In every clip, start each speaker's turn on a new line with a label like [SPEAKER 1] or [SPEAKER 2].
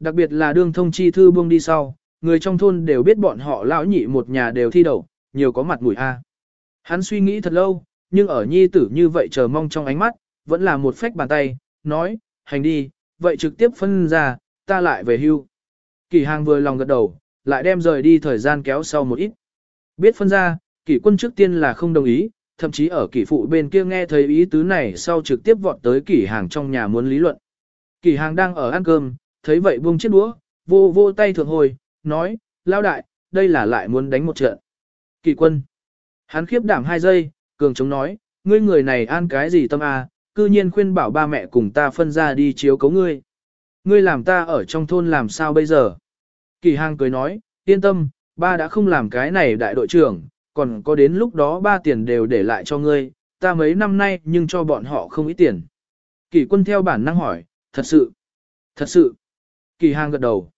[SPEAKER 1] Đặc biệt là đương thông chi thư buông đi sau, người trong thôn đều biết bọn họ lão nhị một nhà đều thi đậu, nhiều có mặt mũi a. Hắn suy nghĩ thật lâu, nhưng ở nhi tử như vậy chờ mong trong ánh mắt, vẫn là một phách bàn tay, nói, hành đi, vậy trực tiếp phân ra, ta lại về hưu. Kỳ hàng vừa lòng gật đầu, lại đem rời đi thời gian kéo sau một ít. Biết phân ra, kỷ quân trước tiên là không đồng ý, thậm chí ở kỷ phụ bên kia nghe thấy ý tứ này sau trực tiếp vọt tới kỷ hàng trong nhà muốn lý luận. Kỷ hàng đang ở ăn cơm, thấy vậy buông chiếc đũa, vô vô tay thượng hồi, nói, lao đại, đây là lại muốn đánh một trận. Kỳ quân. Hắn khiếp đảm hai giây, cường chống nói, ngươi người này an cái gì tâm à, cư nhiên khuyên bảo ba mẹ cùng ta phân ra đi chiếu cấu ngươi. Ngươi làm ta ở trong thôn làm sao bây giờ? Kỳ hàng cười nói, yên tâm, ba đã không làm cái này đại đội trưởng, còn có đến lúc đó ba tiền đều để lại cho ngươi, ta mấy năm nay nhưng cho bọn họ không ít tiền. Kỳ quân theo bản năng hỏi, thật sự, thật sự. Kỳ hàng gật đầu.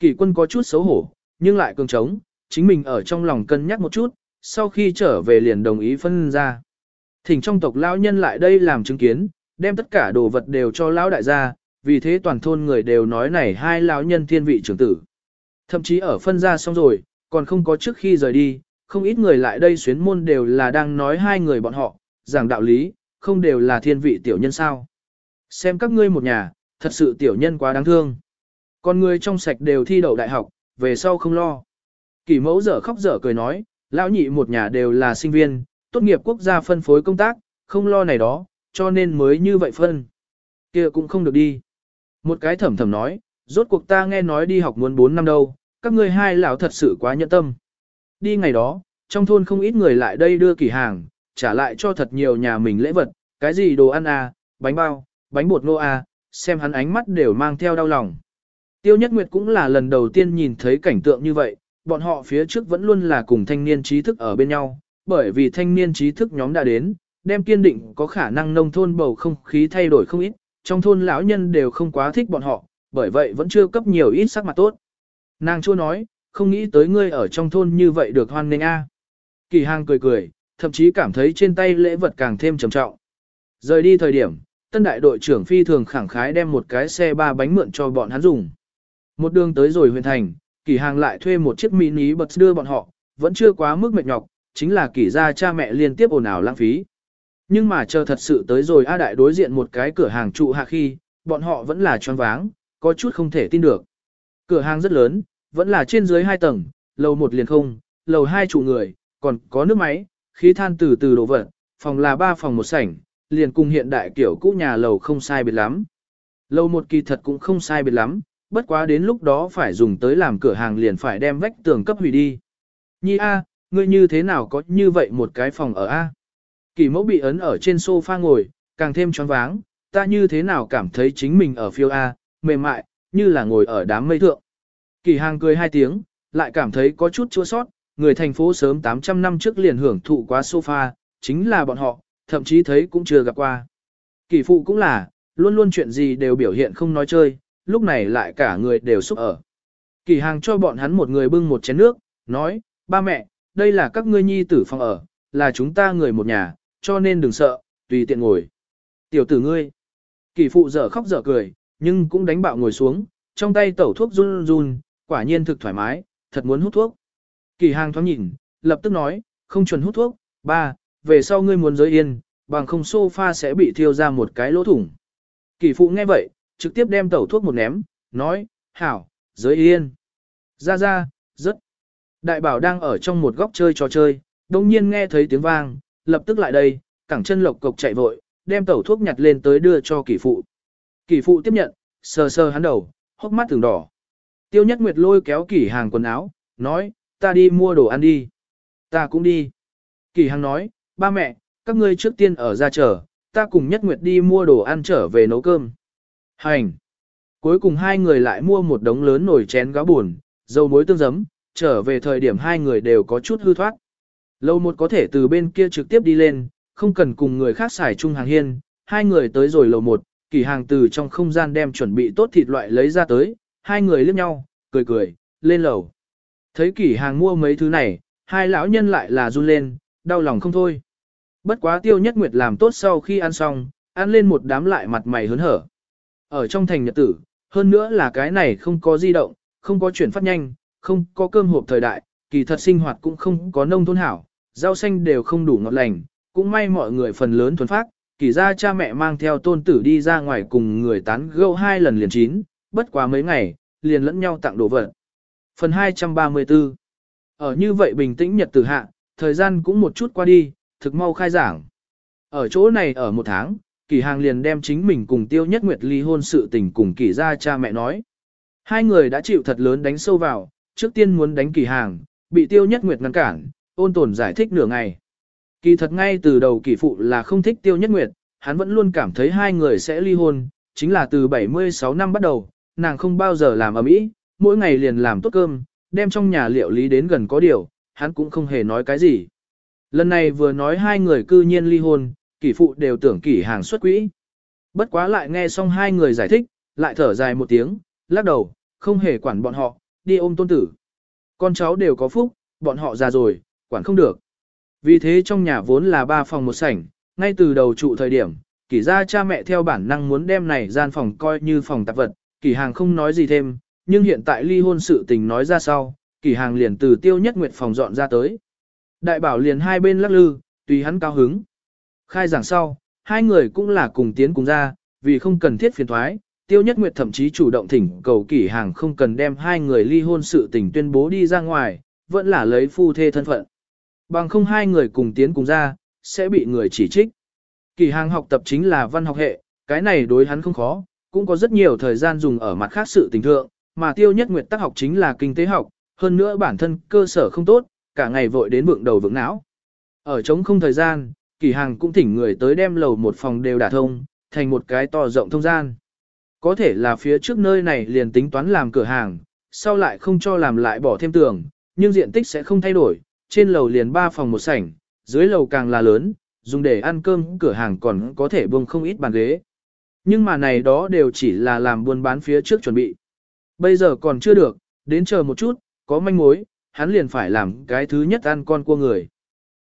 [SPEAKER 1] Kỳ quân có chút xấu hổ, nhưng lại cường trống, chính mình ở trong lòng cân nhắc một chút, sau khi trở về liền đồng ý phân ra. Thỉnh trong tộc lão nhân lại đây làm chứng kiến, đem tất cả đồ vật đều cho lão đại gia, vì thế toàn thôn người đều nói này hai lão nhân thiên vị trưởng tử. Thậm chí ở phân ra xong rồi, còn không có trước khi rời đi, không ít người lại đây xuyến môn đều là đang nói hai người bọn họ, giảng đạo lý, không đều là thiên vị tiểu nhân sao. Xem các ngươi một nhà, thật sự tiểu nhân quá đáng thương. Con người trong sạch đều thi đậu đại học, về sau không lo. Kỷ mẫu dở khóc dở cười nói, lão nhị một nhà đều là sinh viên, tốt nghiệp quốc gia phân phối công tác, không lo này đó, cho nên mới như vậy phân. kia cũng không được đi. Một cái thẩm thẩm nói, rốt cuộc ta nghe nói đi học muốn 4 năm đâu, các ngươi hai lão thật sự quá nhẫn tâm. Đi ngày đó, trong thôn không ít người lại đây đưa kỷ hàng, trả lại cho thật nhiều nhà mình lễ vật, cái gì đồ ăn à, bánh bao, bánh bột nô à, xem hắn ánh mắt đều mang theo đau lòng. Tiêu Nhất Nguyệt cũng là lần đầu tiên nhìn thấy cảnh tượng như vậy, bọn họ phía trước vẫn luôn là cùng thanh niên trí thức ở bên nhau, bởi vì thanh niên trí thức nhóm đã đến, đem kiên định có khả năng nông thôn bầu không khí thay đổi không ít, trong thôn lão nhân đều không quá thích bọn họ, bởi vậy vẫn chưa cấp nhiều ít sắc mặt tốt. Nàng chua nói, không nghĩ tới ngươi ở trong thôn như vậy được hoan nghênh a. Kỳ Hàng cười cười, thậm chí cảm thấy trên tay lễ vật càng thêm trầm trọng. Rời đi thời điểm, tân đại đội trưởng phi thường khẳng khái đem một cái xe ba bánh mượn cho bọn hắn dùng. Một đường tới rồi huyện thành, Kỳ Hàng lại thuê một chiếc mini bật đưa bọn họ, vẫn chưa quá mức mệt nhọc, chính là Kỳ gia cha mẹ liên tiếp ồn ào lãng phí. Nhưng mà chờ thật sự tới rồi A Đại đối diện một cái cửa hàng trụ hạ khi, bọn họ vẫn là choáng váng, có chút không thể tin được. Cửa hàng rất lớn, vẫn là trên dưới hai tầng, lầu một liền không, lầu hai trụ người, còn có nước máy, khí than từ từ đổ vật, phòng là ba phòng một sảnh, liền cùng hiện đại kiểu cũ nhà lầu không sai biệt lắm. Lầu một kỳ thật cũng không sai biệt lắm, bất quá đến lúc đó phải dùng tới làm cửa hàng liền phải đem vách tường cấp hủy đi. Nhi A, ngươi như thế nào có như vậy một cái phòng ở A? Kỳ mẫu bị ấn ở trên sofa ngồi, càng thêm choáng váng, ta như thế nào cảm thấy chính mình ở phiêu A, mềm mại, như là ngồi ở đám mây thượng. Kỳ hàng cười hai tiếng, lại cảm thấy có chút chua sót, người thành phố sớm 800 năm trước liền hưởng thụ quá sofa, chính là bọn họ, thậm chí thấy cũng chưa gặp qua. Kỳ phụ cũng là, luôn luôn chuyện gì đều biểu hiện không nói chơi, lúc này lại cả người đều xúc ở. Kỳ hàng cho bọn hắn một người bưng một chén nước, nói, ba mẹ, đây là các ngươi nhi tử phòng ở, là chúng ta người một nhà, cho nên đừng sợ, tùy tiện ngồi. Tiểu tử ngươi. Kỳ phụ dở khóc dở cười, nhưng cũng đánh bạo ngồi xuống, trong tay tẩu thuốc run run, quả nhiên thực thoải mái, thật muốn hút thuốc. Kỳ hàng thoáng nhìn, lập tức nói, không chuẩn hút thuốc, ba, về sau ngươi muốn giới yên, bằng không sofa sẽ bị thiêu ra một cái lỗ thủng. Kỳ phụ nghe vậy, trực tiếp đem tẩu thuốc một ném, nói, hảo, giới yên. Ra ra, rất. Đại bảo đang ở trong một góc chơi trò chơi, đồng nhiên nghe thấy tiếng vang, lập tức lại đây, cẳng chân lộc cộc chạy vội, đem tẩu thuốc nhặt lên tới đưa cho kỳ phụ. Kỳ phụ tiếp nhận, sờ sờ hắn đầu, hốc mắt thường đỏ. Tiêu nhất nguyệt lôi kéo kỷ hàng quần áo, nói, ta đi mua đồ ăn đi. Ta cũng đi. Kỷ hàng nói, ba mẹ, các ngươi trước tiên ở ra chờ, ta cùng nhất nguyệt đi mua đồ ăn trở về nấu cơm. Hành. Cuối cùng hai người lại mua một đống lớn nồi chén gáo buồn, dầu muối tương giấm, trở về thời điểm hai người đều có chút hư thoát. Lâu một có thể từ bên kia trực tiếp đi lên, không cần cùng người khác xài chung hàng hiên, hai người tới rồi lầu một, kỳ hàng từ trong không gian đem chuẩn bị tốt thịt loại lấy ra tới, hai người liếc nhau, cười cười, lên lầu. Thấy kỳ hàng mua mấy thứ này, hai lão nhân lại là run lên, đau lòng không thôi. Bất quá tiêu nhất nguyệt làm tốt sau khi ăn xong, ăn lên một đám lại mặt mày hớn hở. Ở trong thành nhật tử, Hơn nữa là cái này không có di động, không có chuyển phát nhanh, không có cơm hộp thời đại, kỳ thật sinh hoạt cũng không có nông thôn hảo, rau xanh đều không đủ ngọt lành, cũng may mọi người phần lớn thuần phát, kỳ ra cha mẹ mang theo tôn tử đi ra ngoài cùng người tán gẫu hai lần liền chín, bất quá mấy ngày, liền lẫn nhau tặng đồ vật. Phần 234 Ở như vậy bình tĩnh nhật tử hạ, thời gian cũng một chút qua đi, thực mau khai giảng. Ở chỗ này ở một tháng, kỳ hàng liền đem chính mình cùng tiêu nhất nguyệt ly hôn sự tình cùng kỳ ra cha mẹ nói. Hai người đã chịu thật lớn đánh sâu vào, trước tiên muốn đánh kỳ hàng, bị tiêu nhất nguyệt ngăn cản, ôn tồn giải thích nửa ngày. Kỳ thật ngay từ đầu kỳ phụ là không thích tiêu nhất nguyệt, hắn vẫn luôn cảm thấy hai người sẽ ly hôn, chính là từ 76 năm bắt đầu, nàng không bao giờ làm ở mỹ, mỗi ngày liền làm tốt cơm, đem trong nhà liệu lý đến gần có điều, hắn cũng không hề nói cái gì. Lần này vừa nói hai người cư nhiên ly hôn, kỷ phụ đều tưởng kỷ hàng xuất quỹ. Bất quá lại nghe xong hai người giải thích, lại thở dài một tiếng, lắc đầu, không hề quản bọn họ, đi ôm tôn tử. Con cháu đều có phúc, bọn họ già rồi, quản không được. Vì thế trong nhà vốn là ba phòng một sảnh, ngay từ đầu trụ thời điểm, kỷ ra cha mẹ theo bản năng muốn đem này gian phòng coi như phòng tạp vật, kỷ hàng không nói gì thêm, nhưng hiện tại ly hôn sự tình nói ra sau, kỷ hàng liền từ tiêu nhất nguyệt phòng dọn ra tới. Đại bảo liền hai bên lắc lư, tùy hắn cao hứng. Khai giảng sau, hai người cũng là cùng tiến cùng ra, vì không cần thiết phiền thoái, tiêu nhất nguyệt thậm chí chủ động thỉnh cầu kỷ hàng không cần đem hai người ly hôn sự tình tuyên bố đi ra ngoài, vẫn là lấy phu thê thân phận. Bằng không hai người cùng tiến cùng ra, sẽ bị người chỉ trích. Kỷ hàng học tập chính là văn học hệ, cái này đối hắn không khó, cũng có rất nhiều thời gian dùng ở mặt khác sự tình thượng, mà tiêu nhất nguyệt tác học chính là kinh tế học, hơn nữa bản thân cơ sở không tốt, cả ngày vội đến vượng đầu vượng não. Ở trống không thời gian, kỳ hàng cũng thỉnh người tới đem lầu một phòng đều đả thông, thành một cái to rộng thông gian. Có thể là phía trước nơi này liền tính toán làm cửa hàng, sau lại không cho làm lại bỏ thêm tường, nhưng diện tích sẽ không thay đổi, trên lầu liền 3 phòng một sảnh, dưới lầu càng là lớn, dùng để ăn cơm cửa hàng còn có thể buông không ít bàn ghế. Nhưng mà này đó đều chỉ là làm buôn bán phía trước chuẩn bị. Bây giờ còn chưa được, đến chờ một chút, có manh mối, hắn liền phải làm cái thứ nhất ăn con cua người.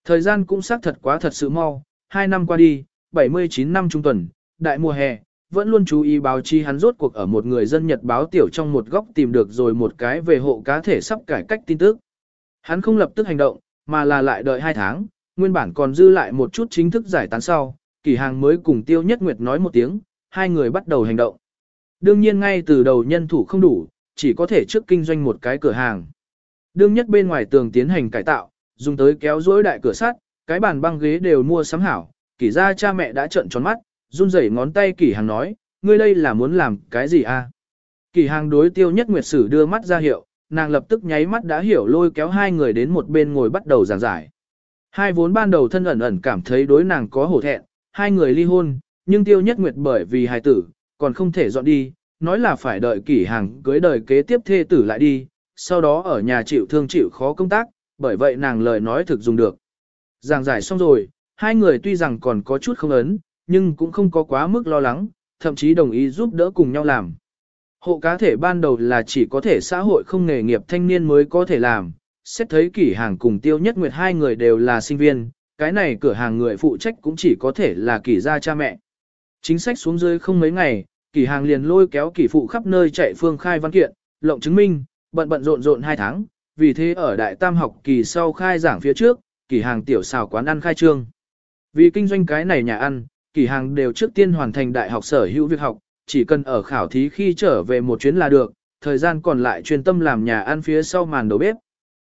[SPEAKER 1] Thời gian cũng xác thật quá thật sự mau, hai năm qua đi, 79 năm trung tuần, đại mùa hè, vẫn luôn chú ý báo chí hắn rốt cuộc ở một người dân Nhật báo tiểu trong một góc tìm được rồi một cái về hộ cá thể sắp cải cách tin tức. Hắn không lập tức hành động, mà là lại đợi hai tháng, nguyên bản còn dư lại một chút chính thức giải tán sau, kỳ hàng mới cùng Tiêu Nhất Nguyệt nói một tiếng, hai người bắt đầu hành động. Đương nhiên ngay từ đầu nhân thủ không đủ, chỉ có thể trước kinh doanh một cái cửa hàng. Đương nhất bên ngoài tường tiến hành cải tạo, dùng tới kéo rối đại cửa sắt, cái bàn băng ghế đều mua sắm hảo, kỷ ra cha mẹ đã trợn tròn mắt, run rẩy ngón tay kỷ hàng nói, ngươi đây là muốn làm cái gì a? À? Kỷ hàng đối tiêu nhất nguyệt sử đưa mắt ra hiệu, nàng lập tức nháy mắt đã hiểu lôi kéo hai người đến một bên ngồi bắt đầu giảng giải. Hai vốn ban đầu thân ẩn ẩn cảm thấy đối nàng có hổ thẹn, hai người ly hôn, nhưng tiêu nhất nguyệt bởi vì hài tử, còn không thể dọn đi, nói là phải đợi kỷ hàng cưới đời kế tiếp thê tử lại đi, sau đó ở nhà chịu thương chịu khó công tác, bởi vậy nàng lời nói thực dùng được. Giảng giải xong rồi, hai người tuy rằng còn có chút không ấn, nhưng cũng không có quá mức lo lắng, thậm chí đồng ý giúp đỡ cùng nhau làm. Hộ cá thể ban đầu là chỉ có thể xã hội không nghề nghiệp thanh niên mới có thể làm, xét thấy kỷ hàng cùng tiêu nhất nguyệt hai người đều là sinh viên, cái này cửa hàng người phụ trách cũng chỉ có thể là kỷ gia cha mẹ. Chính sách xuống dưới không mấy ngày, kỷ hàng liền lôi kéo kỷ phụ khắp nơi chạy phương khai văn kiện, lộng chứng minh, bận bận rộn rộn hai tháng, vì thế ở đại tam học kỳ sau khai giảng phía trước, kỳ hàng tiểu xào quán ăn khai trương. Vì kinh doanh cái này nhà ăn, kỳ hàng đều trước tiên hoàn thành đại học sở hữu việc học, chỉ cần ở khảo thí khi trở về một chuyến là được, thời gian còn lại chuyên tâm làm nhà ăn phía sau màn đầu bếp.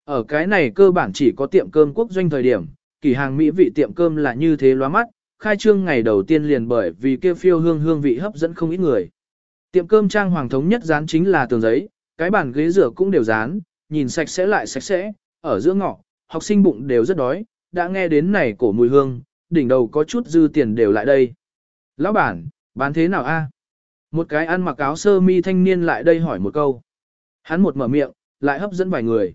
[SPEAKER 1] Ở cái này cơ bản chỉ có tiệm cơm quốc doanh thời điểm, kỳ hàng mỹ vị tiệm cơm là như thế loa mắt, khai trương ngày đầu tiên liền bởi vì kia phiêu hương hương vị hấp dẫn không ít người. Tiệm cơm trang hoàng thống nhất dán chính là tường giấy, cái bàn ghế rửa cũng đều dán, nhìn sạch sẽ lại sạch sẽ, ở giữa ngõ, học sinh bụng đều rất đói, đã nghe đến này cổ mùi hương, đỉnh đầu có chút dư tiền đều lại đây. Lão bản, bán thế nào a? Một cái ăn mặc áo sơ mi thanh niên lại đây hỏi một câu. Hắn một mở miệng, lại hấp dẫn vài người.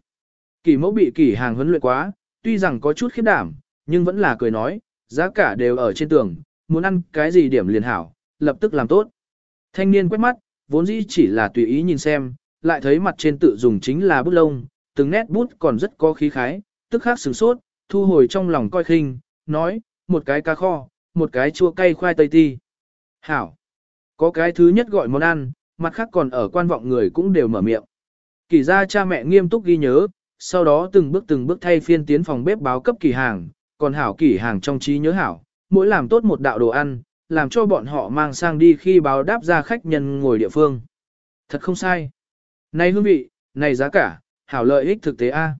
[SPEAKER 1] Kỳ mẫu bị kỳ hàng huấn luyện quá, tuy rằng có chút khiếp đảm, nhưng vẫn là cười nói, giá cả đều ở trên tường, muốn ăn cái gì điểm liền hảo, lập tức làm tốt. Thanh niên quét mắt, vốn dĩ chỉ là tùy ý nhìn xem, lại thấy mặt trên tự dùng chính là bút lông, từng nét bút còn rất có khí khái, tức khắc sửng sốt, thu hồi trong lòng coi khinh, nói, một cái cá kho, một cái chua cay khoai tây ti. Hảo, có cái thứ nhất gọi món ăn, mặt khác còn ở quan vọng người cũng đều mở miệng. Kỳ ra cha mẹ nghiêm túc ghi nhớ, sau đó từng bước từng bước thay phiên tiến phòng bếp báo cấp kỳ hàng, còn hảo kỳ hàng trong trí nhớ hảo, mỗi làm tốt một đạo đồ ăn, làm cho bọn họ mang sang đi khi báo đáp ra khách nhân ngồi địa phương. Thật không sai. Này hương vị, này giá cả, hảo lợi ích thực tế a.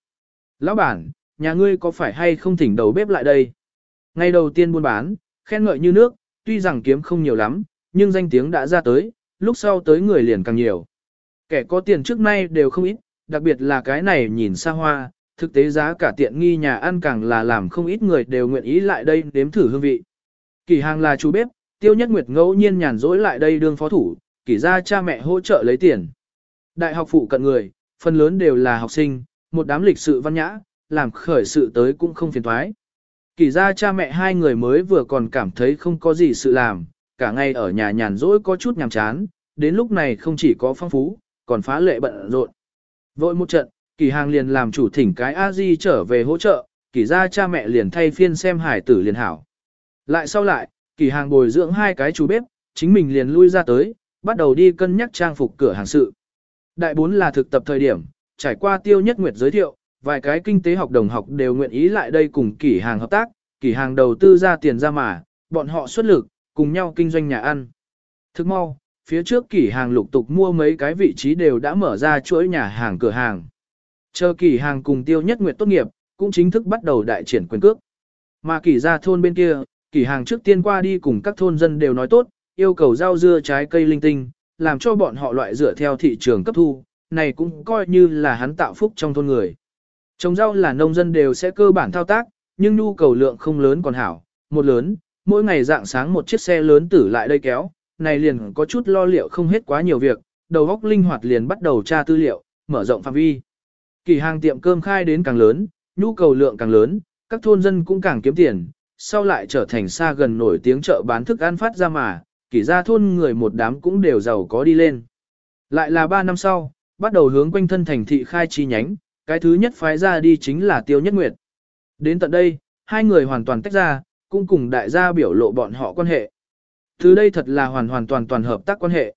[SPEAKER 1] Lão bản, nhà ngươi có phải hay không thỉnh đầu bếp lại đây? Ngày đầu tiên buôn bán, khen ngợi như nước, tuy rằng kiếm không nhiều lắm, nhưng danh tiếng đã ra tới, lúc sau tới người liền càng nhiều. Kẻ có tiền trước nay đều không ít, đặc biệt là cái này nhìn xa hoa, thực tế giá cả tiện nghi nhà ăn càng là làm không ít người đều nguyện ý lại đây đếm thử hương vị. Kỳ hàng là chú bếp, tiêu nhất nguyệt ngẫu nhiên nhàn rỗi lại đây đương phó thủ, kỳ ra cha mẹ hỗ trợ lấy tiền. Đại học phụ cận người, phần lớn đều là học sinh, một đám lịch sự văn nhã, làm khởi sự tới cũng không phiền thoái. Kỳ ra cha mẹ hai người mới vừa còn cảm thấy không có gì sự làm, cả ngày ở nhà nhàn rỗi có chút nhàm chán, đến lúc này không chỉ có phong phú, còn phá lệ bận rộn. Vội một trận, kỳ hàng liền làm chủ thỉnh cái a di trở về hỗ trợ, kỳ ra cha mẹ liền thay phiên xem hải tử liền hảo. Lại sau lại, kỳ hàng bồi dưỡng hai cái chú bếp, chính mình liền lui ra tới, bắt đầu đi cân nhắc trang phục cửa hàng sự. Đại bốn là thực tập thời điểm, trải qua tiêu nhất nguyệt giới thiệu, vài cái kinh tế học đồng học đều nguyện ý lại đây cùng kỷ hàng hợp tác, kỷ hàng đầu tư ra tiền ra mà, bọn họ xuất lực, cùng nhau kinh doanh nhà ăn. Thức mau, phía trước kỷ hàng lục tục mua mấy cái vị trí đều đã mở ra chuỗi nhà hàng cửa hàng. Chờ kỷ hàng cùng tiêu nhất nguyệt tốt nghiệp, cũng chính thức bắt đầu đại triển quyền cước. Mà kỷ ra thôn bên kia, kỷ hàng trước tiên qua đi cùng các thôn dân đều nói tốt, yêu cầu rau dưa trái cây linh tinh, làm cho bọn họ loại dựa theo thị trường cấp thu, này cũng coi như là hắn tạo phúc trong thôn người. Trồng rau là nông dân đều sẽ cơ bản thao tác, nhưng nhu cầu lượng không lớn còn hảo, một lớn, mỗi ngày dạng sáng một chiếc xe lớn tử lại đây kéo, này liền có chút lo liệu không hết quá nhiều việc, đầu óc linh hoạt liền bắt đầu tra tư liệu, mở rộng phạm vi. Kỳ hàng tiệm cơm khai đến càng lớn, nhu cầu lượng càng lớn, các thôn dân cũng càng kiếm tiền, sau lại trở thành xa gần nổi tiếng chợ bán thức ăn phát ra mà, kỷ ra thôn người một đám cũng đều giàu có đi lên. Lại là 3 năm sau, bắt đầu hướng quanh thân thành thị khai chi nhánh, cái thứ nhất phái ra đi chính là Tiêu Nhất Nguyệt. Đến tận đây, hai người hoàn toàn tách ra, cũng cùng đại gia biểu lộ bọn họ quan hệ. Từ đây thật là hoàn hoàn toàn toàn hợp tác quan hệ.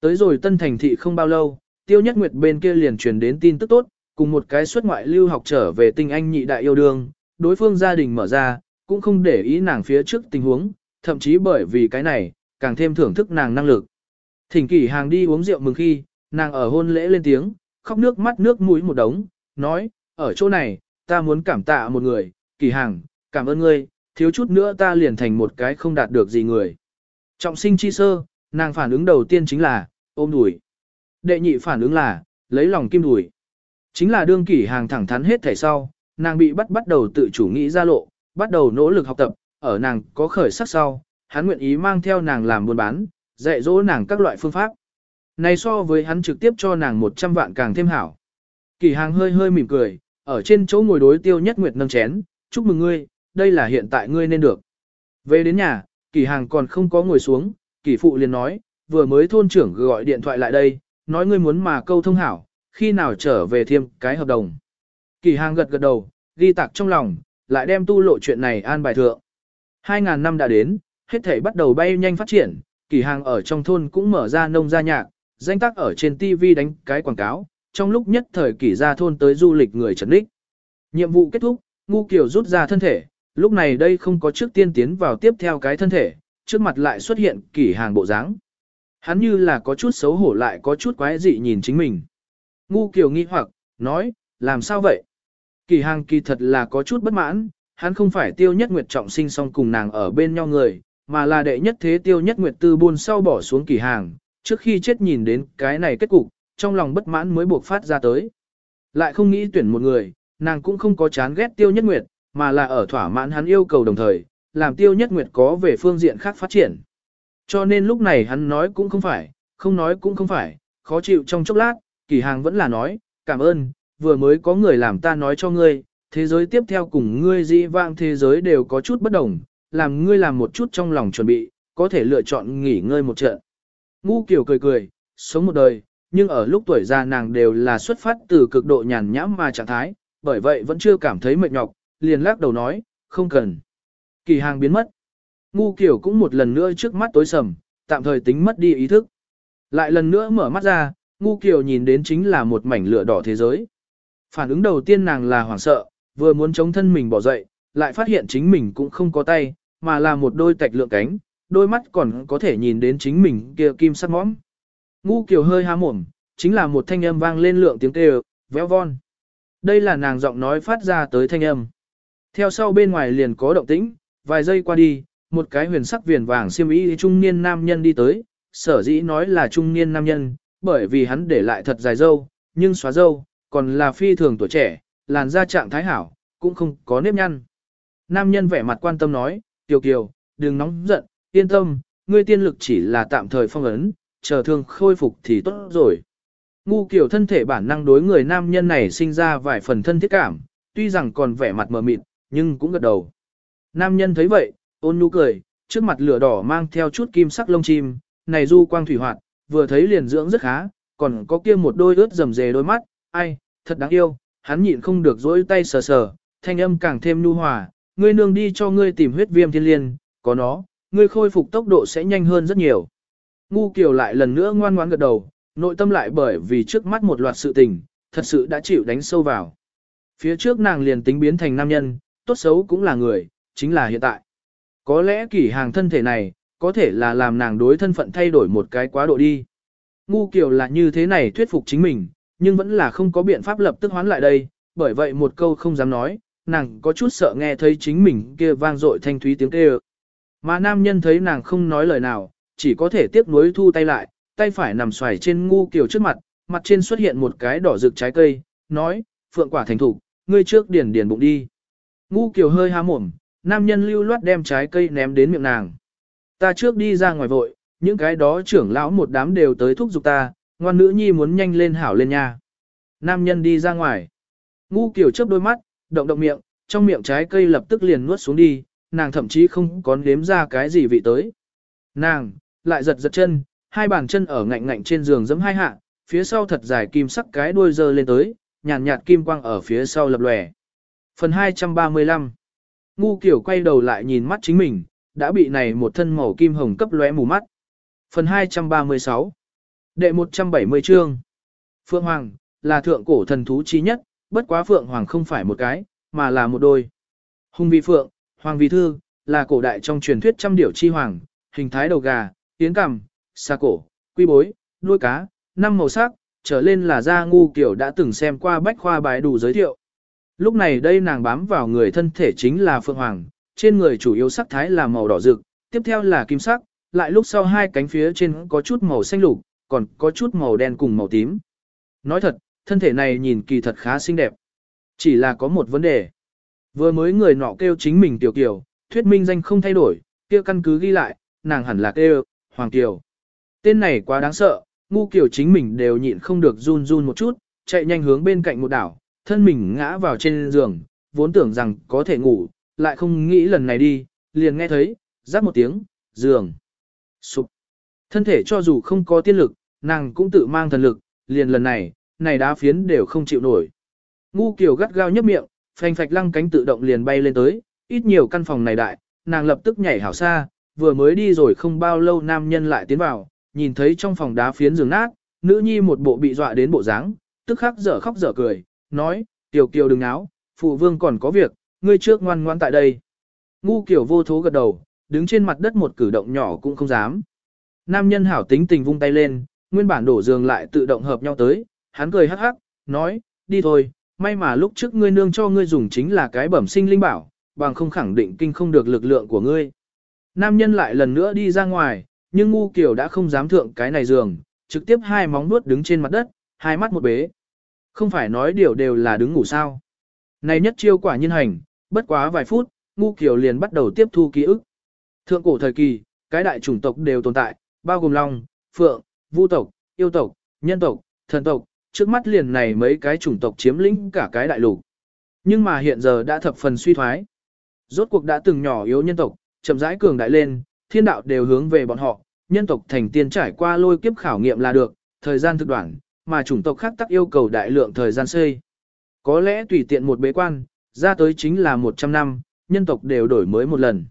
[SPEAKER 1] Tới rồi tân thành thị không bao lâu, tiêu nhất nguyệt bên kia liền truyền đến tin tức tốt, cùng một cái xuất ngoại lưu học trở về tinh anh nhị đại yêu đương, đối phương gia đình mở ra, cũng không để ý nàng phía trước tình huống, thậm chí bởi vì cái này, càng thêm thưởng thức nàng năng lực. Thỉnh kỷ hàng đi uống rượu mừng khi, nàng ở hôn lễ lên tiếng, khóc nước mắt nước mũi một đống, nói, ở chỗ này, ta muốn cảm tạ một người, kỷ hàng, cảm ơn ngươi, thiếu chút nữa ta liền thành một cái không đạt được gì người. Trọng sinh chi sơ, nàng phản ứng đầu tiên chính là, ôm đùi. Đệ nhị phản ứng là, lấy lòng kim đùi. Chính là đương kỷ hàng thẳng thắn hết thể sau, nàng bị bắt bắt đầu tự chủ nghĩ ra lộ, bắt đầu nỗ lực học tập, ở nàng có khởi sắc sau, hắn nguyện ý mang theo nàng làm buôn bán, dạy dỗ nàng các loại phương pháp. Này so với hắn trực tiếp cho nàng 100 vạn càng thêm hảo. Kỷ hàng hơi hơi mỉm cười, ở trên chỗ ngồi đối tiêu nhất nguyệt nâng chén, chúc mừng ngươi, đây là hiện tại ngươi nên được. Về đến nhà, Kỳ hàng còn không có ngồi xuống, kỳ phụ liền nói, vừa mới thôn trưởng gọi điện thoại lại đây, nói ngươi muốn mà câu thông hảo, khi nào trở về thêm cái hợp đồng. Kỳ hàng gật gật đầu, ghi tạc trong lòng, lại đem tu lộ chuyện này an bài thượng. 2.000 năm đã đến, hết thể bắt đầu bay nhanh phát triển, kỳ hàng ở trong thôn cũng mở ra nông gia nhạc, danh tác ở trên TV đánh cái quảng cáo, trong lúc nhất thời kỳ ra thôn tới du lịch người trần đích. Nhiệm vụ kết thúc, ngu kiểu rút ra thân thể, lúc này đây không có trước tiên tiến vào tiếp theo cái thân thể, trước mặt lại xuất hiện kỳ hàng bộ dáng. Hắn như là có chút xấu hổ lại có chút quái dị nhìn chính mình. Ngu kiều nghi hoặc, nói, làm sao vậy? Kỳ hàng kỳ thật là có chút bất mãn, hắn không phải tiêu nhất nguyệt trọng sinh song cùng nàng ở bên nhau người, mà là đệ nhất thế tiêu nhất nguyệt tư buôn sau bỏ xuống kỳ hàng, trước khi chết nhìn đến cái này kết cục, trong lòng bất mãn mới buộc phát ra tới. Lại không nghĩ tuyển một người, nàng cũng không có chán ghét tiêu nhất nguyệt, mà là ở thỏa mãn hắn yêu cầu đồng thời, làm tiêu nhất nguyệt có về phương diện khác phát triển. Cho nên lúc này hắn nói cũng không phải, không nói cũng không phải, khó chịu trong chốc lát, kỳ hàng vẫn là nói, cảm ơn, vừa mới có người làm ta nói cho ngươi, thế giới tiếp theo cùng ngươi dĩ vãng thế giới đều có chút bất đồng, làm ngươi làm một chút trong lòng chuẩn bị, có thể lựa chọn nghỉ ngơi một trận. Ngu kiểu cười cười, sống một đời, nhưng ở lúc tuổi già nàng đều là xuất phát từ cực độ nhàn nhãm mà trạng thái, bởi vậy vẫn chưa cảm thấy mệt nhọc, liền lắc đầu nói, không cần. Kỳ hàng biến mất. Ngu kiểu cũng một lần nữa trước mắt tối sầm, tạm thời tính mất đi ý thức. Lại lần nữa mở mắt ra, ngu kiều nhìn đến chính là một mảnh lửa đỏ thế giới. Phản ứng đầu tiên nàng là hoảng sợ, vừa muốn chống thân mình bỏ dậy, lại phát hiện chính mình cũng không có tay, mà là một đôi tạch lượng cánh, đôi mắt còn có thể nhìn đến chính mình kia kim sắc mõm. Ngu kiều hơi há mồm, chính là một thanh âm vang lên lượng tiếng kêu, véo von. Đây là nàng giọng nói phát ra tới thanh âm. Theo sau bên ngoài liền có động tĩnh, vài giây qua đi, một cái huyền sắc viền vàng xiêm y trung niên nam nhân đi tới, sở dĩ nói là trung niên nam nhân, bởi vì hắn để lại thật dài dâu, nhưng xóa dâu, còn là phi thường tuổi trẻ, làn da trạng thái hảo, cũng không có nếp nhăn. Nam nhân vẻ mặt quan tâm nói, Tiểu Kiều, đừng nóng giận, yên tâm, ngươi tiên lực chỉ là tạm thời phong ấn, chờ thương khôi phục thì tốt rồi. Ngu Kiều thân thể bản năng đối người nam nhân này sinh ra vài phần thân thiết cảm, tuy rằng còn vẻ mặt mờ mịt, nhưng cũng gật đầu. Nam nhân thấy vậy, ôn nhu cười, trước mặt lửa đỏ mang theo chút kim sắc lông chim, này du quang thủy hoạt, vừa thấy liền dưỡng rất khá, còn có kia một đôi ướt rầm rề đôi mắt, ai, thật đáng yêu, hắn nhịn không được dỗi tay sờ sờ, thanh âm càng thêm nhu hòa, ngươi nương đi cho ngươi tìm huyết viêm thiên liên, có nó, ngươi khôi phục tốc độ sẽ nhanh hơn rất nhiều. Ngu Kiều lại lần nữa ngoan ngoãn gật đầu, nội tâm lại bởi vì trước mắt một loạt sự tình, thật sự đã chịu đánh sâu vào. Phía trước nàng liền tính biến thành nam nhân, tốt xấu cũng là người, chính là hiện tại. Có lẽ kỷ hàng thân thể này, có thể là làm nàng đối thân phận thay đổi một cái quá độ đi. Ngu Kiều là như thế này thuyết phục chính mình, nhưng vẫn là không có biện pháp lập tức hoán lại đây, bởi vậy một câu không dám nói, nàng có chút sợ nghe thấy chính mình kia vang dội thanh thúy tiếng kêu. Mà nam nhân thấy nàng không nói lời nào, chỉ có thể tiếp nối thu tay lại, tay phải nằm xoài trên ngu kiều trước mặt, mặt trên xuất hiện một cái đỏ rực trái cây, nói, phượng quả thành thủ, ngươi trước điền điền bụng đi. Ngu kiều hơi há mồm, nam nhân lưu loát đem trái cây ném đến miệng nàng. Ta trước đi ra ngoài vội, những cái đó trưởng lão một đám đều tới thúc giục ta, ngoan nữ nhi muốn nhanh lên hảo lên nha. Nam nhân đi ra ngoài. Ngu kiểu chớp đôi mắt, động động miệng, trong miệng trái cây lập tức liền nuốt xuống đi, nàng thậm chí không có nếm ra cái gì vị tới. Nàng, lại giật giật chân, hai bàn chân ở ngạnh ngạnh trên giường giẫm hai hạ, phía sau thật dài kim sắc cái đuôi dơ lên tới, nhàn nhạt, nhạt kim quang ở phía sau lập lòe. Phần 235 Ngu kiểu quay đầu lại nhìn mắt chính mình, đã bị này một thân màu kim hồng cấp lóe mù mắt. Phần 236 Đệ 170 chương Phượng Hoàng, là thượng cổ thần thú chi nhất, bất quá Phượng Hoàng không phải một cái, mà là một đôi. Hùng vi Phượng, Hoàng vi Thư, là cổ đại trong truyền thuyết trăm điểu chi hoàng, hình thái đầu gà, tiến cằm, xa cổ, quy bối, đuôi cá, năm màu sắc, trở lên là da ngu kiểu đã từng xem qua bách khoa bài đủ giới thiệu. Lúc này đây nàng bám vào người thân thể chính là Phượng Hoàng, trên người chủ yếu sắc thái là màu đỏ rực, tiếp theo là kim sắc, lại lúc sau hai cánh phía trên có chút màu xanh lục, còn có chút màu đen cùng màu tím. Nói thật, thân thể này nhìn kỳ thật khá xinh đẹp. Chỉ là có một vấn đề. Vừa mới người nọ kêu chính mình Tiểu Kiều, thuyết minh danh không thay đổi, kia căn cứ ghi lại, nàng hẳn là kêu, Hoàng Kiều. Tên này quá đáng sợ, ngu Kiều chính mình đều nhịn không được run run một chút, chạy nhanh hướng bên cạnh một đảo, thân mình ngã vào trên giường, vốn tưởng rằng có thể ngủ, lại không nghĩ lần này đi, liền nghe thấy, rắc một tiếng, giường. Sụp. Thân thể cho dù không có tiên lực, nàng cũng tự mang thần lực, liền lần này, này đá phiến đều không chịu nổi. Ngu Kiều gắt gao nhấp miệng, phanh phạch lăng cánh tự động liền bay lên tới, ít nhiều căn phòng này đại, nàng lập tức nhảy hảo xa, vừa mới đi rồi không bao lâu nam nhân lại tiến vào, nhìn thấy trong phòng đá phiến giường nát, nữ nhi một bộ bị dọa đến bộ dáng, tức khắc dở khóc dở cười, nói, Tiểu Kiều đừng áo, phụ vương còn có việc, ngươi trước ngoan ngoan tại đây. Ngu Kiều vô thố gật đầu, đứng trên mặt đất một cử động nhỏ cũng không dám. Nam nhân hảo tính tình vung tay lên, nguyên bản đổ giường lại tự động hợp nhau tới, hắn cười hắc hắc, nói, đi thôi, may mà lúc trước ngươi nương cho ngươi dùng chính là cái bẩm sinh linh bảo, bằng không khẳng định kinh không được lực lượng của ngươi. Nam nhân lại lần nữa đi ra ngoài, nhưng ngu kiểu đã không dám thượng cái này giường, trực tiếp hai móng nuốt đứng trên mặt đất, hai mắt một bế. Không phải nói điều đều là đứng ngủ sao. Này nhất chiêu quả nhân hành, bất quá vài phút, ngu kiểu liền bắt đầu tiếp thu ký ức. Thượng cổ thời kỳ, cái đại chủng tộc đều tồn tại, bao gồm long, phượng, vu tộc, yêu tộc, nhân tộc, thần tộc, trước mắt liền này mấy cái chủng tộc chiếm lĩnh cả cái đại lục. Nhưng mà hiện giờ đã thập phần suy thoái. Rốt cuộc đã từng nhỏ yếu nhân tộc, chậm rãi cường đại lên, thiên đạo đều hướng về bọn họ, nhân tộc thành tiên trải qua lôi kiếp khảo nghiệm là được, thời gian thực đoạn, mà chủng tộc khác tắc yêu cầu đại lượng thời gian xây. Có lẽ tùy tiện một bế quan, ra tới chính là 100 năm, nhân tộc đều đổi mới một lần.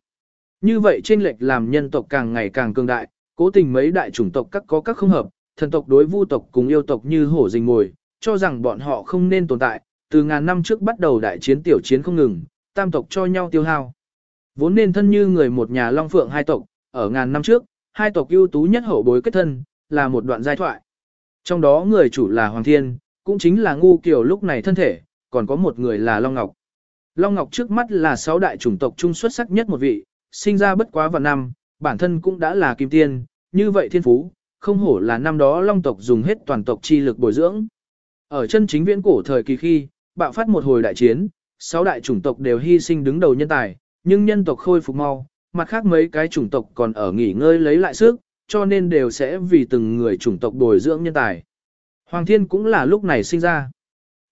[SPEAKER 1] Như vậy chênh lệch làm nhân tộc càng ngày càng cường đại, cố tình mấy đại chủng tộc các có các không hợp, thần tộc đối vu tộc cùng yêu tộc như hổ rình ngồi, cho rằng bọn họ không nên tồn tại, từ ngàn năm trước bắt đầu đại chiến tiểu chiến không ngừng, tam tộc cho nhau tiêu hao. Vốn nên thân như người một nhà long phượng hai tộc, ở ngàn năm trước, hai tộc ưu tú nhất hậu bối kết thân, là một đoạn giai thoại. Trong đó người chủ là Hoàng Thiên, cũng chính là ngu kiểu lúc này thân thể, còn có một người là Long Ngọc. Long Ngọc trước mắt là sáu đại chủng tộc trung xuất sắc nhất một vị, sinh ra bất quá vào năm, bản thân cũng đã là kim tiên, như vậy thiên phú, không hổ là năm đó Long tộc dùng hết toàn tộc chi lực bồi dưỡng. Ở chân chính viễn cổ thời kỳ khi, bạo phát một hồi đại chiến, sáu đại chủng tộc đều hy sinh đứng đầu nhân tài, nhưng nhân tộc khôi phục mau, mặt khác mấy cái chủng tộc còn ở nghỉ ngơi lấy lại sức, cho nên đều sẽ vì từng người chủng tộc bồi dưỡng nhân tài. Hoàng Thiên cũng là lúc này sinh ra.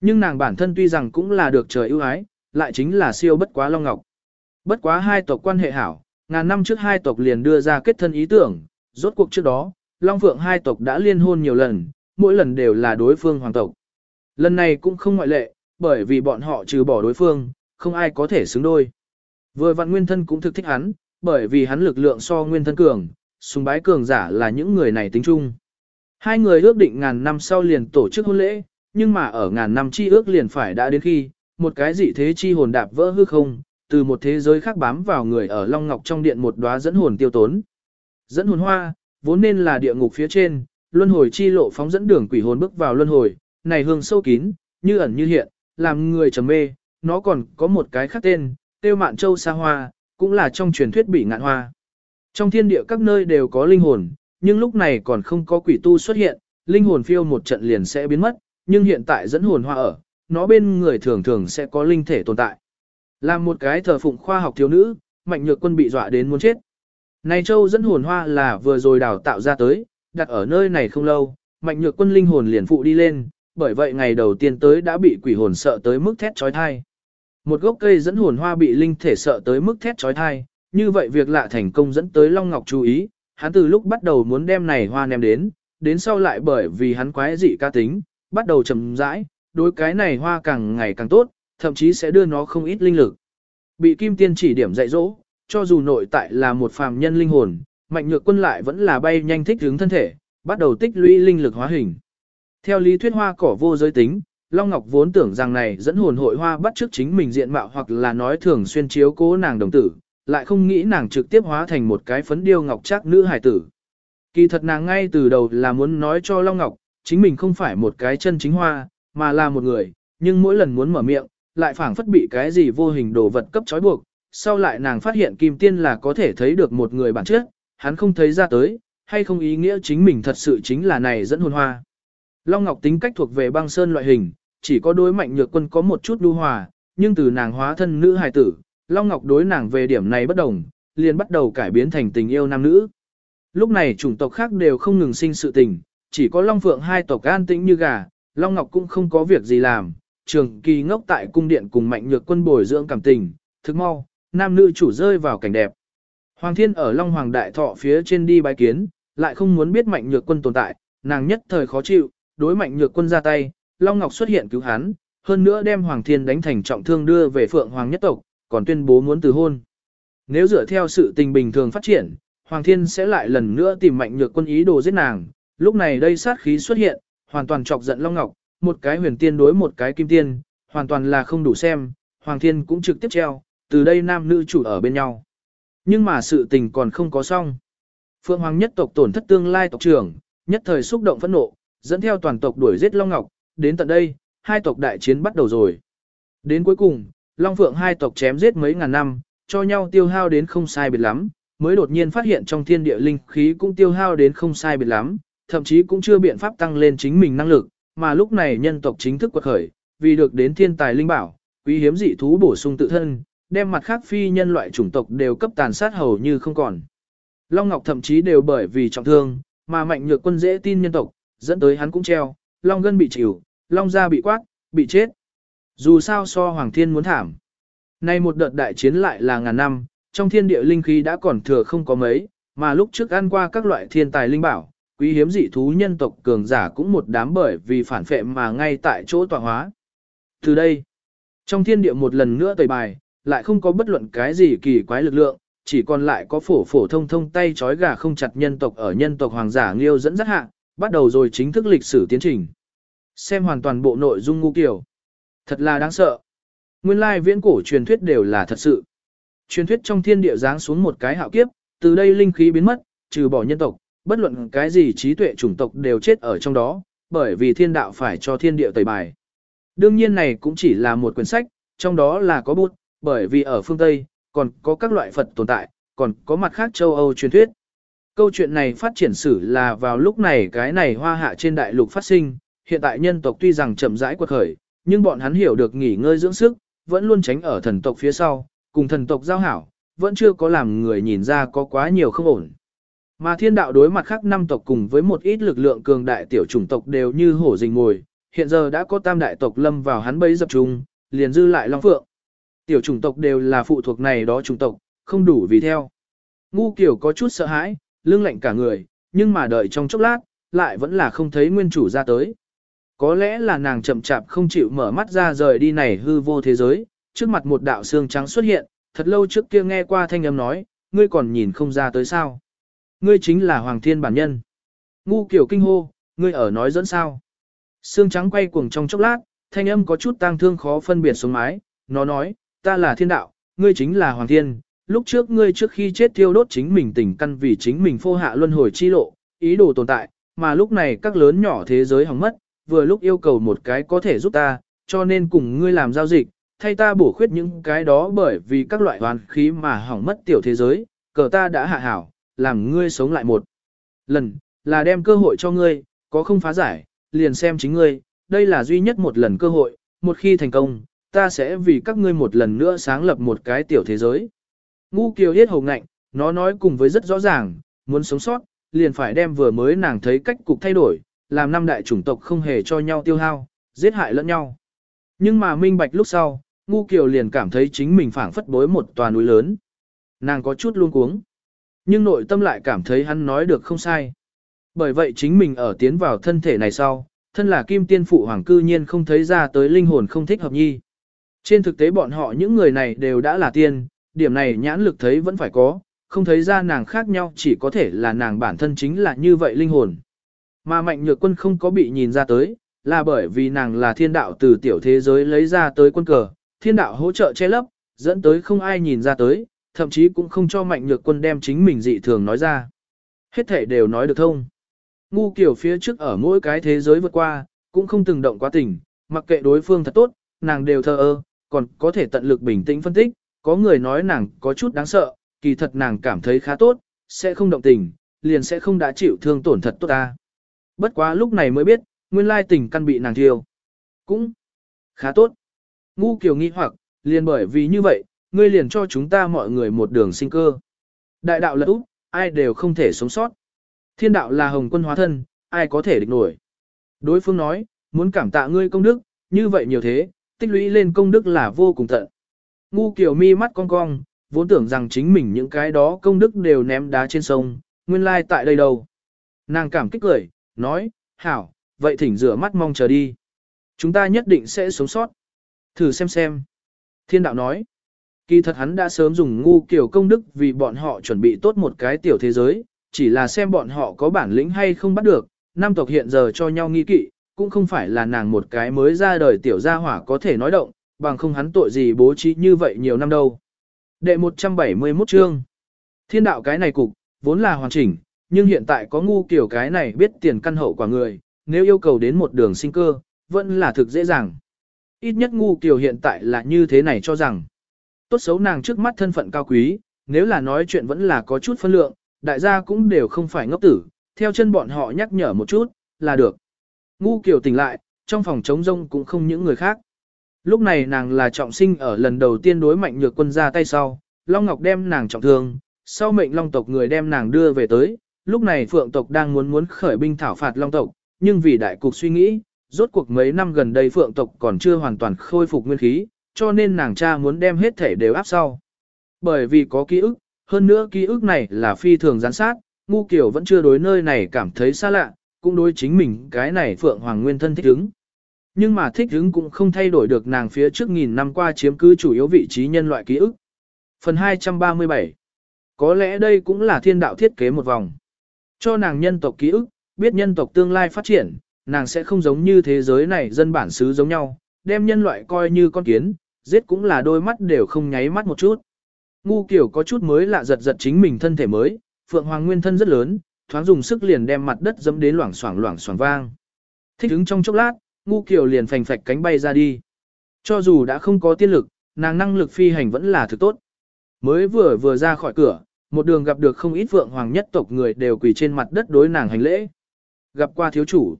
[SPEAKER 1] Nhưng nàng bản thân tuy rằng cũng là được trời ưu ái, lại chính là siêu bất quá Long Ngọc. Bất quá hai tộc quan hệ hảo, ngàn năm trước hai tộc liền đưa ra kết thân ý tưởng, rốt cuộc trước đó, Long Phượng hai tộc đã liên hôn nhiều lần, mỗi lần đều là đối phương hoàng tộc. Lần này cũng không ngoại lệ, bởi vì bọn họ trừ bỏ đối phương, không ai có thể xứng đôi. Vừa vặn nguyên thân cũng thực thích hắn, bởi vì hắn lực lượng so nguyên thân cường, sùng bái cường giả là những người này tính chung. Hai người ước định ngàn năm sau liền tổ chức hôn lễ, nhưng mà ở ngàn năm chi ước liền phải đã đến khi, một cái dị thế chi hồn đạp vỡ hư không, từ một thế giới khác bám vào người ở Long Ngọc trong điện một đóa dẫn hồn tiêu tốn. Dẫn hồn hoa, vốn nên là địa ngục phía trên, luân hồi chi lộ phóng dẫn đường quỷ hồn bước vào luân hồi, này hương sâu kín, như ẩn như hiện, làm người trầm mê, nó còn có một cái khác tên, tiêu mạn châu sa hoa, cũng là trong truyền thuyết bị ngạn hoa. Trong thiên địa các nơi đều có linh hồn, nhưng lúc này còn không có quỷ tu xuất hiện, linh hồn phiêu một trận liền sẽ biến mất, nhưng hiện tại dẫn hồn hoa ở, nó bên người thường thường sẽ có linh thể tồn tại. Là một cái thờ phụng khoa học thiếu nữ, mạnh nhược quân bị dọa đến muốn chết. Này châu dẫn hồn hoa là vừa rồi đào tạo ra tới, đặt ở nơi này không lâu, mạnh nhược quân linh hồn liền phụ đi lên, bởi vậy ngày đầu tiên tới đã bị quỷ hồn sợ tới mức thét trói thai. Một gốc cây dẫn hồn hoa bị linh thể sợ tới mức thét trói thai, như vậy việc lạ thành công dẫn tới Long Ngọc chú ý, hắn từ lúc bắt đầu muốn đem này hoa ném đến, đến sau lại bởi vì hắn quái dị ca tính, bắt đầu chậm rãi, đối cái này hoa càng ngày càng tốt, thậm chí sẽ đưa nó không ít linh lực. Bị Kim Tiên chỉ điểm dạy dỗ, cho dù nội tại là một phàm nhân linh hồn, mạnh nhược quân lại vẫn là bay nhanh thích hướng thân thể, bắt đầu tích lũy linh lực hóa hình. Theo lý thuyết hoa cỏ vô giới tính, Long Ngọc vốn tưởng rằng này dẫn hồn hội hoa bắt trước chính mình diện mạo hoặc là nói thường xuyên chiếu cố nàng đồng tử, lại không nghĩ nàng trực tiếp hóa thành một cái phấn điêu ngọc chắc nữ hài tử. Kỳ thật nàng ngay từ đầu là muốn nói cho Long Ngọc, chính mình không phải một cái chân chính hoa, mà là một người, nhưng mỗi lần muốn mở miệng, lại phảng phất bị cái gì vô hình đồ vật cấp trói buộc. Sau lại nàng phát hiện Kim Tiên là có thể thấy được một người bản chất, hắn không thấy ra tới, hay không ý nghĩa chính mình thật sự chính là này dẫn hồn hoa. Long Ngọc tính cách thuộc về băng sơn loại hình, chỉ có đối mạnh nhược quân có một chút đu hòa, nhưng từ nàng hóa thân nữ hài tử, Long Ngọc đối nàng về điểm này bất đồng, liền bắt đầu cải biến thành tình yêu nam nữ. Lúc này chủng tộc khác đều không ngừng sinh sự tình, chỉ có Long Phượng hai tộc an tĩnh như gà, Long Ngọc cũng không có việc gì làm, trường kỳ ngốc tại cung điện cùng mạnh nhược quân bồi dưỡng cảm tình, thức mau, nam nữ chủ rơi vào cảnh đẹp. Hoàng thiên ở Long Hoàng Đại Thọ phía trên đi bái kiến, lại không muốn biết mạnh nhược quân tồn tại, nàng nhất thời khó chịu, đối mạnh nhược quân ra tay, Long Ngọc xuất hiện cứu hắn, hơn nữa đem Hoàng Thiên đánh thành trọng thương đưa về Phượng Hoàng nhất tộc, còn tuyên bố muốn từ hôn. Nếu dựa theo sự tình bình thường phát triển, Hoàng Thiên sẽ lại lần nữa tìm mạnh nhược quân ý đồ giết nàng, lúc này đây sát khí xuất hiện, hoàn toàn chọc giận Long Ngọc, một cái huyền tiên đối một cái kim tiên, hoàn toàn là không đủ xem, Hoàng Thiên cũng trực tiếp treo, từ đây nam nữ chủ ở bên nhau. Nhưng mà sự tình còn không có xong. Phượng Hoàng nhất tộc tổn thất tương lai tộc trưởng, nhất thời xúc động phẫn nộ, dẫn theo toàn tộc đuổi giết Long Ngọc, đến tận đây, hai tộc đại chiến bắt đầu rồi. Đến cuối cùng, Long Phượng hai tộc chém giết mấy ngàn năm, cho nhau tiêu hao đến không sai biệt lắm, mới đột nhiên phát hiện trong thiên địa linh khí cũng tiêu hao đến không sai biệt lắm, thậm chí cũng chưa biện pháp tăng lên chính mình năng lực, mà lúc này nhân tộc chính thức quật khởi, vì được đến thiên tài linh bảo, quý hiếm dị thú bổ sung tự thân, đem mặt khác phi nhân loại chủng tộc đều cấp tàn sát hầu như không còn. Long Ngọc thậm chí đều bởi vì trọng thương, mà mạnh nhược quân dễ tin nhân tộc, dẫn tới hắn cũng treo, Long gân bị chịu, Long da bị quát, bị chết. Dù sao so Hoàng Thiên muốn thảm. Nay một đợt đại chiến lại là ngàn năm, trong thiên địa linh khí đã còn thừa không có mấy, mà lúc trước ăn qua các loại thiên tài linh bảo, quý hiếm dị thú nhân tộc cường giả cũng một đám bởi vì phản phệ mà ngay tại chỗ tọa hóa. Từ đây, trong thiên địa một lần nữa tẩy bài, lại không có bất luận cái gì kỳ quái lực lượng, chỉ còn lại có phổ phổ thông thông tay chói gà không chặt nhân tộc ở nhân tộc hoàng giả Liêu dẫn dắt hạ, bắt đầu rồi chính thức lịch sử tiến trình. Xem hoàn toàn bộ nội dung ngu kiểu. Thật là đáng sợ. Nguyên lai viễn cổ truyền thuyết đều là thật sự. Truyền thuyết trong thiên địa giáng xuống một cái hạo kiếp, từ đây linh khí biến mất, trừ bỏ nhân tộc, bất luận cái gì trí tuệ chủng tộc đều chết ở trong đó, bởi vì thiên đạo phải cho thiên địa tẩy bài. Đương nhiên này cũng chỉ là một quyển sách, trong đó là có bút, bởi vì ở phương Tây, còn có các loại Phật tồn tại, còn có mặt khác châu Âu truyền thuyết. Câu chuyện này phát triển sử là vào lúc này cái này hoa hạ trên đại lục phát sinh, hiện tại nhân tộc tuy rằng chậm rãi quật khởi, nhưng bọn hắn hiểu được nghỉ ngơi dưỡng sức, vẫn luôn tránh ở thần tộc phía sau, cùng thần tộc giao hảo, vẫn chưa có làm người nhìn ra có quá nhiều không ổn. Mà thiên đạo đối mặt khác năm tộc cùng với một ít lực lượng cường đại tiểu chủng tộc đều như hổ rình ngồi, hiện giờ đã có tam đại tộc lâm vào hắn bấy dập trung, liền dư lại long phượng. Tiểu chủng tộc đều là phụ thuộc này đó chủng tộc, không đủ vì theo. Ngu kiểu có chút sợ hãi, lưng lạnh cả người, nhưng mà đợi trong chốc lát, lại vẫn là không thấy nguyên chủ ra tới. Có lẽ là nàng chậm chạp không chịu mở mắt ra rời đi này hư vô thế giới, trước mặt một đạo xương trắng xuất hiện, thật lâu trước kia nghe qua thanh âm nói, ngươi còn nhìn không ra tới sao. Ngươi chính là Hoàng Thiên bản nhân. Ngu kiểu kinh hô, ngươi ở nói dẫn sao. Xương trắng quay cuồng trong chốc lát, thanh âm có chút tang thương khó phân biệt xuống mái, nó nói, ta là thiên đạo, ngươi chính là Hoàng Thiên, lúc trước ngươi trước khi chết tiêu đốt chính mình tình căn vì chính mình phô hạ luân hồi chi lộ, ý đồ tồn tại, mà lúc này các lớn nhỏ thế giới hỏng mất, vừa lúc yêu cầu một cái có thể giúp ta, cho nên cùng ngươi làm giao dịch, thay ta bổ khuyết những cái đó bởi vì các loại hoàn khí mà hỏng mất tiểu thế giới, cờ ta đã hạ hảo, làm ngươi sống lại một lần, là đem cơ hội cho ngươi, có không phá giải, liền xem chính ngươi, đây là duy nhất một lần cơ hội, một khi thành công, ta sẽ vì các ngươi một lần nữa sáng lập một cái tiểu thế giới. Ngu kiều hết hầu ngạnh, nó nói cùng với rất rõ ràng, muốn sống sót, liền phải đem vừa mới nàng thấy cách cục thay đổi, làm năm đại chủng tộc không hề cho nhau tiêu hao, giết hại lẫn nhau. Nhưng mà minh bạch lúc sau, ngu kiều liền cảm thấy chính mình phảng phất bối một tòa núi lớn. Nàng có chút luôn cuống. Nhưng nội tâm lại cảm thấy hắn nói được không sai. Bởi vậy chính mình ở tiến vào thân thể này sau, thân là kim tiên phụ hoàng cư nhiên không thấy ra tới linh hồn không thích hợp nhi. Trên thực tế bọn họ những người này đều đã là tiên, điểm này nhãn lực thấy vẫn phải có, không thấy ra nàng khác nhau chỉ có thể là nàng bản thân chính là như vậy linh hồn. Mà mạnh nhược quân không có bị nhìn ra tới, là bởi vì nàng là thiên đạo từ tiểu thế giới lấy ra tới quân cờ, thiên đạo hỗ trợ che lấp, dẫn tới không ai nhìn ra tới, thậm chí cũng không cho mạnh nhược quân đem chính mình dị thường nói ra. Hết thể đều nói được thông. Ngu kiểu phía trước ở mỗi cái thế giới vượt qua, cũng không từng động quá tình, mặc kệ đối phương thật tốt, nàng đều thờ ơ, còn có thể tận lực bình tĩnh phân tích, có người nói nàng có chút đáng sợ, kỳ thật nàng cảm thấy khá tốt, sẽ không động tình, liền sẽ không đã chịu thương tổn thật tốt ta. Bất quá lúc này mới biết, nguyên lai tình căn bị nàng thiêu. Cũng khá tốt. Ngu kiều nghi hoặc, liền bởi vì như vậy, ngươi liền cho chúng ta mọi người một đường sinh cơ. Đại đạo lật úp, ai đều không thể sống sót. Thiên đạo là hồng quân hóa thân, ai có thể địch nổi. Đối phương nói, muốn cảm tạ ngươi công đức, như vậy nhiều thế, tích lũy lên công đức là vô cùng tận. Ngu kiểu mi mắt cong cong, vốn tưởng rằng chính mình những cái đó công đức đều ném đá trên sông, nguyên lai tại đây đâu. Nàng cảm kích cười, nói, hảo, vậy thỉnh rửa mắt mong chờ đi. Chúng ta nhất định sẽ sống sót. Thử xem xem. Thiên đạo nói, kỳ thật hắn đã sớm dùng ngu kiểu công đức vì bọn họ chuẩn bị tốt một cái tiểu thế giới, chỉ là xem bọn họ có bản lĩnh hay không bắt được, nam tộc hiện giờ cho nhau nghi kỵ, cũng không phải là nàng một cái mới ra đời tiểu gia hỏa có thể nói động, bằng không hắn tội gì bố trí như vậy nhiều năm đâu. Đệ 171 chương Thiên đạo cái này cục, vốn là hoàn chỉnh, nhưng hiện tại có ngu kiểu cái này biết tiền căn hậu quả người, nếu yêu cầu đến một đường sinh cơ, vẫn là thực dễ dàng. Ít nhất ngu kiểu hiện tại là như thế này cho rằng. Tốt xấu nàng trước mắt thân phận cao quý, nếu là nói chuyện vẫn là có chút phân lượng, đại gia cũng đều không phải ngốc tử, theo chân bọn họ nhắc nhở một chút, là được. Ngu kiểu tỉnh lại, trong phòng trống rông cũng không những người khác. Lúc này nàng là trọng sinh ở lần đầu tiên đối mạnh nhược quân ra tay sau, Long Ngọc đem nàng trọng thương, sau mệnh Long tộc người đem nàng đưa về tới, lúc này Phượng tộc đang muốn muốn khởi binh thảo phạt Long tộc, nhưng vì đại cục suy nghĩ, rốt cuộc mấy năm gần đây Phượng tộc còn chưa hoàn toàn khôi phục nguyên khí, cho nên nàng cha muốn đem hết thể đều áp sau. Bởi vì có ký ức, hơn nữa ký ức này là phi thường gián sát, ngu kiểu vẫn chưa đối nơi này cảm thấy xa lạ, cũng đối chính mình cái này Phượng Hoàng Nguyên thân thích ứng. Nhưng mà thích ứng cũng không thay đổi được nàng phía trước nghìn năm qua chiếm cứ chủ yếu vị trí nhân loại ký ức. Phần 237 Có lẽ đây cũng là thiên đạo thiết kế một vòng. Cho nàng nhân tộc ký ức, biết nhân tộc tương lai phát triển, nàng sẽ không giống như thế giới này dân bản xứ giống nhau, đem nhân loại coi như con kiến, giết cũng là đôi mắt đều không nháy mắt một chút. Ngu kiểu có chút mới lạ giật giật chính mình thân thể mới, Phượng Hoàng nguyên thân rất lớn, thoáng dùng sức liền đem mặt đất dẫm đến loảng xoảng loảng xoảng vang. Thích ứng trong chốc lát, ngu kiều liền phành phạch cánh bay ra đi. Cho dù đã không có tiên lực, nàng năng lực phi hành vẫn là thực tốt. Mới vừa vừa ra khỏi cửa, một đường gặp được không ít vượng Hoàng nhất tộc người đều quỳ trên mặt đất đối nàng hành lễ. Gặp qua thiếu chủ.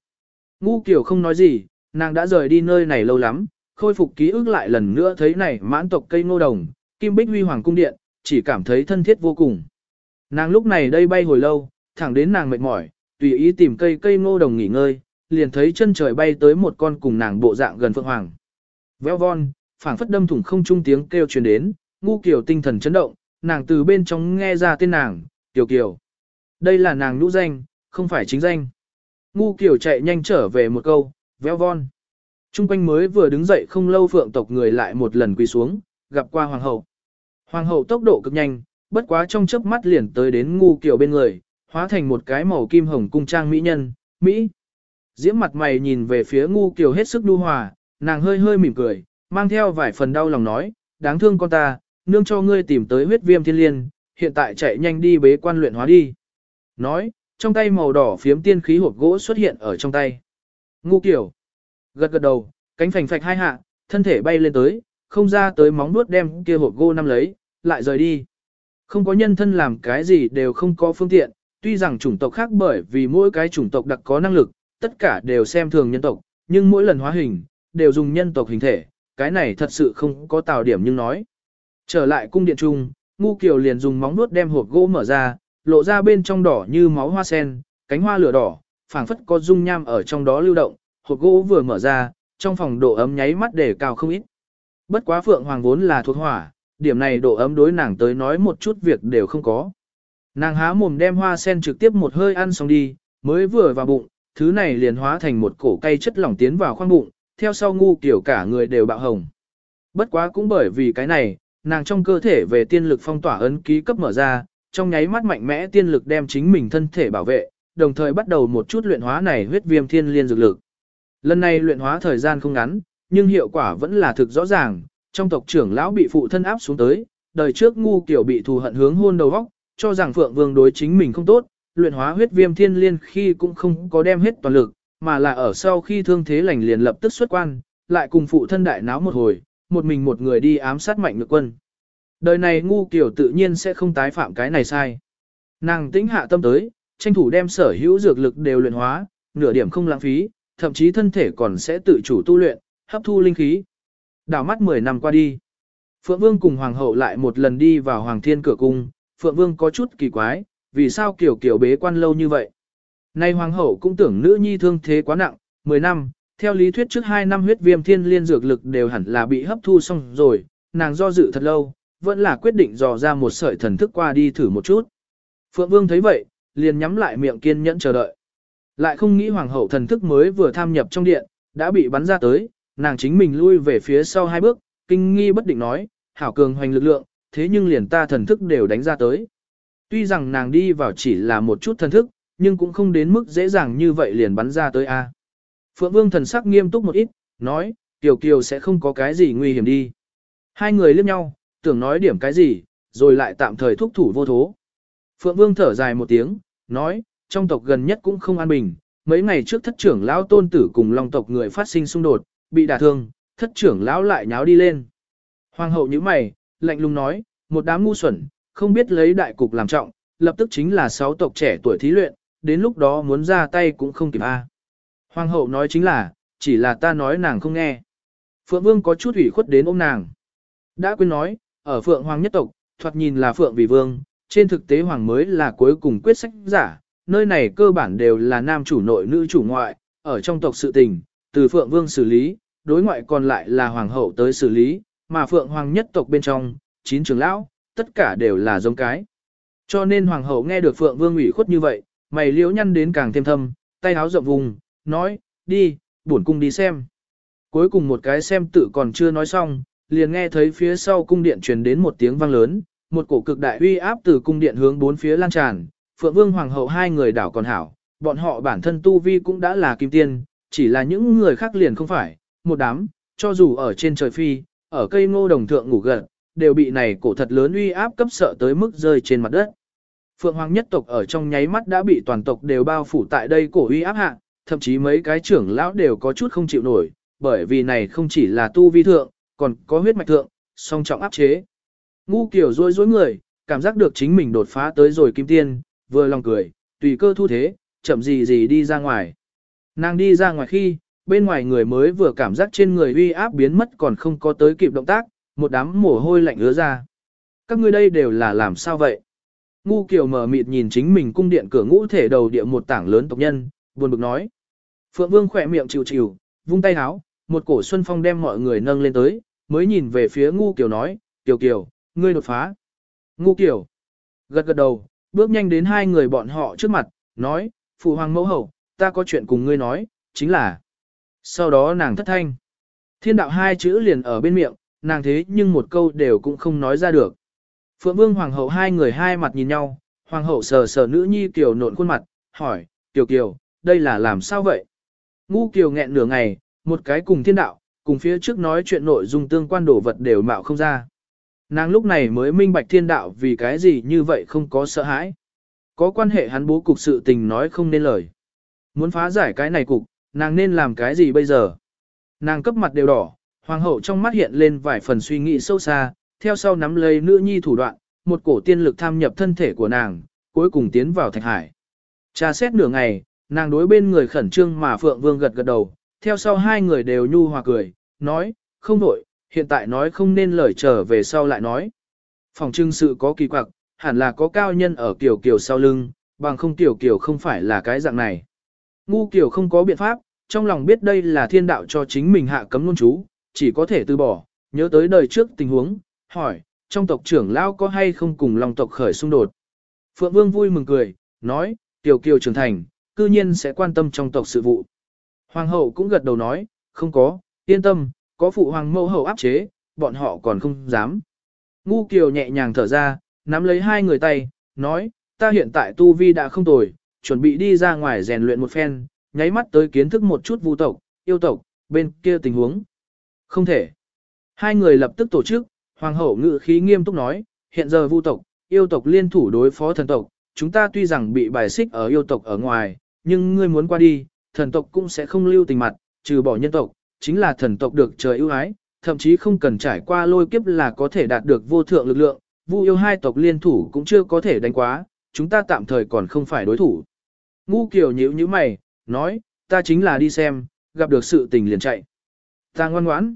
[SPEAKER 1] Ngu kiều không nói gì, nàng đã rời đi nơi này lâu lắm, khôi phục ký ức lại lần nữa thấy này mãn tộc cây ngô đồng, kim bích huy hoàng cung điện, chỉ cảm thấy thân thiết vô cùng. Nàng lúc này đây bay hồi lâu, thẳng đến nàng mệt mỏi, tùy ý tìm cây cây ngô đồng nghỉ ngơi, liền thấy chân trời bay tới một con cùng nàng bộ dạng gần phượng hoàng. Véo von, phảng phất đâm thủng không trung tiếng kêu truyền đến, ngu kiểu tinh thần chấn động, nàng từ bên trong nghe ra tên nàng, Tiểu Kiều. Đây là nàng nhũ danh, không phải chính danh. Ngu kiểu chạy nhanh trở về một câu, véo von. Trung quanh mới vừa đứng dậy không lâu phượng tộc người lại một lần quỳ xuống, gặp qua hoàng hậu. Hoàng hậu tốc độ cực nhanh, bất quá trong chớp mắt liền tới đến ngu kiểu bên người, hóa thành một cái màu kim hồng cung trang mỹ nhân, Mỹ. Diễm mặt mày nhìn về phía ngu kiều hết sức đu hòa, nàng hơi hơi mỉm cười, mang theo vài phần đau lòng nói, đáng thương con ta, nương cho ngươi tìm tới huyết viêm thiên liên, hiện tại chạy nhanh đi bế quan luyện hóa đi. Nói, trong tay màu đỏ phiếm tiên khí hộp gỗ xuất hiện ở trong tay. Ngu kiểu, gật gật đầu, cánh phành phạch hai hạ, thân thể bay lên tới, không ra tới móng nuốt đem kia hộp gỗ nắm lấy, lại rời đi. Không có nhân thân làm cái gì đều không có phương tiện, tuy rằng chủng tộc khác bởi vì mỗi cái chủng tộc đặc có năng lực, tất cả đều xem thường nhân tộc, nhưng mỗi lần hóa hình, đều dùng nhân tộc hình thể, cái này thật sự không có tào điểm nhưng nói. Trở lại cung điện trung, ngu kiều liền dùng móng nuốt đem hộp gỗ mở ra, lộ ra bên trong đỏ như máu hoa sen, cánh hoa lửa đỏ, phảng phất có dung nham ở trong đó lưu động, hộp gỗ vừa mở ra, trong phòng độ ấm nháy mắt để cao không ít. Bất quá phượng hoàng vốn là thuộc hỏa, điểm này độ ấm đối nàng tới nói một chút việc đều không có. Nàng há mồm đem hoa sen trực tiếp một hơi ăn xong đi, mới vừa vào bụng, thứ này liền hóa thành một cổ cây chất lỏng tiến vào khoang bụng, theo sau ngu kiểu cả người đều bạo hồng. Bất quá cũng bởi vì cái này, nàng trong cơ thể về tiên lực phong tỏa ấn ký cấp mở ra, trong nháy mắt mạnh mẽ tiên lực đem chính mình thân thể bảo vệ, đồng thời bắt đầu một chút luyện hóa này huyết viêm thiên liên dược lực. Lần này luyện hóa thời gian không ngắn, nhưng hiệu quả vẫn là thực rõ ràng, trong tộc trưởng lão bị phụ thân áp xuống tới, đời trước ngu kiểu bị thù hận hướng hôn đầu vóc, cho rằng Phượng Vương đối chính mình không tốt, luyện hóa huyết viêm thiên liên khi cũng không có đem hết toàn lực, mà là ở sau khi thương thế lành liền lập tức xuất quan, lại cùng phụ thân đại náo một hồi, một mình một người đi ám sát mạnh ngược quân. Đời này ngu kiểu tự nhiên sẽ không tái phạm cái này sai. Nàng tĩnh hạ tâm tới, tranh thủ đem sở hữu dược lực đều luyện hóa, nửa điểm không lãng phí, thậm chí thân thể còn sẽ tự chủ tu luyện, hấp thu linh khí. Đảo mắt 10 năm qua đi. Phượng Vương cùng Hoàng hậu lại một lần đi vào Hoàng Thiên cửa cung, Phượng Vương có chút kỳ quái, vì sao kiểu kiểu bế quan lâu như vậy. Nay Hoàng hậu cũng tưởng nữ nhi thương thế quá nặng, 10 năm, theo lý thuyết trước 2 năm huyết viêm thiên liên dược lực đều hẳn là bị hấp thu xong rồi, nàng do dự thật lâu, vẫn là quyết định dò ra một sợi thần thức qua đi thử một chút. Phượng Vương thấy vậy, liền nhắm lại miệng kiên nhẫn chờ đợi. Lại không nghĩ hoàng hậu thần thức mới vừa tham nhập trong điện, đã bị bắn ra tới, nàng chính mình lui về phía sau hai bước, kinh nghi bất định nói, hảo cường hoành lực lượng, thế nhưng liền ta thần thức đều đánh ra tới. Tuy rằng nàng đi vào chỉ là một chút thần thức, nhưng cũng không đến mức dễ dàng như vậy liền bắn ra tới a. Phượng Vương thần sắc nghiêm túc một ít, nói, Kiều Kiều sẽ không có cái gì nguy hiểm đi. Hai người liếc nhau, tưởng nói điểm cái gì, rồi lại tạm thời thúc thủ vô thố. Phượng Vương thở dài một tiếng, nói, trong tộc gần nhất cũng không an bình, mấy ngày trước thất trưởng lão tôn tử cùng long tộc người phát sinh xung đột, bị đả thương, thất trưởng lão lại nháo đi lên. Hoàng hậu như mày, lạnh lùng nói, một đám ngu xuẩn, không biết lấy đại cục làm trọng, lập tức chính là sáu tộc trẻ tuổi thí luyện, đến lúc đó muốn ra tay cũng không kịp a. Hoàng hậu nói chính là, chỉ là ta nói nàng không nghe. Phượng Vương có chút ủy khuất đến ôm nàng. Đã quên nói, ở Phượng Hoàng nhất tộc, thoạt nhìn là Phượng vì Vương, trên thực tế Hoàng mới là cuối cùng quyết sách giả, nơi này cơ bản đều là nam chủ nội nữ chủ ngoại, ở trong tộc sự tình, từ Phượng Vương xử lý, đối ngoại còn lại là Hoàng hậu tới xử lý, mà Phượng Hoàng nhất tộc bên trong, chín trưởng lão, tất cả đều là giống cái. Cho nên Hoàng hậu nghe được Phượng Vương ủy khuất như vậy, mày liễu nhăn đến càng thêm thâm, tay háo rộng vùng, nói, đi, bổn cung đi xem. Cuối cùng một cái xem tự còn chưa nói xong, liền nghe thấy phía sau cung điện truyền đến một tiếng vang lớn, một cổ cực đại uy áp từ cung điện hướng bốn phía lan tràn, Phượng Vương Hoàng hậu hai người đảo còn hảo, bọn họ bản thân tu vi cũng đã là kim tiên, chỉ là những người khác liền không phải, một đám, cho dù ở trên trời phi, ở cây ngô đồng thượng ngủ gần, đều bị này cổ thật lớn uy áp cấp sợ tới mức rơi trên mặt đất. Phượng Hoàng nhất tộc ở trong nháy mắt đã bị toàn tộc đều bao phủ tại đây cổ uy áp hạ, thậm chí mấy cái trưởng lão đều có chút không chịu nổi, bởi vì này không chỉ là tu vi thượng, còn có huyết mạch thượng, song trọng áp chế. Ngu kiểu rối rối người, cảm giác được chính mình đột phá tới rồi kim tiên, vừa lòng cười, tùy cơ thu thế, chậm gì gì đi ra ngoài. Nàng đi ra ngoài khi, bên ngoài người mới vừa cảm giác trên người uy áp biến mất còn không có tới kịp động tác, một đám mồ hôi lạnh ứa ra. Các ngươi đây đều là làm sao vậy? Ngu Kiều mở mịt nhìn chính mình cung điện cửa ngũ thể đầu địa một tảng lớn tộc nhân, buồn bực nói. Phượng Vương khỏe miệng chịu chịu, vung tay háo, một cổ xuân phong đem mọi người nâng lên tới, mới nhìn về phía Ngu Kiều nói, Kiều Kiều, ngươi đột phá. Ngu Kiều, gật gật đầu, bước nhanh đến hai người bọn họ trước mặt, nói, Phụ Hoàng mẫu hậu, ta có chuyện cùng ngươi nói, chính là. Sau đó nàng thất thanh. Thiên đạo hai chữ liền ở bên miệng, nàng thế nhưng một câu đều cũng không nói ra được. Phượng Vương Hoàng hậu hai người hai mặt nhìn nhau, Hoàng hậu sờ sờ nữ nhi Kiều nộn khuôn mặt, hỏi, Kiều Kiều, đây là làm sao vậy? Ngu Kiều nghẹn nửa ngày, một cái cùng thiên đạo, cùng phía trước nói chuyện nội dung tương quan đổ vật đều mạo không ra. Nàng lúc này mới minh bạch thiên đạo vì cái gì như vậy không có sợ hãi. Có quan hệ hắn bố cục sự tình nói không nên lời. Muốn phá giải cái này cục, nàng nên làm cái gì bây giờ? Nàng cấp mặt đều đỏ, hoàng hậu trong mắt hiện lên vài phần suy nghĩ sâu xa, theo sau nắm lấy nữ nhi thủ đoạn, một cổ tiên lực tham nhập thân thể của nàng, cuối cùng tiến vào thạch hải. trà xét nửa ngày, nàng đối bên người khẩn trương mà Phượng Vương gật gật đầu, theo sau hai người đều nhu hòa cười, nói, không đổi, hiện tại nói không nên lời trở về sau lại nói. Phòng trưng sự có kỳ quặc, hẳn là có cao nhân ở kiểu kiểu sau lưng, bằng không tiểu kiểu không phải là cái dạng này. Ngu kiểu không có biện pháp, trong lòng biết đây là thiên đạo cho chính mình hạ cấm luôn chú, chỉ có thể từ bỏ, nhớ tới đời trước tình huống, hỏi, trong tộc trưởng lão có hay không cùng lòng tộc khởi xung đột. Phượng Vương vui mừng cười, nói, tiểu kiều trưởng thành, cư nhiên sẽ quan tâm trong tộc sự vụ. Hoàng hậu cũng gật đầu nói, không có, yên tâm, có phụ hoàng mẫu hậu áp chế, bọn họ còn không dám. Ngu kiều nhẹ nhàng thở ra, nắm lấy hai người tay, nói, ta hiện tại tu vi đã không tồi, chuẩn bị đi ra ngoài rèn luyện một phen, nháy mắt tới kiến thức một chút vu tộc, yêu tộc, bên kia tình huống. Không thể. Hai người lập tức tổ chức, hoàng hậu ngự khí nghiêm túc nói, hiện giờ vu tộc, yêu tộc liên thủ đối phó thần tộc, chúng ta tuy rằng bị bài xích ở yêu tộc ở ngoài, nhưng ngươi muốn qua đi, thần tộc cũng sẽ không lưu tình mặt, trừ bỏ nhân tộc, chính là thần tộc được trời ưu ái, thậm chí không cần trải qua lôi kiếp là có thể đạt được vô thượng lực lượng, vu yêu hai tộc liên thủ cũng chưa có thể đánh quá, chúng ta tạm thời còn không phải đối thủ. Ngu kiểu nhíu như mày, nói, ta chính là đi xem, gặp được sự tình liền chạy. Ta ngoan ngoãn.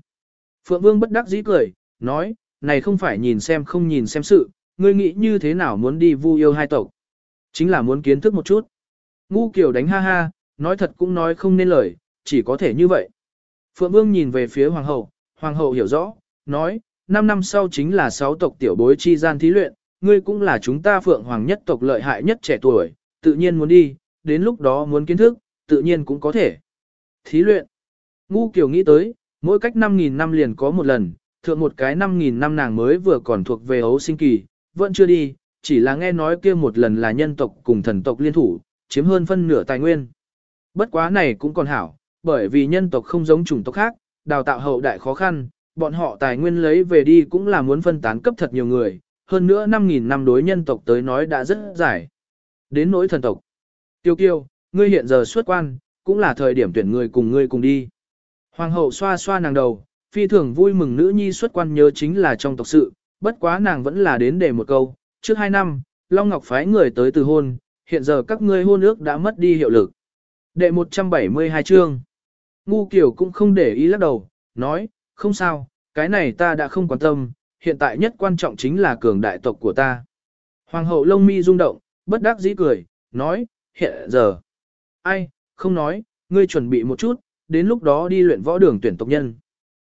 [SPEAKER 1] Phượng Vương bất đắc dĩ cười, nói, này không phải nhìn xem không nhìn xem sự, ngươi nghĩ như thế nào muốn đi vu yêu hai tộc. Chính là muốn kiến thức một chút. Ngu kiểu đánh ha ha, nói thật cũng nói không nên lời, chỉ có thể như vậy. Phượng Vương nhìn về phía Hoàng hậu, Hoàng hậu hiểu rõ, nói, 5 năm sau chính là 6 tộc tiểu bối chi gian thí luyện, ngươi cũng là chúng ta Phượng Hoàng nhất tộc lợi hại nhất trẻ tuổi, tự nhiên muốn đi, đến lúc đó muốn kiến thức, tự nhiên cũng có thể. Thí luyện. Ngu Kiều nghĩ tới, mỗi cách 5.000 năm liền có một lần, thượng một cái 5.000 năm nàng mới vừa còn thuộc về ấu sinh kỳ, vẫn chưa đi, chỉ là nghe nói kia một lần là nhân tộc cùng thần tộc liên thủ, chiếm hơn phân nửa tài nguyên. Bất quá này cũng còn hảo, bởi vì nhân tộc không giống chủng tộc khác, đào tạo hậu đại khó khăn, bọn họ tài nguyên lấy về đi cũng là muốn phân tán cấp thật nhiều người, hơn nữa 5.000 năm đối nhân tộc tới nói đã rất dài. Đến nỗi thần tộc. Tiêu kiêu, ngươi hiện giờ xuất quan, cũng là thời điểm tuyển người cùng ngươi cùng đi. Hoàng hậu xoa xoa nàng đầu, phi thường vui mừng nữ nhi xuất quan nhớ chính là trong tộc sự, bất quá nàng vẫn là đến để một câu, trước hai năm, Long Ngọc phái người tới từ hôn, hiện giờ các ngươi hôn ước đã mất đi hiệu lực. Đệ 172 chương. Ngu kiểu cũng không để ý lắc đầu, nói, không sao, cái này ta đã không quan tâm, hiện tại nhất quan trọng chính là cường đại tộc của ta. Hoàng hậu lông mi rung động, bất đắc dĩ cười, nói, hiện giờ. Ai, không nói, ngươi chuẩn bị một chút, đến lúc đó đi luyện võ đường tuyển tộc nhân.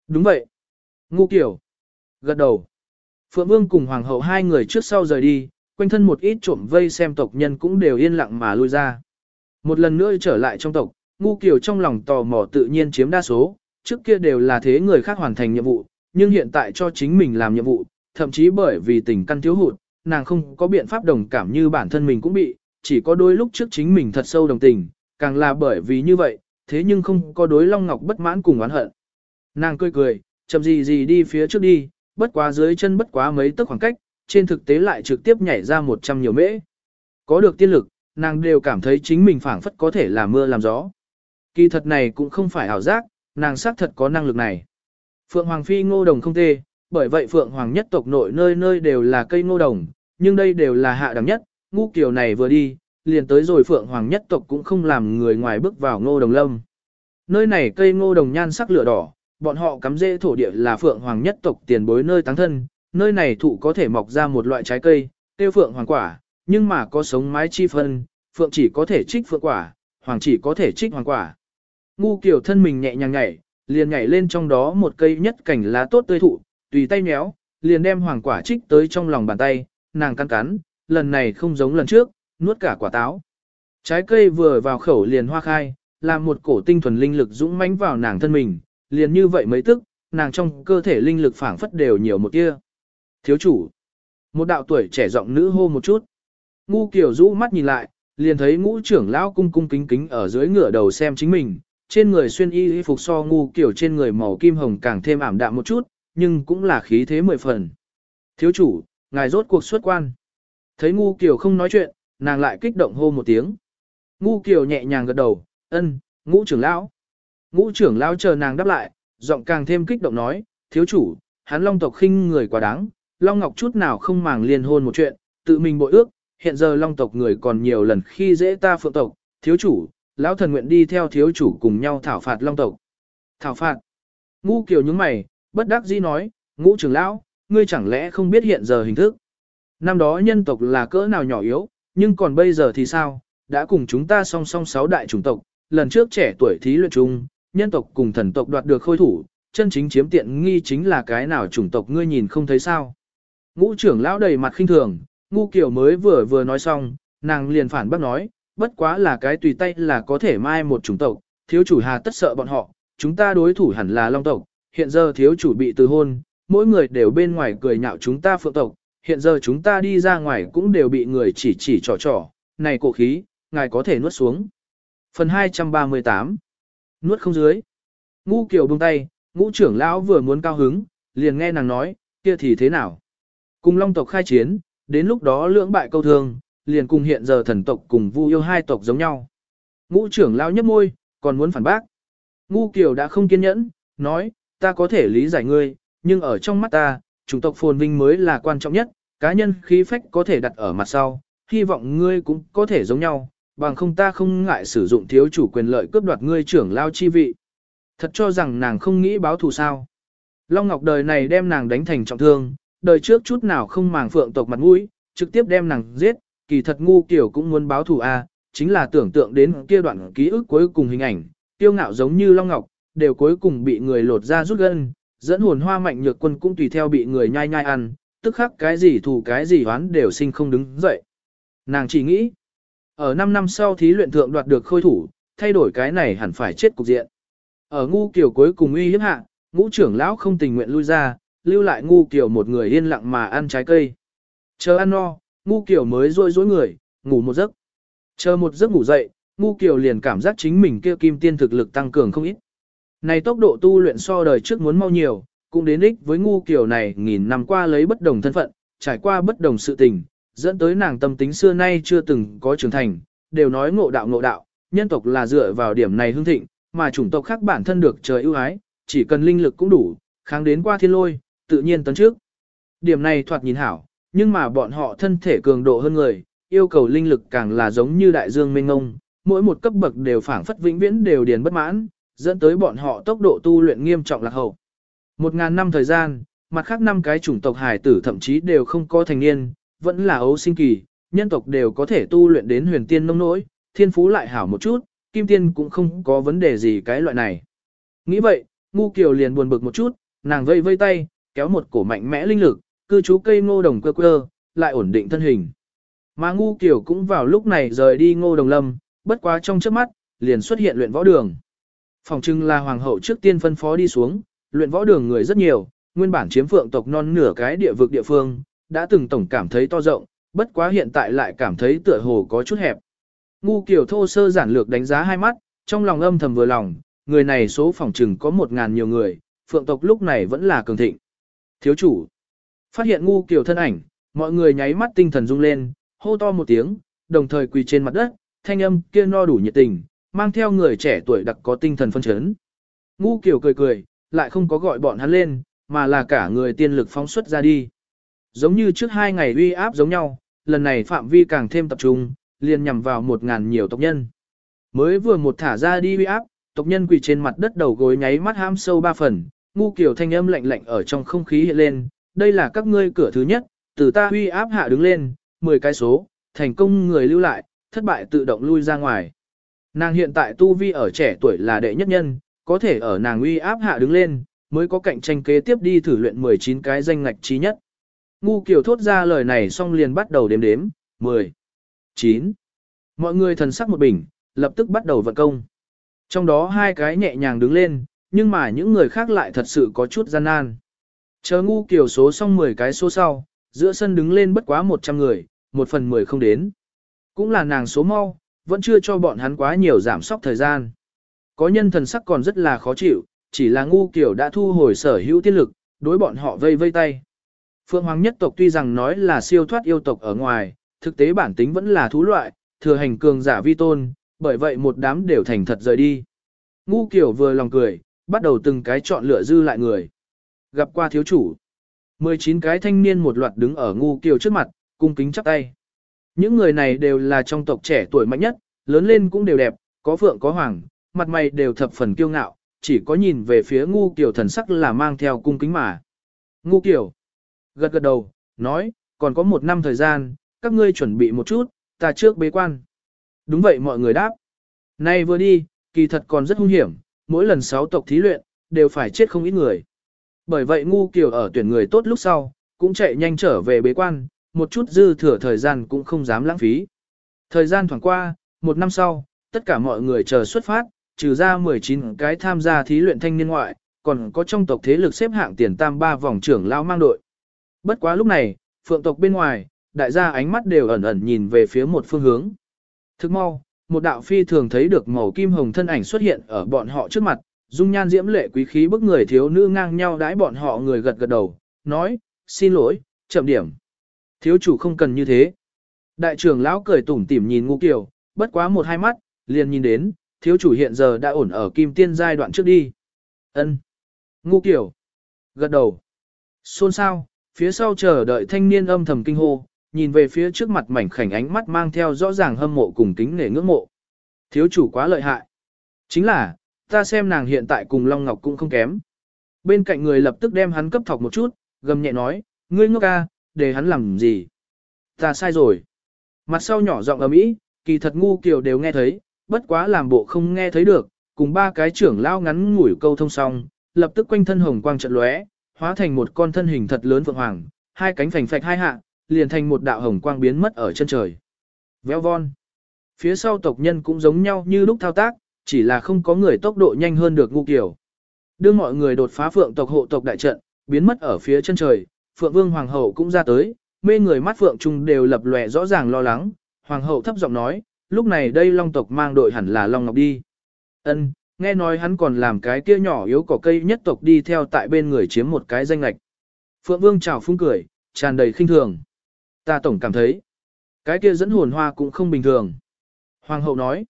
[SPEAKER 1] Đúng vậy. Ngu kiểu. Gật đầu. Phượng Vương cùng Hoàng hậu hai người trước sau rời đi, quanh thân một ít trộm vây xem tộc nhân cũng đều yên lặng mà lui ra. Một lần nữa trở lại trong tộc, ngu kiểu trong lòng tò mò tự nhiên chiếm đa số, trước kia đều là thế người khác hoàn thành nhiệm vụ, nhưng hiện tại cho chính mình làm nhiệm vụ, thậm chí bởi vì tình căn thiếu hụt, nàng không có biện pháp đồng cảm như bản thân mình cũng bị, chỉ có đôi lúc trước chính mình thật sâu đồng tình, càng là bởi vì như vậy, thế nhưng không có đối Long Ngọc bất mãn cùng oán hận. Nàng cười cười, chậm gì gì đi phía trước đi, bất quá dưới chân bất quá mấy tấc khoảng cách, trên thực tế lại trực tiếp nhảy ra 100 nhiều mễ. Có được tiên lực, nàng đều cảm thấy chính mình phảng phất có thể là mưa làm gió. Kỳ thật này cũng không phải ảo giác, nàng xác thật có năng lực này. Phượng Hoàng Phi ngô đồng không tê, bởi vậy Phượng Hoàng nhất tộc nội nơi nơi đều là cây ngô đồng, nhưng đây đều là hạ đẳng nhất, ngu kiều này vừa đi, liền tới rồi Phượng Hoàng nhất tộc cũng không làm người ngoài bước vào ngô đồng lâm. Nơi này cây ngô đồng nhan sắc lửa đỏ, bọn họ cắm rễ thổ địa là Phượng Hoàng nhất tộc tiền bối nơi táng thân, nơi này thụ có thể mọc ra một loại trái cây, tiêu Phượng Hoàng quả, nhưng mà có sống mái chi phân, Phượng chỉ có thể trích Phượng quả, Hoàng chỉ có thể trích Hoàng quả. Ngu kiểu thân mình nhẹ nhàng nhảy, liền nhảy lên trong đó một cây nhất cảnh lá tốt tươi thụ, tùy tay méo, liền đem hoàng quả trích tới trong lòng bàn tay, nàng cắn cắn, lần này không giống lần trước, nuốt cả quả táo. Trái cây vừa vào khẩu liền hoa khai, làm một cổ tinh thuần linh lực dũng mãnh vào nàng thân mình, liền như vậy mấy tức, nàng trong cơ thể linh lực phảng phất đều nhiều một tia. Thiếu chủ, một đạo tuổi trẻ giọng nữ hô một chút. Ngu kiểu rũ mắt nhìn lại, liền thấy ngũ trưởng lão cung cung kính kính ở dưới ngựa đầu xem chính mình, trên người xuyên y y phục so ngu kiểu trên người màu kim hồng càng thêm ảm đạm một chút, nhưng cũng là khí thế mười phần. Thiếu chủ, ngài rốt cuộc xuất quan. Thấy ngu Kiều không nói chuyện, nàng lại kích động hô một tiếng. Ngu Kiều nhẹ nhàng gật đầu, ân, ngũ trưởng lão. Ngũ trưởng lão chờ nàng đáp lại, giọng càng thêm kích động nói, thiếu chủ, hắn long tộc khinh người quá đáng, long ngọc chút nào không màng liên hôn một chuyện, tự mình bội ước, hiện giờ long tộc người còn nhiều lần khi dễ ta phượng tộc, thiếu chủ, lão thần nguyện đi theo thiếu chủ cùng nhau thảo phạt long tộc. Thảo phạt. Ngu kiều nhướng mày, bất đắc dĩ nói, ngũ trưởng lão, ngươi chẳng lẽ không biết hiện giờ hình thức. Năm đó nhân tộc là cỡ nào nhỏ yếu, nhưng còn bây giờ thì sao, đã cùng chúng ta song song sáu đại chủng tộc, lần trước trẻ tuổi thí luyện chung, nhân tộc cùng thần tộc đoạt được khôi thủ, chân chính chiếm tiện nghi chính là cái nào chủng tộc ngươi nhìn không thấy sao. Ngũ trưởng lão đầy mặt khinh thường, ngu kiểu mới vừa vừa nói xong, nàng liền phản bác nói, bất quá là cái tùy tay là có thể mai một chủng tộc, thiếu chủ hà tất sợ bọn họ, chúng ta đối thủ hẳn là long tộc, hiện giờ thiếu chủ bị từ hôn, mỗi người đều bên ngoài cười nhạo chúng ta phượng tộc, hiện giờ chúng ta đi ra ngoài cũng đều bị người chỉ chỉ trò trò, này cổ khí, ngài có thể nuốt xuống. Phần 238 Nuốt không dưới. Ngũ kiều buông tay, ngũ trưởng lão vừa muốn cao hứng, liền nghe nàng nói, kia thì thế nào? Cùng long tộc khai chiến, đến lúc đó lưỡng bại câu thương, liền cùng hiện giờ thần tộc cùng vu yêu hai tộc giống nhau. Ngũ trưởng lão nhấp môi, còn muốn phản bác. Ngu kiều đã không kiên nhẫn, nói, ta có thể lý giải ngươi, nhưng ở trong mắt ta, chủng tộc phồn vinh mới là quan trọng nhất, cá nhân khí phách có thể đặt ở mặt sau, hy vọng ngươi cũng có thể giống nhau, bằng không ta không ngại sử dụng thiếu chủ quyền lợi cướp đoạt ngươi trưởng lao chi vị. Thật cho rằng nàng không nghĩ báo thù sao. Long Ngọc đời này đem nàng đánh thành trọng thương, đời trước chút nào không màng phượng tộc mặt mũi, trực tiếp đem nàng giết, kỳ thật ngu kiểu cũng muốn báo thù a, à, chính là tưởng tượng đến kia đoạn ký ức cuối cùng hình ảnh, tiêu ngạo giống như Long Ngọc, đều cuối cùng bị người lột ra rút gân, dẫn hồn hoa mạnh nhược quân cũng tùy theo bị người nhai nhai ăn, tức khắc cái gì thù cái gì hoán đều sinh không đứng dậy. Nàng chỉ nghĩ, ở 5 năm sau thí luyện thượng đoạt được khôi thủ, thay đổi cái này hẳn phải chết cục diện. Ở ngu kiểu cuối cùng uy hiếp hạ, ngũ trưởng lão không tình nguyện lui ra, lưu lại ngu kiểu một người yên lặng mà ăn trái cây. Chờ ăn no, ngu kiểu mới rôi rối người, ngủ một giấc. Chờ một giấc ngủ dậy, ngu kiểu liền cảm giác chính mình kia kim tiên thực lực tăng cường không ít. Này tốc độ tu luyện so đời trước muốn mau nhiều, cũng đến ích với ngu kiểu này nghìn năm qua lấy bất đồng thân phận, trải qua bất đồng sự tình, dẫn tới nàng tâm tính xưa nay chưa từng có trưởng thành, đều nói ngộ đạo ngộ đạo, nhân tộc là dựa vào điểm này hương thịnh, mà chủng tộc khác bản thân được trời ưu ái, chỉ cần linh lực cũng đủ, kháng đến qua thiên lôi, tự nhiên tấn trước. Điểm này thoạt nhìn hảo, nhưng mà bọn họ thân thể cường độ hơn người, yêu cầu linh lực càng là giống như đại dương mênh ngông, mỗi một cấp bậc đều phảng phất vĩnh viễn đều điền bất mãn, dẫn tới bọn họ tốc độ tu luyện nghiêm trọng lạc hậu. Một ngàn năm thời gian, mặt khác năm cái chủng tộc hải tử thậm chí đều không có thành niên, vẫn là ấu sinh kỳ, nhân tộc đều có thể tu luyện đến huyền tiên nông nỗi, thiên phú lại hảo một chút, kim tiên cũng không có vấn đề gì cái loại này. Nghĩ vậy, ngu kiều liền buồn bực một chút, nàng vây vây tay, kéo một cổ mạnh mẽ linh lực, cư trú cây ngô đồng cơ cơ, lại ổn định thân hình. Mà ngu kiều cũng vào lúc này rời đi ngô đồng lâm, bất quá trong trước mắt, liền xuất hiện luyện võ đường. Phòng trưng là hoàng hậu trước tiên phân phó đi xuống, luyện võ đường người rất nhiều, nguyên bản chiếm phượng tộc non nửa cái địa vực địa phương, đã từng tổng cảm thấy to rộng, bất quá hiện tại lại cảm thấy tựa hồ có chút hẹp. Ngu kiểu thô sơ giản lược đánh giá hai mắt, trong lòng âm thầm vừa lòng, người này số phòng trừng có một ngàn nhiều người, phượng tộc lúc này vẫn là cường thịnh. Thiếu chủ, phát hiện ngu kiểu thân ảnh, mọi người nháy mắt tinh thần rung lên, hô to một tiếng, đồng thời quỳ trên mặt đất, thanh âm kia no đủ nhiệt tình, mang theo người trẻ tuổi đặc có tinh thần phân chấn. Ngu kiểu cười cười, lại không có gọi bọn hắn lên, mà là cả người tiên lực phóng xuất ra đi. Giống như trước hai ngày uy áp giống nhau, lần này phạm vi càng thêm tập trung, liền nhằm vào một ngàn nhiều tộc nhân. Mới vừa một thả ra đi uy áp, tộc nhân quỳ trên mặt đất đầu gối nháy mắt ham sâu ba phần, ngu kiểu thanh âm lạnh lạnh ở trong không khí hiện lên, đây là các ngươi cửa thứ nhất, từ ta uy áp hạ đứng lên, 10 cái số, thành công người lưu lại, thất bại tự động lui ra ngoài. Nàng hiện tại tu vi ở trẻ tuổi là đệ nhất nhân, có thể ở nàng uy áp hạ đứng lên, mới có cạnh tranh kế tiếp đi thử luyện 19 cái danh ngạch trí nhất. Ngu kiểu thốt ra lời này xong liền bắt đầu đếm đếm, 10, 9. Mọi người thần sắc một bình, lập tức bắt đầu vận công. Trong đó hai cái nhẹ nhàng đứng lên, nhưng mà những người khác lại thật sự có chút gian nan. Chờ ngu kiểu số xong 10 cái số sau, giữa sân đứng lên bất quá 100 người, một phần 10 không đến. Cũng là nàng số mau, vẫn chưa cho bọn hắn quá nhiều giảm sóc thời gian. Có nhân thần sắc còn rất là khó chịu, chỉ là ngu kiểu đã thu hồi sở hữu tiên lực, đối bọn họ vây vây tay. Phượng Hoàng nhất tộc tuy rằng nói là siêu thoát yêu tộc ở ngoài, thực tế bản tính vẫn là thú loại, thừa hành cường giả vi tôn, bởi vậy một đám đều thành thật rời đi. Ngu kiểu vừa lòng cười, bắt đầu từng cái chọn lựa dư lại người. Gặp qua thiếu chủ. 19 cái thanh niên một loạt đứng ở ngu kiều trước mặt, cung kính chắp tay. Những người này đều là trong tộc trẻ tuổi mạnh nhất, lớn lên cũng đều đẹp, có phượng có hoàng, mặt mày đều thập phần kiêu ngạo, chỉ có nhìn về phía ngu kiều thần sắc là mang theo cung kính mà. Ngu kiều, gật gật đầu, nói, còn có một năm thời gian, các ngươi chuẩn bị một chút, ta trước bế quan. Đúng vậy mọi người đáp. Nay vừa đi, kỳ thật còn rất hung hiểm, mỗi lần sáu tộc thí luyện, đều phải chết không ít người. Bởi vậy ngu kiều ở tuyển người tốt lúc sau, cũng chạy nhanh trở về bế quan, một chút dư thừa thời gian cũng không dám lãng phí. Thời gian thoảng qua, một năm sau, tất cả mọi người chờ xuất phát, trừ ra 19 cái tham gia thí luyện thanh niên ngoại, còn có trong tộc thế lực xếp hạng tiền tam ba vòng trưởng lao mang đội. Bất quá lúc này, phượng tộc bên ngoài, đại gia ánh mắt đều ẩn ẩn nhìn về phía một phương hướng. Thức mau, một đạo phi thường thấy được màu kim hồng thân ảnh xuất hiện ở bọn họ trước mặt, dung nhan diễm lệ quý khí bức người thiếu nữ ngang nhau đãi bọn họ người gật gật đầu, nói, xin lỗi, chậm điểm. Thiếu chủ không cần như thế. Đại trưởng lão cười tủm tỉm nhìn ngu kiều, bất quá một hai mắt, liền nhìn đến, thiếu chủ hiện giờ đã ổn ở kim tiên giai đoạn trước đi. ân Ngu kiểu. Gật đầu. Xôn sao, phía sau chờ đợi thanh niên âm thầm kinh hô, nhìn về phía trước mặt mảnh khảnh ánh mắt mang theo rõ ràng hâm mộ cùng kính nể ngưỡng mộ. Thiếu chủ quá lợi hại. Chính là, ta xem nàng hiện tại cùng Long Ngọc cũng không kém. Bên cạnh người lập tức đem hắn cấp thọc một chút, gầm nhẹ nói, ngươi ngốc ca, để hắn làm gì? Ta sai rồi. Mặt sau nhỏ giọng ầm ĩ, kỳ thật ngu kiều đều nghe thấy, bất quá làm bộ không nghe thấy được, cùng ba cái trưởng lao ngắn ngủi câu thông xong, lập tức quanh thân hồng quang trận lóe, hóa thành một con thân hình thật lớn vượng hoàng, hai cánh phành phạch hai hạ, liền thành một đạo hồng quang biến mất ở chân trời. Véo von. Phía sau tộc nhân cũng giống nhau như lúc thao tác, chỉ là không có người tốc độ nhanh hơn được ngu kiểu. Đưa mọi người đột phá phượng tộc hộ tộc đại trận, biến mất ở phía chân trời, phượng vương hoàng hậu cũng ra tới, mê người mắt phượng trung đều lập lòe rõ ràng lo lắng, hoàng hậu thấp giọng nói, lúc này đây long tộc mang đội hẳn là long ngọc đi. Ân, nghe nói hắn còn làm cái kia nhỏ yếu cỏ cây nhất tộc đi theo tại bên người chiếm một cái danh lệch. Phượng vương chào phúng cười, tràn đầy khinh thường. Ta tổng cảm thấy, cái kia dẫn hồn hoa cũng không bình thường. Hoàng hậu nói,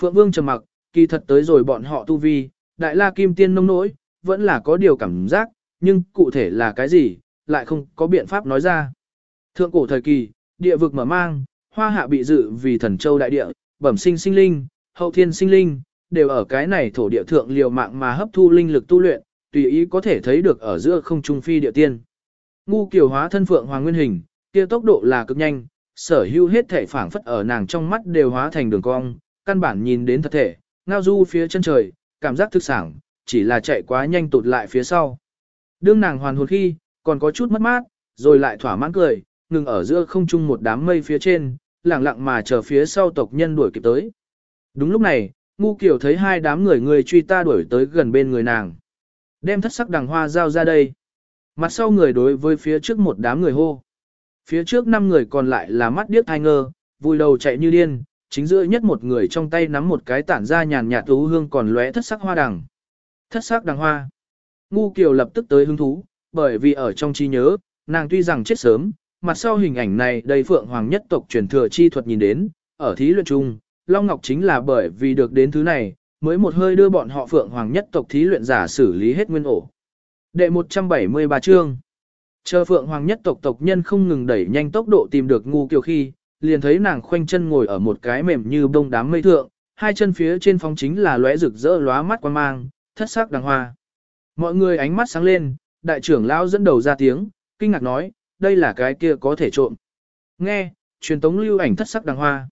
[SPEAKER 1] Phượng vương trầm mặc, kỳ thật tới rồi bọn họ tu vi, đại la kim tiên nông nỗi, vẫn là có điều cảm giác, nhưng cụ thể là cái gì, lại không có biện pháp nói ra. Thượng cổ thời kỳ, địa vực mở mang, hoa hạ bị dự vì thần châu đại địa, bẩm sinh sinh linh, hậu thiên sinh linh, đều ở cái này thổ địa thượng liều mạng mà hấp thu linh lực tu luyện, tùy ý có thể thấy được ở giữa không trung phi địa tiên. Ngu kiều hóa thân phượng hoàng nguyên hình, kia tốc độ là cực nhanh, sở hữu hết thể phảng phất ở nàng trong mắt đều hóa thành đường cong, căn bản nhìn đến thật thể, ngao du phía chân trời, cảm giác thực sảng, chỉ là chạy quá nhanh tụt lại phía sau. Đương nàng hoàn hồn khi, còn có chút mất mát, rồi lại thỏa mãn cười, ngừng ở giữa không trung một đám mây phía trên, lặng lặng mà chờ phía sau tộc nhân đuổi kịp tới. Đúng lúc này, ngu kiểu thấy hai đám người người truy ta đuổi tới gần bên người nàng. Đem thất sắc đằng hoa giao ra đây. Mặt sau người đối với phía trước một đám người hô. Phía trước năm người còn lại là mắt điếc thai ngơ, vui đầu chạy như điên, chính giữa nhất một người trong tay nắm một cái tản ra nhàn nhạt tú hương còn lóe thất sắc hoa đằng. Thất sắc đằng hoa. Ngu Kiều lập tức tới hứng thú, bởi vì ở trong trí nhớ, nàng tuy rằng chết sớm, mặt sau hình ảnh này đầy phượng hoàng nhất tộc truyền thừa chi thuật nhìn đến, ở thí luyện chung, Long Ngọc chính là bởi vì được đến thứ này, mới một hơi đưa bọn họ phượng hoàng nhất tộc thí luyện giả xử lý hết nguyên ổ. Đệ 173 chương Chờ phượng hoàng nhất tộc tộc nhân không ngừng đẩy nhanh tốc độ tìm được ngu kiều khi, liền thấy nàng khoanh chân ngồi ở một cái mềm như bông đám mây thượng, hai chân phía trên phóng chính là lóe rực rỡ lóa mắt quan mang, thất sắc đằng hoa. Mọi người ánh mắt sáng lên, đại trưởng lão dẫn đầu ra tiếng, kinh ngạc nói, đây là cái kia có thể trộm. Nghe, truyền tống lưu ảnh thất sắc đằng hoa.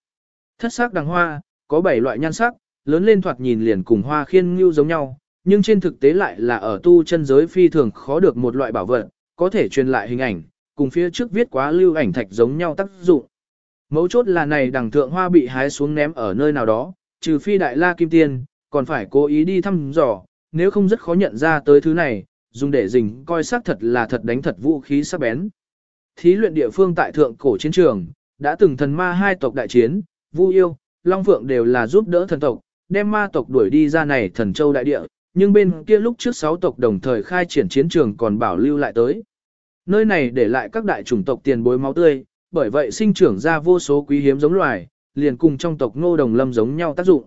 [SPEAKER 1] Thất sắc đằng hoa, có 7 loại nhan sắc, lớn lên thoạt nhìn liền cùng hoa khiên ngưu giống nhau, nhưng trên thực tế lại là ở tu chân giới phi thường khó được một loại bảo vật, có thể truyền lại hình ảnh, cùng phía trước viết quá lưu ảnh thạch giống nhau tác dụng. Mấu chốt là này đằng thượng hoa bị hái xuống ném ở nơi nào đó, trừ phi đại la kim tiên, còn phải cố ý đi thăm dò, nếu không rất khó nhận ra tới thứ này, dùng để rình coi xác thật là thật đánh thật vũ khí sắc bén. Thí luyện địa phương tại thượng cổ chiến trường, đã từng thần ma hai tộc đại chiến, Vu Yêu, Long Phượng đều là giúp đỡ thần tộc, đem ma tộc đuổi đi ra này thần châu đại địa, nhưng bên kia lúc trước sáu tộc đồng thời khai triển chiến trường còn bảo lưu lại tới. Nơi này để lại các đại chủng tộc tiền bối máu tươi, bởi vậy sinh trưởng ra vô số quý hiếm giống loài, liền cùng trong tộc ngô đồng lâm giống nhau tác dụng.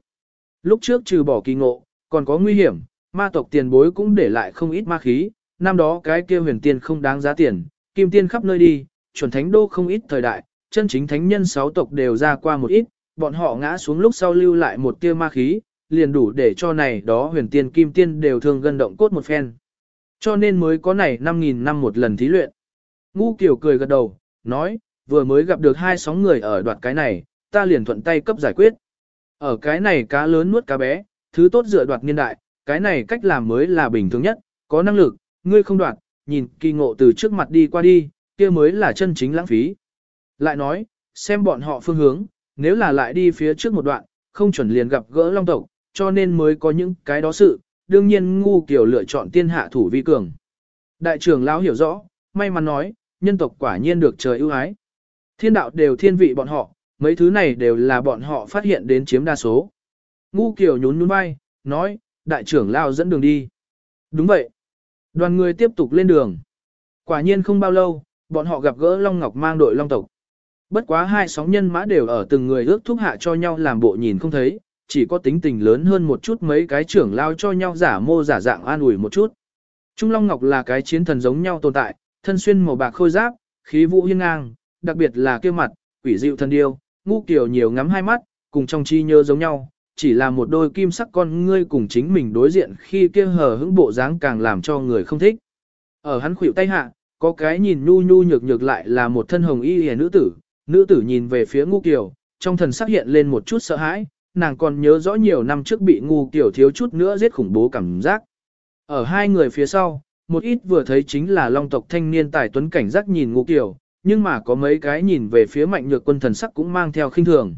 [SPEAKER 1] Lúc trước trừ bỏ kỳ ngộ, còn có nguy hiểm, ma tộc tiền bối cũng để lại không ít ma khí, năm đó cái kia huyền tiên không đáng giá tiền, kim tiên khắp nơi đi, chuẩn thánh đô không ít thời đại, chân chính thánh nhân sáu tộc đều ra qua một ít, bọn họ ngã xuống lúc sau lưu lại một tia ma khí, liền đủ để cho này đó huyền tiên kim tiên đều thường gân động cốt một phen. Cho nên mới có này 5.000 năm một lần thí luyện. Ngu kiểu cười gật đầu, nói, vừa mới gặp được hai sóng người ở đoạt cái này, ta liền thuận tay cấp giải quyết. Ở cái này cá lớn nuốt cá bé, thứ tốt dựa đoạt niên đại, cái này cách làm mới là bình thường nhất, có năng lực, ngươi không đoạt, nhìn kỳ ngộ từ trước mặt đi qua đi, kia mới là chân chính lãng phí. Lại nói, xem bọn họ phương hướng, nếu là lại đi phía trước một đoạn, không chuẩn liền gặp gỡ long tộc, cho nên mới có những cái đó sự, đương nhiên ngu kiểu lựa chọn tiên hạ thủ vi cường. Đại trưởng lão hiểu rõ, may mắn nói, nhân tộc quả nhiên được trời ưu ái. Thiên đạo đều thiên vị bọn họ, mấy thứ này đều là bọn họ phát hiện đến chiếm đa số. Ngu kiểu nhún nhún vai, nói, đại trưởng lão dẫn đường đi. Đúng vậy. Đoàn người tiếp tục lên đường. Quả nhiên không bao lâu, bọn họ gặp gỡ Long Ngọc mang đội Long tộc. Bất quá hai sóng nhân mã đều ở từng người ước thúc hạ cho nhau làm bộ nhìn không thấy, chỉ có tính tình lớn hơn một chút mấy cái trưởng lao cho nhau giả mô giả dạng an ủi một chút. Trung Long Ngọc là cái chiến thần giống nhau tồn tại, thân xuyên màu bạc khôi giáp, khí vũ hiên ngang, đặc biệt là kia mặt, quỷ dịu thân điêu, ngu kiểu nhiều ngắm hai mắt, cùng trong chi nhớ giống nhau, chỉ là một đôi kim sắc con ngươi cùng chính mình đối diện khi kia hờ hững bộ dáng càng làm cho người không thích. Ở hắn khuỷu tay hạ, có cái nhìn nhu nhu nhược nhược lại là một thân hồng y hề nữ tử, nữ tử nhìn về phía ngu kiểu, trong thần sắc hiện lên một chút sợ hãi, nàng còn nhớ rõ nhiều năm trước bị ngu kiểu thiếu chút nữa giết khủng bố cảm giác. Ở hai người phía sau, một ít vừa thấy chính là long tộc thanh niên tài tuấn cảnh giác nhìn ngu kiểu, nhưng mà có mấy cái nhìn về phía mạnh nhược quân thần sắc cũng mang theo khinh thường.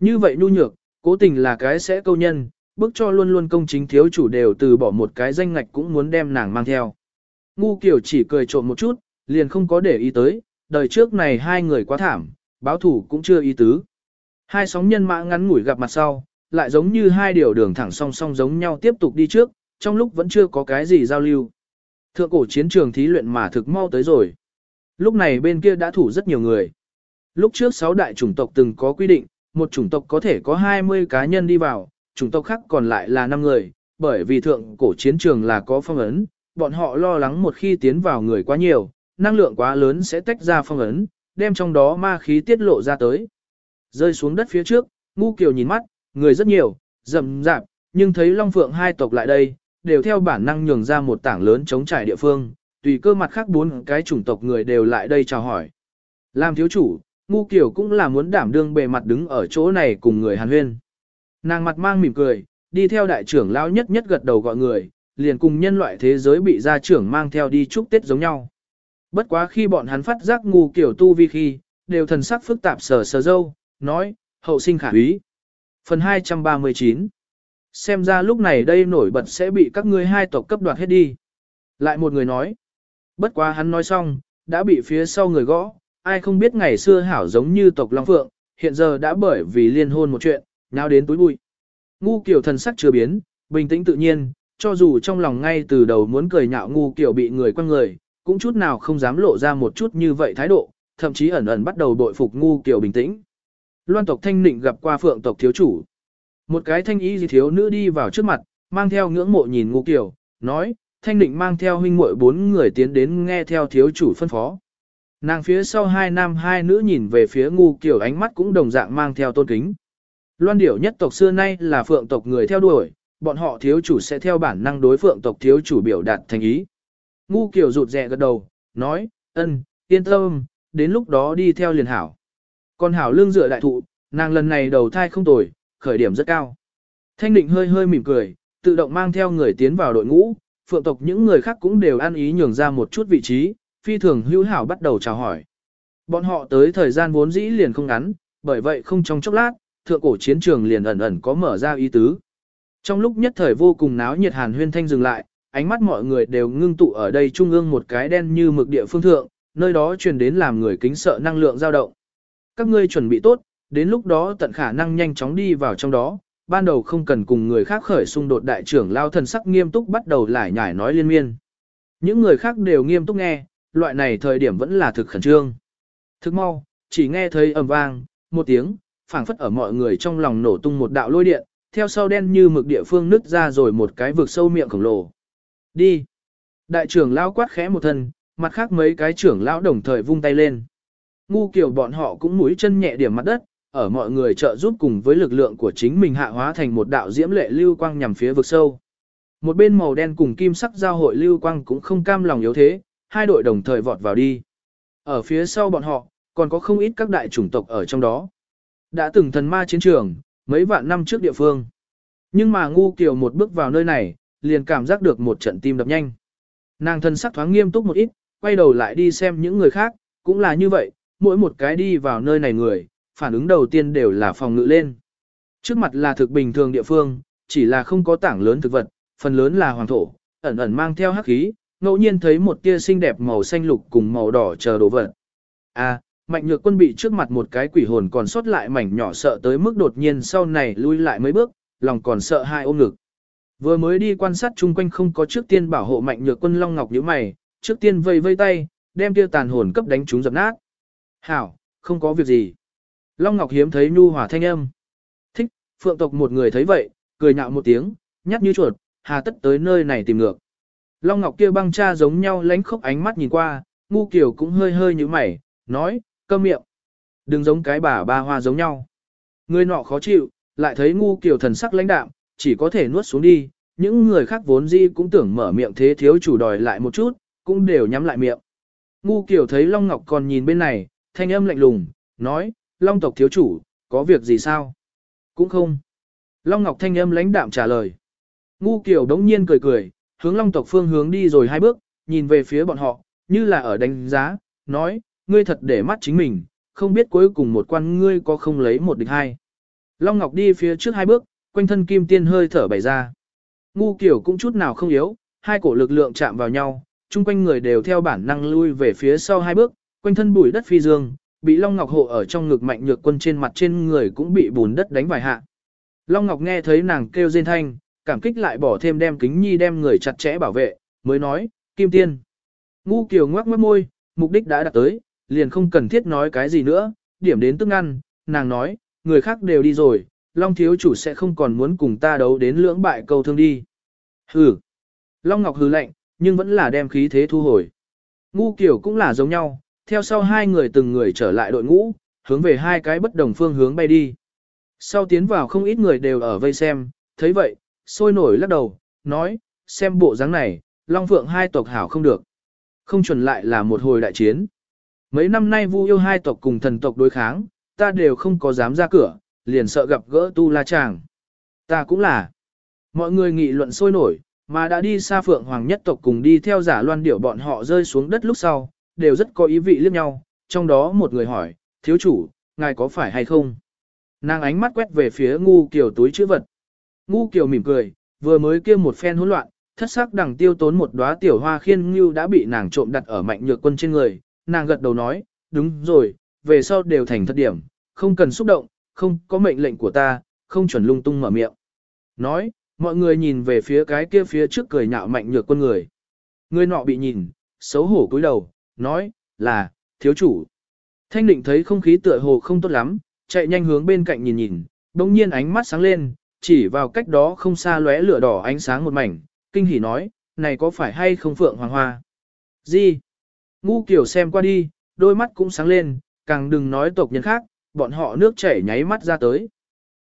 [SPEAKER 1] Như vậy nhu nhược, cố tình là cái sẽ câu nhân, bức cho luôn luôn công chính thiếu chủ đều từ bỏ một cái danh ngạch cũng muốn đem nàng mang theo. Ngu kiểu chỉ cười trộm một chút, liền không có để ý tới, đời trước này hai người quá thảm, báo thủ cũng chưa ý tứ. Hai sóng nhân mã ngắn ngủi gặp mặt sau, lại giống như hai điều đường thẳng song song giống nhau tiếp tục đi trước, trong lúc vẫn chưa có cái gì giao lưu. Thượng cổ chiến trường thí luyện mà thực mau tới rồi. Lúc này bên kia đã thủ rất nhiều người. Lúc trước sáu đại chủng tộc từng có quy định, một chủng tộc có thể có 20 cá nhân đi vào, chủng tộc khác còn lại là 5 người, bởi vì thượng cổ chiến trường là có phong ấn, bọn họ lo lắng một khi tiến vào người quá nhiều, năng lượng quá lớn sẽ tách ra phong ấn, đem trong đó ma khí tiết lộ ra tới. Rơi xuống đất phía trước, ngu kiều nhìn mắt, người rất nhiều, rầm rạp, nhưng thấy Long Phượng hai tộc lại đây, đều theo bản năng nhường ra một tảng lớn chống trải địa phương, tùy cơ mặt khác bốn cái chủng tộc người đều lại đây chào hỏi. Làm thiếu chủ, ngu kiều cũng là muốn đảm đương bề mặt đứng ở chỗ này cùng người hàn huyên. Nàng mặt mang mỉm cười, đi theo đại trưởng lão nhất nhất gật đầu gọi người, liền cùng nhân loại thế giới bị gia trưởng mang theo đi chúc Tết giống nhau. Bất quá khi bọn hắn phát giác ngu kiểu tu vi khi, đều thần sắc phức tạp sờ sờ dâu, nói, hậu sinh khả úy. Phần 239 Xem ra lúc này đây nổi bật sẽ bị các ngươi hai tộc cấp đoạt hết đi. Lại một người nói. Bất quá hắn nói xong, đã bị phía sau người gõ, ai không biết ngày xưa hảo giống như tộc Long Phượng, hiện giờ đã bởi vì liên hôn một chuyện, nào đến túi bụi. Ngu kiểu thần sắc chưa biến, bình tĩnh tự nhiên, cho dù trong lòng ngay từ đầu muốn cười nhạo ngu kiểu bị người quăng người, cũng chút nào không dám lộ ra một chút như vậy thái độ, thậm chí ẩn ẩn bắt đầu bội phục ngu kiểu bình tĩnh. Loan tộc thanh nịnh gặp qua phượng tộc thiếu chủ. Một cái thanh y thiếu nữ đi vào trước mặt, mang theo ngưỡng mộ nhìn ngu kiểu, nói, thanh nịnh mang theo huynh muội bốn người tiến đến nghe theo thiếu chủ phân phó. Nàng phía sau hai nam hai nữ nhìn về phía ngu kiểu ánh mắt cũng đồng dạng mang theo tôn kính. Loan điểu nhất tộc xưa nay là phượng tộc người theo đuổi, bọn họ thiếu chủ sẽ theo bản năng đối phượng tộc thiếu chủ biểu đạt thành ý. Ngu kiểu rụt rè gật đầu, nói, ân, yên tâm, đến lúc đó đi theo liền hảo. Còn hảo lương dựa đại thụ, nàng lần này đầu thai không tồi, khởi điểm rất cao. Thanh định hơi hơi mỉm cười, tự động mang theo người tiến vào đội ngũ, phượng tộc những người khác cũng đều ăn ý nhường ra một chút vị trí, phi thường hữu hảo bắt đầu chào hỏi. Bọn họ tới thời gian vốn dĩ liền không ngắn, bởi vậy không trong chốc lát, thượng cổ chiến trường liền ẩn ẩn có mở ra ý tứ. Trong lúc nhất thời vô cùng náo nhiệt hàn huyên thanh dừng lại, ánh mắt mọi người đều ngưng tụ ở đây trung ương một cái đen như mực địa phương thượng, nơi đó truyền đến làm người kính sợ năng lượng dao động. Các ngươi chuẩn bị tốt, đến lúc đó tận khả năng nhanh chóng đi vào trong đó, ban đầu không cần cùng người khác khởi xung đột đại trưởng lao thần sắc nghiêm túc bắt đầu lải nhải nói liên miên. Những người khác đều nghiêm túc nghe, loại này thời điểm vẫn là thực khẩn trương. Thức mau, chỉ nghe thấy ầm vang, một tiếng, phảng phất ở mọi người trong lòng nổ tung một đạo lôi điện, theo sau đen như mực địa phương nứt ra rồi một cái vực sâu miệng khổng lồ. Đi. Đại trưởng lão quát khẽ một thân, mặt khác mấy cái trưởng lão đồng thời vung tay lên. Ngu kiểu bọn họ cũng mũi chân nhẹ điểm mặt đất, ở mọi người trợ giúp cùng với lực lượng của chính mình hạ hóa thành một đạo diễm lệ lưu quang nhằm phía vực sâu. Một bên màu đen cùng kim sắc giao hội lưu quang cũng không cam lòng yếu thế, hai đội đồng thời vọt vào đi. Ở phía sau bọn họ, còn có không ít các đại chủng tộc ở trong đó. Đã từng thần ma chiến trường, mấy vạn năm trước địa phương. Nhưng mà ngu kiều một bước vào nơi này, liền cảm giác được một trận tim đập nhanh. Nàng thân sắc thoáng nghiêm túc một ít, quay đầu lại đi xem những người khác, cũng là như vậy, mỗi một cái đi vào nơi này người, phản ứng đầu tiên đều là phòng ngự lên. Trước mặt là thực bình thường địa phương, chỉ là không có tảng lớn thực vật, phần lớn là hoàng thổ, ẩn ẩn mang theo hắc khí, ngẫu nhiên thấy một tia xinh đẹp màu xanh lục cùng màu đỏ chờ đồ vật. À, mạnh nhược quân bị trước mặt một cái quỷ hồn còn sót lại mảnh nhỏ sợ tới mức đột nhiên sau này lui lại mấy bước, lòng còn sợ hai ôm ngực. Vừa mới đi quan sát chung quanh không có trước tiên bảo hộ mạnh nhược quân Long Ngọc như mày, trước tiên vây vây tay, đem tia tàn hồn cấp đánh chúng dập nát. Hảo, không có việc gì. Long Ngọc hiếm thấy nhu hòa thanh âm. Thích, phượng tộc một người thấy vậy, cười nhạo một tiếng, nhắc như chuột, hà tất tới nơi này tìm ngược. Long Ngọc kia băng cha giống nhau lánh khóc ánh mắt nhìn qua, ngu kiểu cũng hơi hơi như mày, nói, câm miệng. Đừng giống cái bà ba hoa giống nhau. Người nọ khó chịu, lại thấy ngu kiểu thần sắc lãnh đạm, chỉ có thể nuốt xuống đi. Những người khác vốn gì cũng tưởng mở miệng thế thiếu chủ đòi lại một chút, cũng đều nhắm lại miệng. Ngu kiểu thấy Long Ngọc còn nhìn bên này, thanh âm lạnh lùng, nói, Long tộc thiếu chủ, có việc gì sao? Cũng không. Long Ngọc thanh âm lãnh đạm trả lời. Ngu kiểu đống nhiên cười cười, hướng Long tộc phương hướng đi rồi hai bước, nhìn về phía bọn họ, như là ở đánh giá, nói, ngươi thật để mắt chính mình, không biết cuối cùng một quan ngươi có không lấy một địch hai. Long Ngọc đi phía trước hai bước, quanh thân kim tiên hơi thở bày ra. Ngu kiểu cũng chút nào không yếu, hai cổ lực lượng chạm vào nhau, chung quanh người đều theo bản năng lui về phía sau hai bước, quanh thân bụi đất phi dương, bị Long Ngọc hộ ở trong ngực mạnh nhược quân trên mặt trên người cũng bị bùn đất đánh vài hạ. Long Ngọc nghe thấy nàng kêu rên thanh, cảm kích lại bỏ thêm đem kính nhi đem người chặt chẽ bảo vệ, mới nói, Kim Tiên. Ngu Kiều ngoác mất môi, mục đích đã đạt tới, liền không cần thiết nói cái gì nữa, điểm đến tức ăn, nàng nói, người khác đều đi rồi, Long Thiếu Chủ sẽ không còn muốn cùng ta đấu đến lưỡng bại câu thương đi. Hừ. Long Ngọc hừ lạnh, nhưng vẫn là đem khí thế thu hồi. Ngu Kiều cũng là giống nhau, theo sau hai người từng người trở lại đội ngũ, hướng về hai cái bất đồng phương hướng bay đi. Sau tiến vào không ít người đều ở vây xem, thấy vậy, sôi nổi lắc đầu, nói, xem bộ dáng này, Long Phượng hai tộc hảo không được. Không chuẩn lại là một hồi đại chiến. Mấy năm nay vu yêu hai tộc cùng thần tộc đối kháng, ta đều không có dám ra cửa, liền sợ gặp gỡ tu la chàng. Ta cũng là. Mọi người nghị luận sôi nổi, mà đã đi xa Phượng Hoàng nhất tộc cùng đi theo giả loan điểu bọn họ rơi xuống đất lúc sau, đều rất có ý vị liếc nhau, trong đó một người hỏi, thiếu chủ, ngài có phải hay không? Nàng ánh mắt quét về phía ngu kiểu túi chữ vật. Ngu kiểu mỉm cười, vừa mới kia một phen hỗn loạn, thất sắc đằng tiêu tốn một đóa tiểu hoa khiên như đã bị nàng trộm đặt ở mạnh nhược quân trên người, nàng gật đầu nói, đúng rồi, về sau đều thành thất điểm, không cần xúc động, không có mệnh lệnh của ta, không chuẩn lung tung mở miệng. Nói, mọi người nhìn về phía cái kia phía trước cười nhạo mạnh nhược quân người. Người nọ bị nhìn, xấu hổ cúi đầu, nói, là, thiếu chủ. Thanh định thấy không khí tựa hồ không tốt lắm, chạy nhanh hướng bên cạnh nhìn nhìn, đồng nhiên ánh mắt sáng lên, chỉ vào cách đó không xa lóe lửa đỏ ánh sáng một mảnh, kinh hỉ nói, này có phải hay không phượng hoàng hoa? Gì? Ngu kiểu xem qua đi, đôi mắt cũng sáng lên, càng đừng nói tộc nhân khác, bọn họ nước chảy nháy mắt ra tới.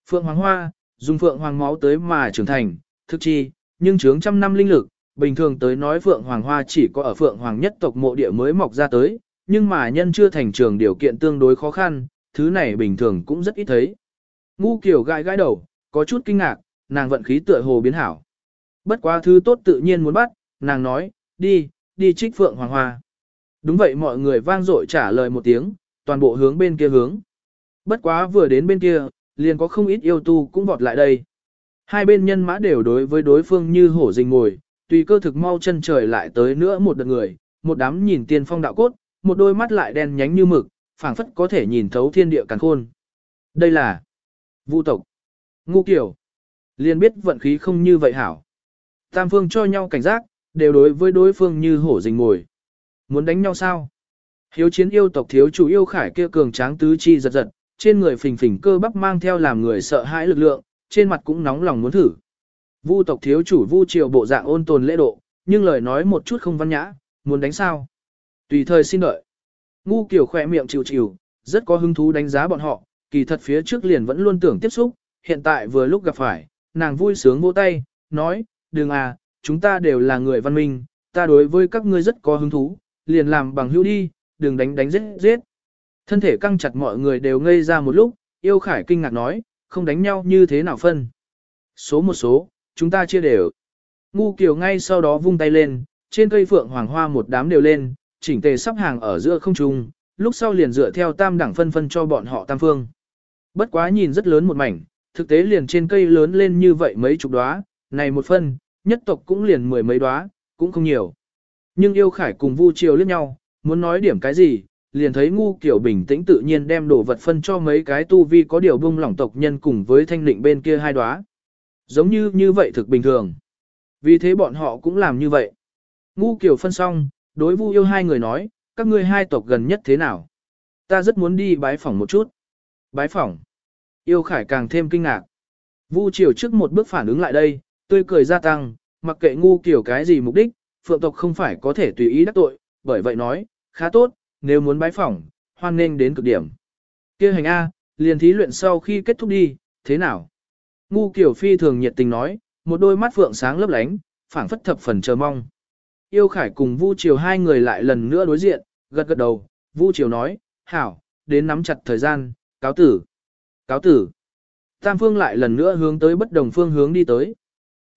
[SPEAKER 1] Phượng hoàng hoa, dùng phượng hoàng máu tới mà trưởng thành, thực chi, nhưng chướng trăm năm linh lực, bình thường tới nói phượng hoàng hoa chỉ có ở phượng hoàng nhất tộc mộ địa mới mọc ra tới, nhưng mà nhân chưa thành trường điều kiện tương đối khó khăn, thứ này bình thường cũng rất ít thấy. Ngu kiểu gãi gãi đầu, có chút kinh ngạc, nàng vận khí tựa hồ biến hảo. Bất quá thứ tốt tự nhiên muốn bắt, nàng nói, đi, đi trích phượng hoàng hoa. Đúng vậy mọi người vang dội trả lời một tiếng, toàn bộ hướng bên kia hướng. Bất quá vừa đến bên kia, liền có không ít yêu tu cũng vọt lại đây. Hai bên nhân mã đều đối với đối phương như hổ rình ngồi, tùy cơ thực mau chân trời lại tới nữa một đợt người, một đám nhìn tiên phong đạo cốt, một đôi mắt lại đen nhánh như mực, phảng phất có thể nhìn thấu thiên địa càn khôn. Đây là Vu tộc. Ngu kiểu. Liền biết vận khí không như vậy hảo. Tam phương cho nhau cảnh giác, đều đối với đối phương như hổ rình ngồi. Muốn đánh nhau sao? Hiếu chiến yêu tộc thiếu chủ yêu khải kia cường tráng tứ chi giật giật, trên người phình phình cơ bắp mang theo làm người sợ hãi lực lượng, trên mặt cũng nóng lòng muốn thử. Vu tộc thiếu chủ Vu Triều bộ dạng ôn tồn lễ độ, nhưng lời nói một chút không văn nhã, muốn đánh sao? Tùy thời xin đợi. Ngu kiểu khỏe miệng chịu chịu, rất có hứng thú đánh giá bọn họ, kỳ thật phía trước liền vẫn luôn tưởng tiếp xúc, hiện tại vừa lúc gặp phải, nàng vui sướng vỗ tay, nói, đừng à, chúng ta đều là người văn minh, ta đối với các ngươi rất có hứng thú, liền làm bằng hữu đi, đừng đánh đánh giết giết. Thân thể căng chặt mọi người đều ngây ra một lúc, yêu khải kinh ngạc nói, không đánh nhau như thế nào phân. Số một số, chúng ta chia đều. Ngu kiều ngay sau đó vung tay lên, trên cây phượng hoàng hoa một đám đều lên, chỉnh tề sắp hàng ở giữa không trung, lúc sau liền dựa theo tam đẳng phân phân cho bọn họ tam phương. Bất quá nhìn rất lớn một mảnh, thực tế liền trên cây lớn lên như vậy mấy chục đóa, này một phân, nhất tộc cũng liền mười mấy đóa, cũng không nhiều. Nhưng yêu khải cùng Vu Triều liếc nhau, muốn nói điểm cái gì, liền thấy ngu kiểu bình tĩnh tự nhiên đem đồ vật phân cho mấy cái tu vi có điều bung lỏng tộc nhân cùng với thanh định bên kia hai đóa. Giống như như vậy thực bình thường. Vì thế bọn họ cũng làm như vậy. Ngu kiểu phân xong, đối Vu yêu hai người nói, các ngươi hai tộc gần nhất thế nào? Ta rất muốn đi bái phỏng một chút. Bái phỏng. Yêu khải càng thêm kinh ngạc. Vu triều trước một bước phản ứng lại đây, tươi cười gia tăng, mặc kệ ngu kiểu cái gì mục đích, phượng tộc không phải có thể tùy ý đắc tội, bởi vậy nói, khá tốt, nếu muốn bái phỏng, hoan nghênh đến cực điểm. kia hành A, liền thí luyện sau khi kết thúc đi, thế nào? Ngu kiểu phi thường nhiệt tình nói, một đôi mắt phượng sáng lấp lánh, phảng phất thập phần chờ mong. Yêu Khải cùng Vu Triều hai người lại lần nữa đối diện, gật gật đầu, Vu Triều nói, hảo, đến nắm chặt thời gian, cáo tử. Cáo tử. Tam phương lại lần nữa hướng tới bất đồng phương hướng đi tới.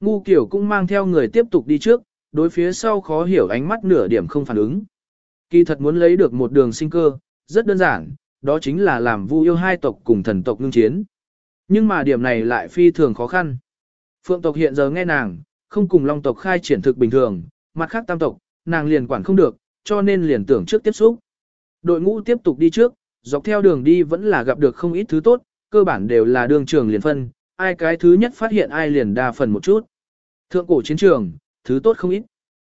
[SPEAKER 1] Ngu kiểu cũng mang theo người tiếp tục đi trước, đối phía sau khó hiểu ánh mắt nửa điểm không phản ứng. Kỳ thật muốn lấy được một đường sinh cơ, rất đơn giản, đó chính là làm vu yêu hai tộc cùng thần tộc ngưng chiến. Nhưng mà điểm này lại phi thường khó khăn. Phượng tộc hiện giờ nghe nàng, không cùng long tộc khai triển thực bình thường, mặt khác tam tộc, nàng liền quản không được, cho nên liền tưởng trước tiếp xúc. Đội ngũ tiếp tục đi trước, dọc theo đường đi vẫn là gặp được không ít thứ tốt, cơ bản đều là đường trường liền phân, ai cái thứ nhất phát hiện ai liền đa phần một chút. Thượng cổ chiến trường, thứ tốt không ít.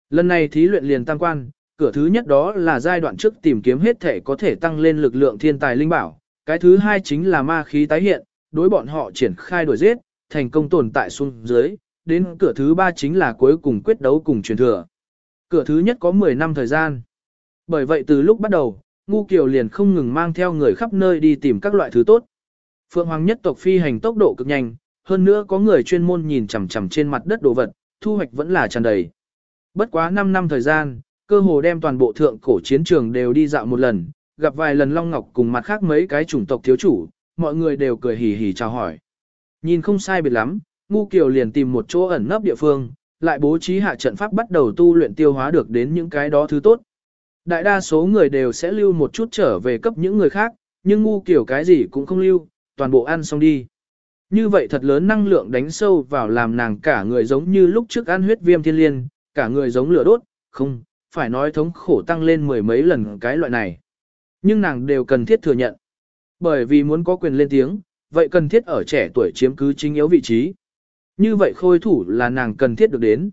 [SPEAKER 1] Lần này thí luyện liền tăng quan, cửa thứ nhất đó là giai đoạn trước tìm kiếm hết thể có thể tăng lên lực lượng thiên tài linh bảo, cái thứ hai chính là ma khí tái hiện, đối bọn họ triển khai đuổi giết, thành công tồn tại xuống dưới, đến cửa thứ ba chính là cuối cùng quyết đấu cùng truyền thừa. Cửa thứ nhất có 10 năm thời gian. Bởi vậy từ lúc bắt đầu, Ngu Kiều liền không ngừng mang theo người khắp nơi đi tìm các loại thứ tốt. Phượng Hoàng nhất tộc phi hành tốc độ cực nhanh, hơn nữa có người chuyên môn nhìn chằm chằm trên mặt đất đồ vật, thu hoạch vẫn là tràn đầy. Bất quá 5 năm thời gian, cơ hồ đem toàn bộ thượng cổ chiến trường đều đi dạo một lần, gặp vài lần Long Ngọc cùng mặt khác mấy cái chủng tộc thiếu chủ, mọi người đều cười hì hì chào hỏi. Nhìn không sai biệt lắm, Ngu Kiều liền tìm một chỗ ẩn nấp địa phương, lại bố trí hạ trận pháp bắt đầu tu luyện tiêu hóa được đến những cái đó thứ tốt. Đại đa số người đều sẽ lưu một chút trở về cấp những người khác, nhưng Ngu Kiều cái gì cũng không lưu, toàn bộ ăn xong đi. Như vậy thật lớn năng lượng đánh sâu vào làm nàng cả người giống như lúc trước ăn huyết viêm thiên liên, cả người giống lửa đốt, không, phải nói thống khổ tăng lên mười mấy lần cái loại này. Nhưng nàng đều cần thiết thừa nhận. Bởi vì muốn có quyền lên tiếng, vậy cần thiết ở trẻ tuổi chiếm cứ chính yếu vị trí. Như vậy khôi thủ là nàng cần thiết được đến.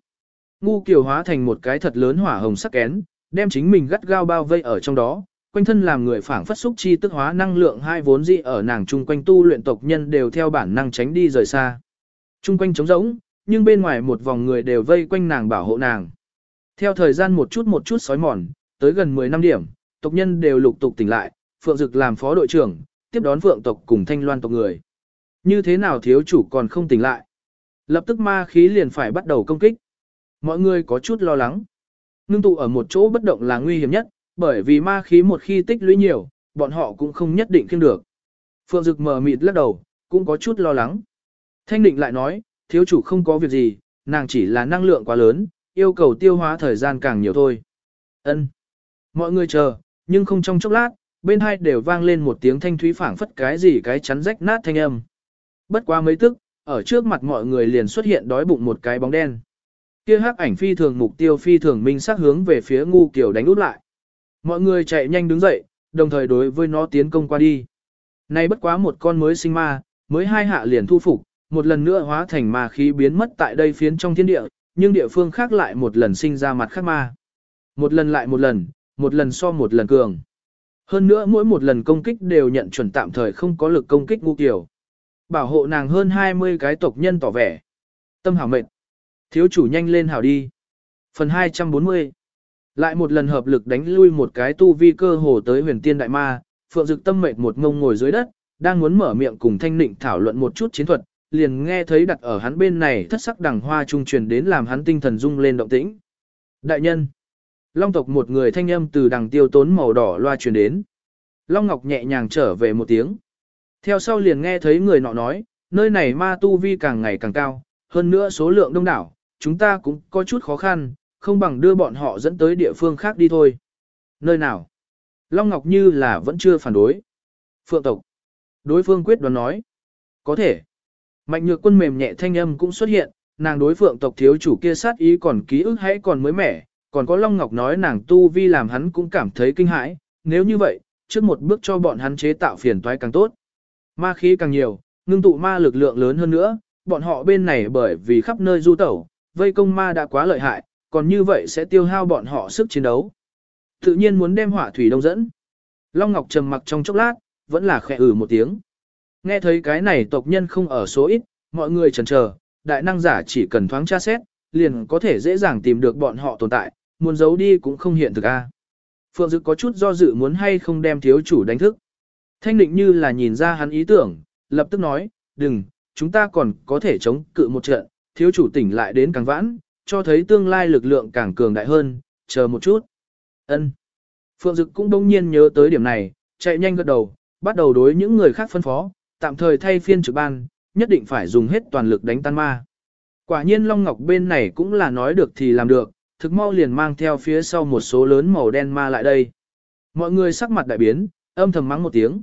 [SPEAKER 1] Ngu kiều hóa thành một cái thật lớn hỏa hồng sắc kén, đem chính mình gắt gao bao vây ở trong đó, quanh thân làm người phảng phất xúc chi tức hóa năng lượng hai vốn dị ở nàng chung quanh tu luyện tộc nhân đều theo bản năng tránh đi rời xa. Chung quanh trống rỗng, nhưng bên ngoài một vòng người đều vây quanh nàng bảo hộ nàng. Theo thời gian một chút một chút sói mòn, tới gần 10 năm điểm, tộc nhân đều lục tục tỉnh lại, Phượng Dực làm phó đội trưởng, tiếp đón Phượng tộc cùng Thanh Loan tộc người. Như thế nào thiếu chủ còn không tỉnh lại? Lập tức ma khí liền phải bắt đầu công kích. Mọi người có chút lo lắng. Ngưng tụ ở một chỗ bất động là nguy hiểm nhất, bởi vì ma khí một khi tích lũy nhiều, bọn họ cũng không nhất định kiêng được. Phượng Dực mờ mịt lắc đầu, cũng có chút lo lắng. Thanh định lại nói, thiếu chủ không có việc gì, nàng chỉ là năng lượng quá lớn, yêu cầu tiêu hóa thời gian càng nhiều thôi. Ân. Mọi người chờ, nhưng không trong chốc lát, bên hai đều vang lên một tiếng thanh thúy phảng phất cái gì cái chắn rách nát thanh âm. Bất quá mấy tức, ở trước mặt mọi người liền xuất hiện đói bụng một cái bóng đen. Kia hắc ảnh phi thường mục tiêu phi thường minh sắc hướng về phía ngu kiểu đánh út lại. Mọi người chạy nhanh đứng dậy, đồng thời đối với nó tiến công qua đi. Nay bất quá một con mới sinh ma, mới hai hạ liền thu phục, một lần nữa hóa thành ma khí biến mất tại đây phiến trong thiên địa, nhưng địa phương khác lại một lần sinh ra mặt khác ma. Một lần lại một lần, một lần so một lần cường. Hơn nữa mỗi một lần công kích đều nhận chuẩn tạm thời không có lực công kích ngu kiểu. Bảo hộ nàng hơn 20 cái tộc nhân tỏ vẻ. Tâm hảo mệt. Thiếu chủ nhanh lên hảo đi. Phần 240 lại một lần hợp lực đánh lui một cái tu vi cơ hồ tới huyền tiên đại ma, Phượng Dực tâm mệt một ngông ngồi dưới đất, đang muốn mở miệng cùng Thanh Nịnh thảo luận một chút chiến thuật, liền nghe thấy đặt ở hắn bên này thất sắc đằng hoa trung truyền đến làm hắn tinh thần rung lên động tĩnh. Đại nhân Long tộc một người thanh âm từ đằng tiêu tốn màu đỏ loa truyền đến. Long Ngọc nhẹ nhàng trở về một tiếng. Theo sau liền nghe thấy người nọ nói, nơi này ma tu vi càng ngày càng cao, hơn nữa số lượng đông đảo, chúng ta cũng có chút khó khăn, không bằng đưa bọn họ dẫn tới địa phương khác đi thôi. Nơi nào? Long Ngọc như là vẫn chưa phản đối. Phượng tộc. Đối phương quyết đoán nói. Có thể. Mạnh nhược quân mềm nhẹ thanh âm cũng xuất hiện, nàng đối phượng tộc thiếu chủ kia sát ý còn ký ức hãy còn mới mẻ, còn có Long Ngọc nói nàng tu vi làm hắn cũng cảm thấy kinh hãi, nếu như vậy, trước một bước cho bọn hắn chế tạo phiền toái càng tốt. Ma khí càng nhiều, ngưng tụ ma lực lượng lớn hơn nữa, bọn họ bên này bởi vì khắp nơi du tẩu, vây công ma đã quá lợi hại, còn như vậy sẽ tiêu hao bọn họ sức chiến đấu. Tự nhiên muốn đem hỏa thủy đông dẫn. Long Ngọc trầm mặc trong chốc lát, vẫn là khẽ ử ừ một tiếng. Nghe thấy cái này tộc nhân không ở số ít, mọi người chần chờ, đại năng giả chỉ cần thoáng tra xét, liền có thể dễ dàng tìm được bọn họ tồn tại, muốn giấu đi cũng không hiện thực a. Phượng Dực có chút do dự muốn hay không đem thiếu chủ đánh thức. Thanh định như là nhìn ra hắn ý tưởng, lập tức nói, đừng, chúng ta còn có thể chống cự một trận, thiếu chủ tỉnh lại đến càng vãn, cho thấy tương lai lực lượng càng cường đại hơn, chờ một chút. Ân. Phượng Dực cũng đông nhiên nhớ tới điểm này, chạy nhanh gật đầu, bắt đầu đối những người khác phân phó, tạm thời thay phiên trực ban, nhất định phải dùng hết toàn lực đánh tan ma. Quả nhiên Long Ngọc bên này cũng là nói được thì làm được, thực mau liền mang theo phía sau một số lớn màu đen ma lại đây. Mọi người sắc mặt đại biến, âm thầm mắng một tiếng.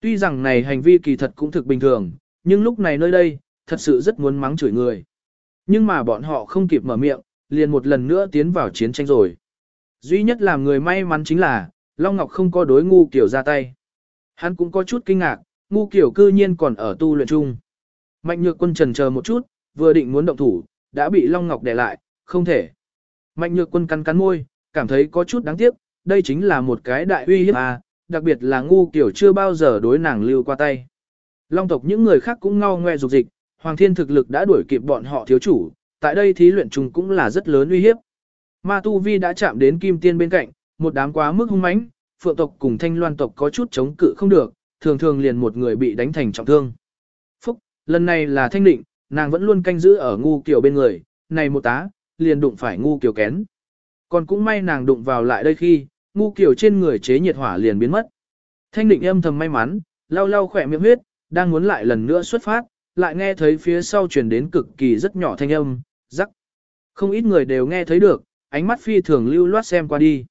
[SPEAKER 1] Tuy rằng này hành vi kỳ thật cũng thực bình thường, nhưng lúc này nơi đây, thật sự rất muốn mắng chửi người. Nhưng mà bọn họ không kịp mở miệng, liền một lần nữa tiến vào chiến tranh rồi. Duy nhất làm người may mắn chính là, Long Ngọc không có đối ngu kiểu ra tay. Hắn cũng có chút kinh ngạc, ngu kiểu cư nhiên còn ở tu luyện chung. Mạnh nhược quân trần chờ một chút, vừa định muốn động thủ, đã bị Long Ngọc đè lại, không thể. Mạnh nhược quân cắn cắn môi, cảm thấy có chút đáng tiếc, đây chính là một cái đại uy hiếp à, đặc biệt là ngu kiểu chưa bao giờ đối nàng lưu qua tay. Long tộc những người khác cũng ngao ngoe dục dịch, Hoàng Thiên thực lực đã đuổi kịp bọn họ thiếu chủ, tại đây thí luyện trùng cũng là rất lớn uy hiếp. Ma Tu Vi đã chạm đến Kim Tiên bên cạnh, một đám quá mức hung mãnh, Phượng tộc cùng Thanh Loan tộc có chút chống cự không được, thường thường liền một người bị đánh thành trọng thương. Phúc, lần này là Thanh Định, nàng vẫn luôn canh giữ ở ngu kiểu bên người, này một tá, liền đụng phải ngu kiểu kén. Còn cũng may nàng đụng vào lại đây khi, ngu kiểu trên người chế nhiệt hỏa liền biến mất. Thanh định âm thầm may mắn, lau lau khỏe miệng huyết, đang muốn lại lần nữa xuất phát, lại nghe thấy phía sau truyền đến cực kỳ rất nhỏ thanh âm, rắc. Không ít người đều nghe thấy được, ánh mắt phi thường lưu loát xem qua đi.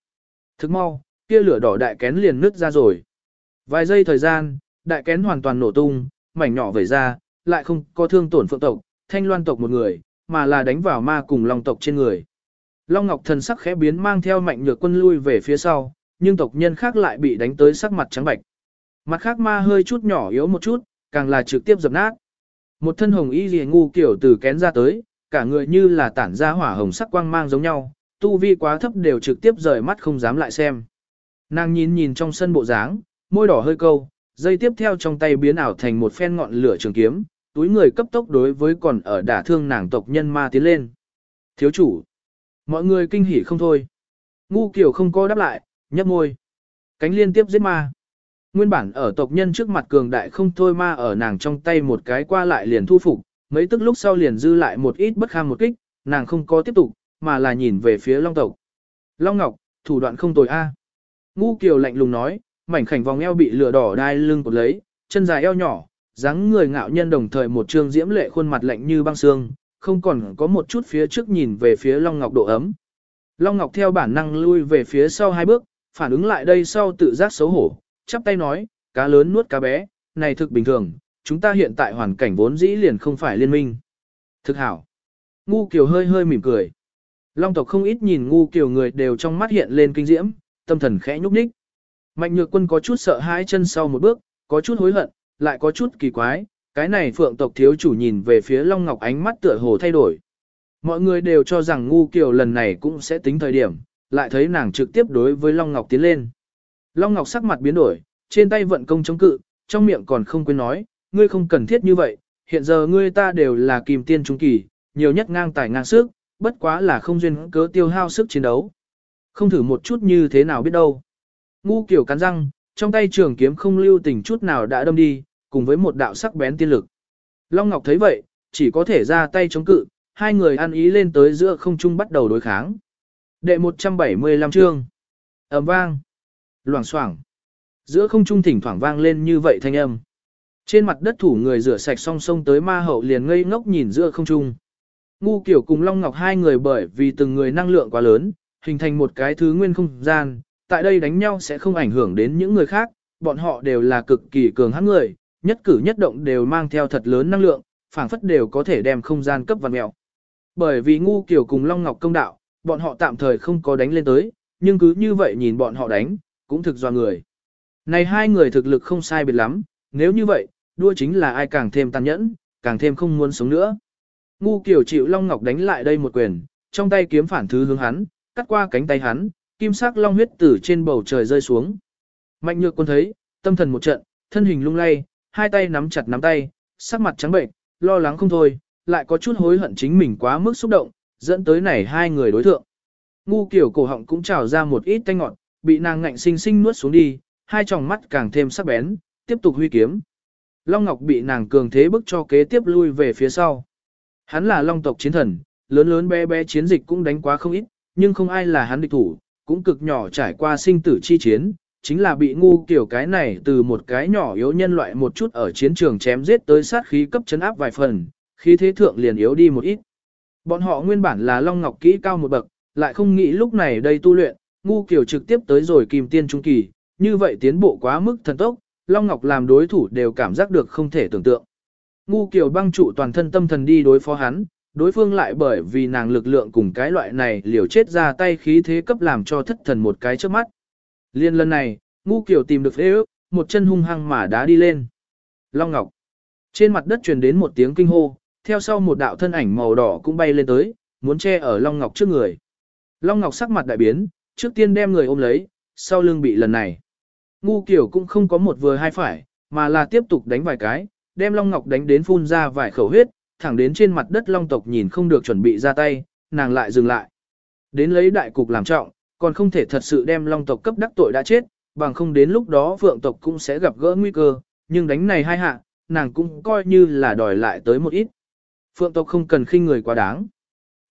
[SPEAKER 1] Thức mau, kia lửa đỏ đại kén liền nứt ra rồi. Vài giây thời gian, đại kén hoàn toàn nổ tung, mảnh nhỏ vẩy ra, lại không có thương tổn phượng tộc, thanh loan tộc một người, mà là đánh vào ma cùng long tộc trên người. Long Ngọc thần sắc khẽ biến mang theo mạnh nhược quân lui về phía sau, nhưng tộc nhân khác lại bị đánh tới sắc mặt trắng bạch. Mặt khác ma hơi chút nhỏ yếu một chút, càng là trực tiếp dập nát. Một thân hồng y rìa ngu kiểu từ kén ra tới, cả người như là tản ra hỏa hồng sắc quang mang giống nhau, tu vi quá thấp đều trực tiếp rời mắt không dám lại xem. Nàng nhìn nhìn trong sân bộ dáng, môi đỏ hơi câu, dây tiếp theo trong tay biến ảo thành một phen ngọn lửa trường kiếm, túi người cấp tốc đối với còn ở đả thương nàng tộc nhân ma tiến lên. Thiếu chủ, mọi người kinh hỉ không thôi. Ngu kiểu không có đáp lại, nhấp môi. Cánh liên tiếp giết ma. Nguyên bản ở tộc nhân trước mặt cường đại không thôi ma ở nàng trong tay một cái qua lại liền thu phục, mấy tức lúc sau liền dư lại một ít bất kham một kích, nàng không có tiếp tục, mà là nhìn về phía Long tộc. Long Ngọc, thủ đoạn không tồi a. Ngu Kiều lạnh lùng nói, mảnh khảnh vòng eo bị lửa đỏ đai lưng cột lấy, chân dài eo nhỏ, dáng người ngạo nhân đồng thời một trương diễm lệ khuôn mặt lạnh như băng xương, không còn có một chút phía trước nhìn về phía Long Ngọc độ ấm. Long Ngọc theo bản năng lui về phía sau hai bước, phản ứng lại đây sau tự giác xấu hổ, chắp tay nói, cá lớn nuốt cá bé, này thực bình thường, chúng ta hiện tại hoàn cảnh vốn dĩ liền không phải liên minh. Thực hảo. Ngu Kiều hơi hơi mỉm cười. Long tộc không ít nhìn ngu Kiều người đều trong mắt hiện lên kinh diễm, tâm thần khẽ nhúc nhích. Mạnh nhược quân có chút sợ hãi chân sau một bước, có chút hối hận, lại có chút kỳ quái, cái này phượng tộc thiếu chủ nhìn về phía Long Ngọc ánh mắt tựa hồ thay đổi. Mọi người đều cho rằng ngu Kiều lần này cũng sẽ tính thời điểm, lại thấy nàng trực tiếp đối với Long Ngọc tiến lên. Long Ngọc sắc mặt biến đổi, trên tay vận công chống cự, trong miệng còn không quên nói, ngươi không cần thiết như vậy, hiện giờ ngươi ta đều là kìm tiên trung kỳ, nhiều nhất ngang tài ngang sức, bất quá là không duyên cớ tiêu hao sức chiến đấu. Không thử một chút như thế nào biết đâu. Ngu kiểu cắn răng, trong tay trường kiếm không lưu tình chút nào đã đâm đi, cùng với một đạo sắc bén tiên lực. Long Ngọc thấy vậy, chỉ có thể ra tay chống cự, hai người ăn ý lên tới giữa không trung bắt đầu đối kháng. Đệ 175 chương. ầm vang. Loảng xoảng. Giữa không trung thỉnh thoảng vang lên như vậy thanh âm. Trên mặt đất thủ người rửa sạch song song tới ma hậu liền ngây ngốc nhìn giữa không trung. Ngu kiểu cùng Long Ngọc hai người bởi vì từng người năng lượng quá lớn, hình thành một cái thứ nguyên không gian, tại đây đánh nhau sẽ không ảnh hưởng đến những người khác, bọn họ đều là cực kỳ cường hãn người, nhất cử nhất động đều mang theo thật lớn năng lượng, phảng phất đều có thể đem không gian cấp văn mèo. Bởi vì ngu kiểu cùng Long Ngọc công đạo, bọn họ tạm thời không có đánh lên tới, nhưng cứ như vậy nhìn bọn họ đánh, cũng thực do người. Này hai người thực lực không sai biệt lắm, nếu như vậy, đua chính là ai càng thêm tàn nhẫn, càng thêm không muốn sống nữa. Ngu kiểu chịu Long Ngọc đánh lại đây một quyền, trong tay kiếm phản thứ hướng hắn, cắt qua cánh tay hắn, kim sắc long huyết từ trên bầu trời rơi xuống. Mạnh nhược quân thấy, tâm thần một trận, thân hình lung lay, hai tay nắm chặt nắm tay, sắc mặt trắng bệnh, lo lắng không thôi, lại có chút hối hận chính mình quá mức xúc động, dẫn tới này hai người đối thượng. Ngu kiểu cổ họng cũng trào ra một ít tanh ngọt, bị nàng ngạnh sinh sinh nuốt xuống đi, hai tròng mắt càng thêm sắc bén, tiếp tục huy kiếm. Long Ngọc bị nàng cường thế bức cho kế tiếp lui về phía sau. Hắn là Long tộc chiến thần, lớn lớn bé bé chiến dịch cũng đánh quá không ít, nhưng không ai là hắn địch thủ, cũng cực nhỏ trải qua sinh tử chi chiến, chính là bị ngu kiểu cái này từ một cái nhỏ yếu nhân loại một chút ở chiến trường chém giết tới sát khí cấp chấn áp vài phần, khí thế thượng liền yếu đi một ít. Bọn họ nguyên bản là Long Ngọc kỹ cao một bậc, lại không nghĩ lúc này đây tu luyện, ngu kiểu trực tiếp tới rồi kim tiên trung kỳ, như vậy tiến bộ quá mức thần tốc, Long Ngọc làm đối thủ đều cảm giác được không thể tưởng tượng. Ngu kiểu băng trụ toàn thân tâm thần đi đối phó hắn, đối phương lại bởi vì nàng lực lượng cùng cái loại này liều chết ra tay khí thế cấp làm cho thất thần một cái trước mắt. Liên lần này, ngu kiểu tìm được phê ước, một chân hung hăng mà đá đi lên. Long Ngọc. Trên mặt đất truyền đến một tiếng kinh hô, theo sau một đạo thân ảnh màu đỏ cũng bay lên tới, muốn che ở Long Ngọc trước người. Long Ngọc sắc mặt đại biến, trước tiên đem người ôm lấy, sau lưng bị lần này. Ngu kiểu cũng không có một vừa hai phải, mà là tiếp tục đánh vài cái, đem Long Ngọc đánh đến phun ra vài khẩu huyết, thẳng đến trên mặt đất Long tộc nhìn không được chuẩn bị ra tay, nàng lại dừng lại. Đến lấy đại cục làm trọng, còn không thể thật sự đem Long tộc cấp đắc tội đã chết, bằng không đến lúc đó Phượng tộc cũng sẽ gặp gỡ nguy cơ, nhưng đánh này hai hạ, nàng cũng coi như là đòi lại tới một ít. Phượng tộc không cần khinh người quá đáng.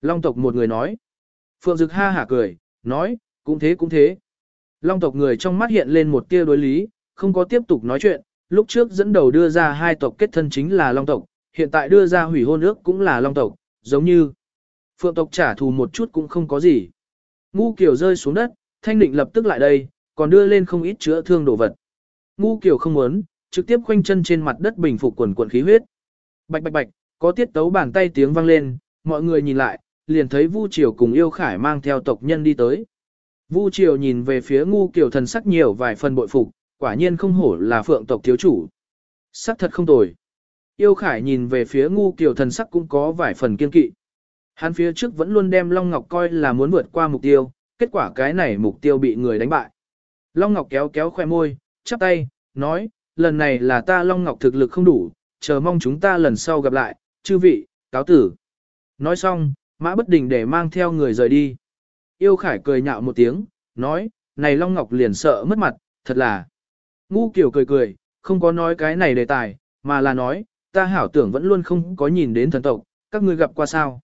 [SPEAKER 1] Long tộc một người nói. Phượng Dực ha hả cười, nói, cũng thế cũng thế. Long tộc người trong mắt hiện lên một tia đối lý, không có tiếp tục nói chuyện, lúc trước dẫn đầu đưa ra hai tộc kết thân chính là Long tộc, hiện tại đưa ra hủy hôn ước cũng là Long tộc, giống như Phượng tộc trả thù một chút cũng không có gì. Ngu Kiều rơi xuống đất, Thanh Định lập tức lại đây, còn đưa lên không ít chữa thương đồ vật. Ngu Kiều không muốn, trực tiếp khoanh chân trên mặt đất bình phục quần quần khí huyết. Bạch bạch bạch, có tiết tấu bàn tay tiếng vang lên, mọi người nhìn lại, liền thấy Vu Triều cùng Yêu Khải mang theo tộc nhân đi tới. Vu Triều nhìn về phía ngu kiểu thần sắc nhiều vài phần bội phục, quả nhiên không hổ là phượng tộc thiếu chủ. Sắc thật không tồi. Yêu Khải nhìn về phía ngu kiểu thần sắc cũng có vài phần kiên kỵ. Hắn phía trước vẫn luôn đem Long Ngọc coi là muốn vượt qua mục tiêu, kết quả cái này mục tiêu bị người đánh bại. Long Ngọc kéo kéo khoe môi, chắp tay, nói, lần này là ta Long Ngọc thực lực không đủ, chờ mong chúng ta lần sau gặp lại, chư vị, cáo tử. Nói xong, mã bất đình để mang theo người rời đi. Yêu Khải cười nhạo một tiếng, nói, này Long Ngọc liền sợ mất mặt, thật là. Ngu kiểu cười cười, không có nói cái này đề tài, mà là nói, ta hảo tưởng vẫn luôn không có nhìn đến thần tộc, các ngươi gặp qua sao.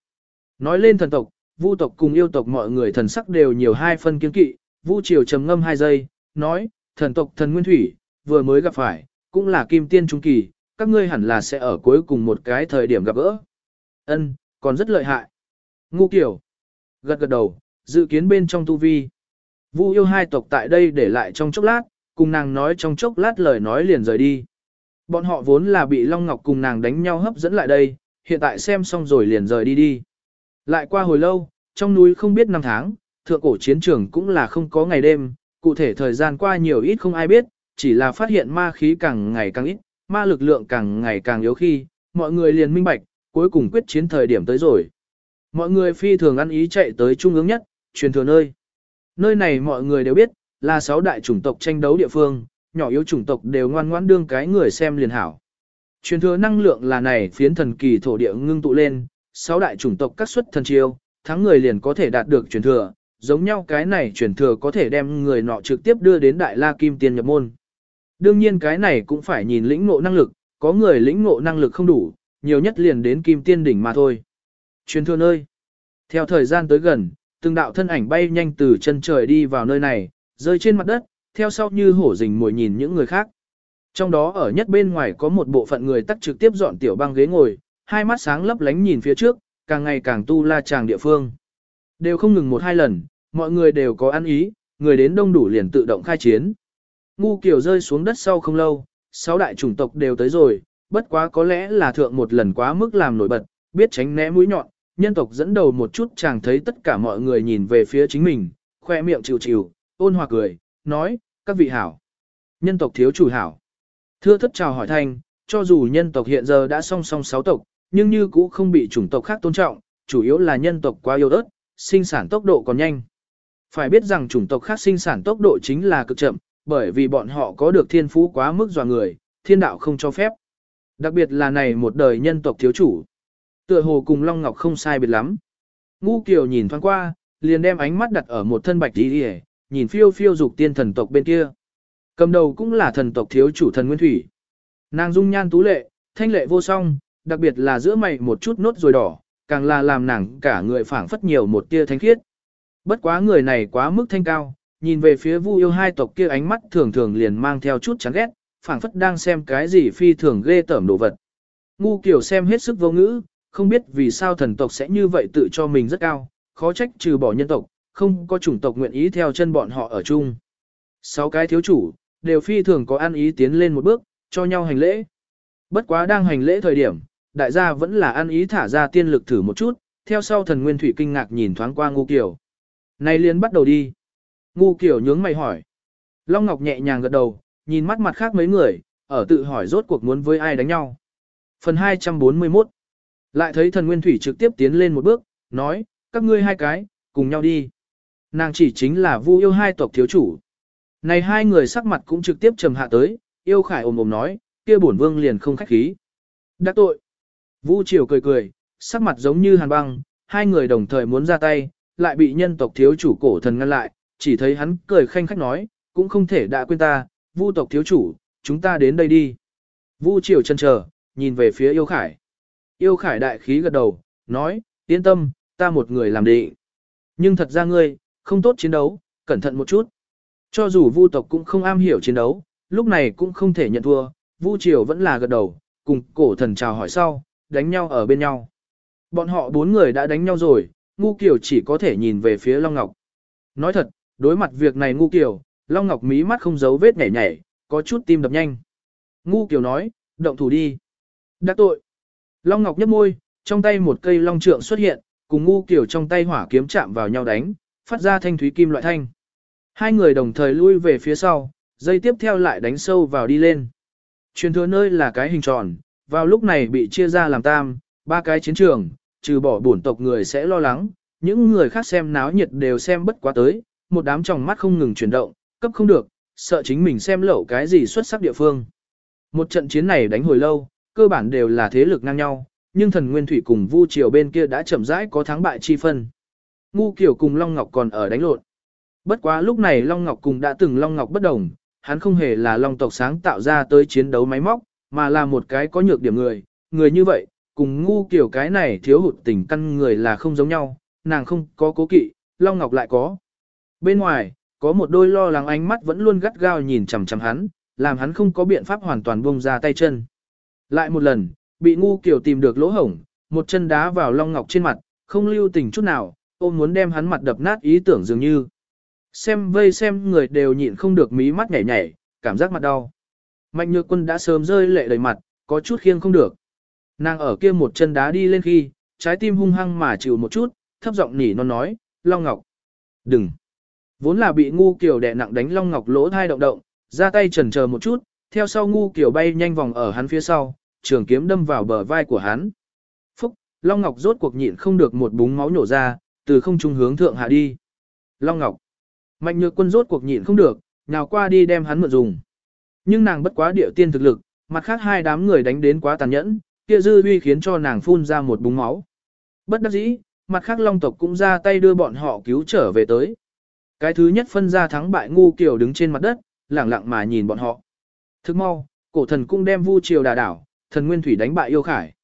[SPEAKER 1] Nói lên thần tộc, vu tộc cùng yêu tộc mọi người thần sắc đều nhiều hai phân kiên kỵ, vu triều trầm ngâm hai giây, nói, thần tộc thần nguyên thủy, vừa mới gặp phải, cũng là kim tiên trung kỳ, các ngươi hẳn là sẽ ở cuối cùng một cái thời điểm gặp gỡ. Ân, còn rất lợi hại. Ngu kiểu. Gật gật đầu, dự kiến bên trong tu vi. Vu yêu hai tộc tại đây để lại trong chốc lát, cùng nàng nói trong chốc lát lời nói liền rời đi. Bọn họ vốn là bị Long Ngọc cùng nàng đánh nhau hấp dẫn lại đây, hiện tại xem xong rồi liền rời đi đi. Lại qua hồi lâu, trong núi không biết năm tháng, thượng cổ chiến trường cũng là không có ngày đêm, cụ thể thời gian qua nhiều ít không ai biết, chỉ là phát hiện ma khí càng ngày càng ít, ma lực lượng càng ngày càng yếu khi, mọi người liền minh bạch, cuối cùng quyết chiến thời điểm tới rồi. Mọi người phi thường ăn ý chạy tới trung ương nhất, truyền thừa nơi. Nơi này mọi người đều biết, là sáu đại chủng tộc tranh đấu địa phương, nhỏ yếu chủng tộc đều ngoan ngoãn đương cái người xem liền hảo. Truyền thừa năng lượng là này phiến thần kỳ thổ địa ngưng tụ lên, sáu đại chủng tộc các xuất thần chiêu, thắng người liền có thể đạt được truyền thừa, giống nhau cái này truyền thừa có thể đem người nọ trực tiếp đưa đến đại la kim tiên nhập môn. Đương nhiên cái này cũng phải nhìn lĩnh ngộ năng lực, có người lĩnh ngộ năng lực không đủ, nhiều nhất liền đến kim tiên đỉnh mà thôi. Truyền thừa nơi. Theo thời gian tới gần, từng đạo thân ảnh bay nhanh từ chân trời đi vào nơi này, rơi trên mặt đất, theo sau như hổ rình mồi nhìn những người khác. Trong đó ở nhất bên ngoài có một bộ phận người tắt trực tiếp dọn tiểu băng ghế ngồi, hai mắt sáng lấp lánh nhìn phía trước, càng ngày càng tu la chàng địa phương. Đều không ngừng một hai lần, mọi người đều có ăn ý, người đến đông đủ liền tự động khai chiến. Ngu kiểu rơi xuống đất sau không lâu, sáu đại chủng tộc đều tới rồi, bất quá có lẽ là thượng một lần quá mức làm nổi bật, biết tránh né mũi nhọn, nhân tộc dẫn đầu một chút chàng thấy tất cả mọi người nhìn về phía chính mình, khoe miệng chịu chịu, ôn hòa cười, nói, các vị hảo. Nhân tộc thiếu chủ hảo. Thưa thất chào hỏi thanh, cho dù nhân tộc hiện giờ đã song song sáu tộc, nhưng như cũ không bị chủng tộc khác tôn trọng, chủ yếu là nhân tộc quá yếu ớt, sinh sản tốc độ còn nhanh. Phải biết rằng chủng tộc khác sinh sản tốc độ chính là cực chậm, bởi vì bọn họ có được thiên phú quá mức dò người, thiên đạo không cho phép. Đặc biệt là này một đời nhân tộc thiếu chủ. Tựa hồ cùng Long Ngọc không sai biệt lắm. Ngu Kiều nhìn thoáng qua, liền đem ánh mắt đặt ở một thân bạch đi đi nhìn phiêu phiêu dục tiên thần tộc bên kia. Cầm đầu cũng là thần tộc thiếu chủ thần Nguyên Thủy. Nàng dung nhan tú lệ, thanh lệ vô song, đặc biệt là giữa mày một chút nốt rồi đỏ, càng là làm nàng cả người phảng phất nhiều một tia thánh khiết. Bất quá người này quá mức thanh cao, nhìn về phía Vu yêu hai tộc kia ánh mắt thường thường liền mang theo chút chán ghét, phảng phất đang xem cái gì phi thường ghê tởm đồ vật. Ngu kiểu xem hết sức vô ngữ, không biết vì sao thần tộc sẽ như vậy tự cho mình rất cao, khó trách trừ bỏ nhân tộc, không có chủng tộc nguyện ý theo chân bọn họ ở chung. Sáu cái thiếu chủ, đều phi thường có ăn ý tiến lên một bước, cho nhau hành lễ. Bất quá đang hành lễ thời điểm, đại gia vẫn là ăn ý thả ra tiên lực thử một chút, theo sau thần nguyên thủy kinh ngạc nhìn thoáng qua ngu kiểu. Này liền bắt đầu đi. Ngu kiểu nhướng mày hỏi. Long Ngọc nhẹ nhàng gật đầu, nhìn mắt mặt khác mấy người, ở tự hỏi rốt cuộc muốn với ai đánh nhau. Phần 241 lại thấy thần nguyên thủy trực tiếp tiến lên một bước, nói, các ngươi hai cái, cùng nhau đi. Nàng chỉ chính là vu yêu hai tộc thiếu chủ. Này hai người sắc mặt cũng trực tiếp trầm hạ tới, yêu khải ồm ồm nói, kia bổn vương liền không khách khí. Đắc tội. Vu triều cười cười, sắc mặt giống như hàn băng, hai người đồng thời muốn ra tay, lại bị nhân tộc thiếu chủ cổ thần ngăn lại, chỉ thấy hắn cười khanh khách nói, cũng không thể đã quên ta, vu tộc thiếu chủ, chúng ta đến đây đi. Vu triều chân chờ, nhìn về phía yêu khải. Yêu khải đại khí gật đầu, nói, yên tâm, ta một người làm định. Nhưng thật ra ngươi, không tốt chiến đấu, cẩn thận một chút. Cho dù vu tộc cũng không am hiểu chiến đấu, lúc này cũng không thể nhận thua, vu triều vẫn là gật đầu, cùng cổ thần chào hỏi sau, đánh nhau ở bên nhau. Bọn họ bốn người đã đánh nhau rồi, ngu kiều chỉ có thể nhìn về phía Long Ngọc. Nói thật, đối mặt việc này ngu kiều, Long Ngọc mí mắt không giấu vết nhảy nhảy, có chút tim đập nhanh. Ngu kiều nói, động thủ đi. Đã tội. Long Ngọc nhấp môi, trong tay một cây long trượng xuất hiện, cùng ngu kiểu trong tay hỏa kiếm chạm vào nhau đánh, phát ra thanh thúy kim loại thanh. Hai người đồng thời lui về phía sau, dây tiếp theo lại đánh sâu vào đi lên. Truyền thừa nơi là cái hình tròn, vào lúc này bị chia ra làm tam, ba cái chiến trường, trừ bỏ bổn tộc người sẽ lo lắng, những người khác xem náo nhiệt đều xem bất quá tới, một đám tròng mắt không ngừng chuyển động, cấp không được, sợ chính mình xem lậu cái gì xuất sắc địa phương. Một trận chiến này đánh hồi lâu, cơ bản đều là thế lực ngang nhau, nhưng thần Nguyên Thủy cùng Vu Triều bên kia đã chậm rãi có thắng bại chi phân. Ngu Kiều cùng Long Ngọc còn ở đánh lộn. Bất quá lúc này Long Ngọc cùng đã từng Long Ngọc bất đồng, hắn không hề là Long tộc sáng tạo ra tới chiến đấu máy móc, mà là một cái có nhược điểm người, người như vậy, cùng ngu kiểu cái này thiếu hụt tình căn người là không giống nhau, nàng không có cố kỵ, Long Ngọc lại có. Bên ngoài, có một đôi lo lắng ánh mắt vẫn luôn gắt gao nhìn chằm chằm hắn, làm hắn không có biện pháp hoàn toàn buông ra tay chân. Lại một lần, bị ngu kiểu tìm được lỗ hổng, một chân đá vào Long Ngọc trên mặt, không lưu tình chút nào, ôm muốn đem hắn mặt đập nát ý tưởng dường như. Xem vây xem người đều nhịn không được mí mắt nhảy nhảy, cảm giác mặt đau. Mạnh nhược quân đã sớm rơi lệ đầy mặt, có chút khiêng không được. Nàng ở kia một chân đá đi lên khi, trái tim hung hăng mà chịu một chút, thấp giọng nỉ non nói, Long Ngọc. Đừng. Vốn là bị ngu kiểu đè nặng đánh Long Ngọc lỗ thai động động, ra tay chần chờ một chút, theo sau ngu kiểu bay nhanh vòng ở hắn phía sau, trường kiếm đâm vào bờ vai của hắn. Phúc, Long Ngọc rốt cuộc nhịn không được một búng máu nhổ ra, từ không trung hướng thượng hạ đi. Long Ngọc. Mạnh nhược quân rốt cuộc nhịn không được, nào qua đi đem hắn mượn dùng. Nhưng nàng bất quá điệu tiên thực lực, mặt khác hai đám người đánh đến quá tàn nhẫn, kia dư uy khiến cho nàng phun ra một búng máu. Bất đắc dĩ, mặt khác long tộc cũng ra tay đưa bọn họ cứu trở về tới. Cái thứ nhất phân ra thắng bại ngu kiểu đứng trên mặt đất, lẳng lặng mà nhìn bọn họ. Thức mau, cổ thần cũng đem vu triều đà đảo, thần nguyên thủy đánh bại yêu khải.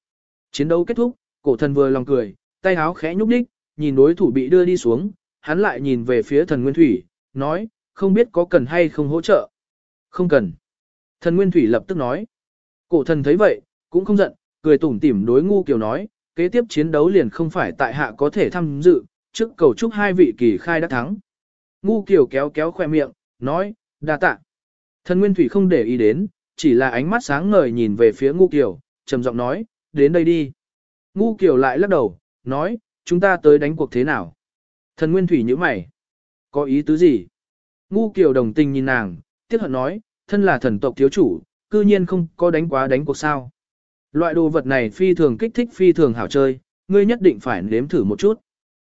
[SPEAKER 1] Chiến đấu kết thúc, cổ thần vừa lòng cười, tay háo khẽ nhúc đích, nhìn đối thủ bị đưa đi xuống, hắn lại nhìn về phía thần nguyên thủy, nói, không biết có cần hay không hỗ trợ. Không cần. Thần nguyên thủy lập tức nói. Cổ thần thấy vậy, cũng không giận, cười tủm tỉm đối ngu kiều nói, kế tiếp chiến đấu liền không phải tại hạ có thể tham dự, trước cầu chúc hai vị kỳ khai đã thắng. Ngu kiều kéo kéo khoe miệng, nói, đa tạ. Thần nguyên thủy không để ý đến, chỉ là ánh mắt sáng ngời nhìn về phía ngu kiều, trầm giọng nói, đến đây đi. Ngu kiều lại lắc đầu, nói, chúng ta tới đánh cuộc thế nào? Thần Nguyên Thủy như mày. Có ý tứ gì? Ngu Kiều đồng tình nhìn nàng, tiếc hận nói, thân là thần tộc thiếu chủ, cư nhiên không có đánh quá đánh cuộc sao. Loại đồ vật này phi thường kích thích phi thường hảo chơi, ngươi nhất định phải nếm thử một chút.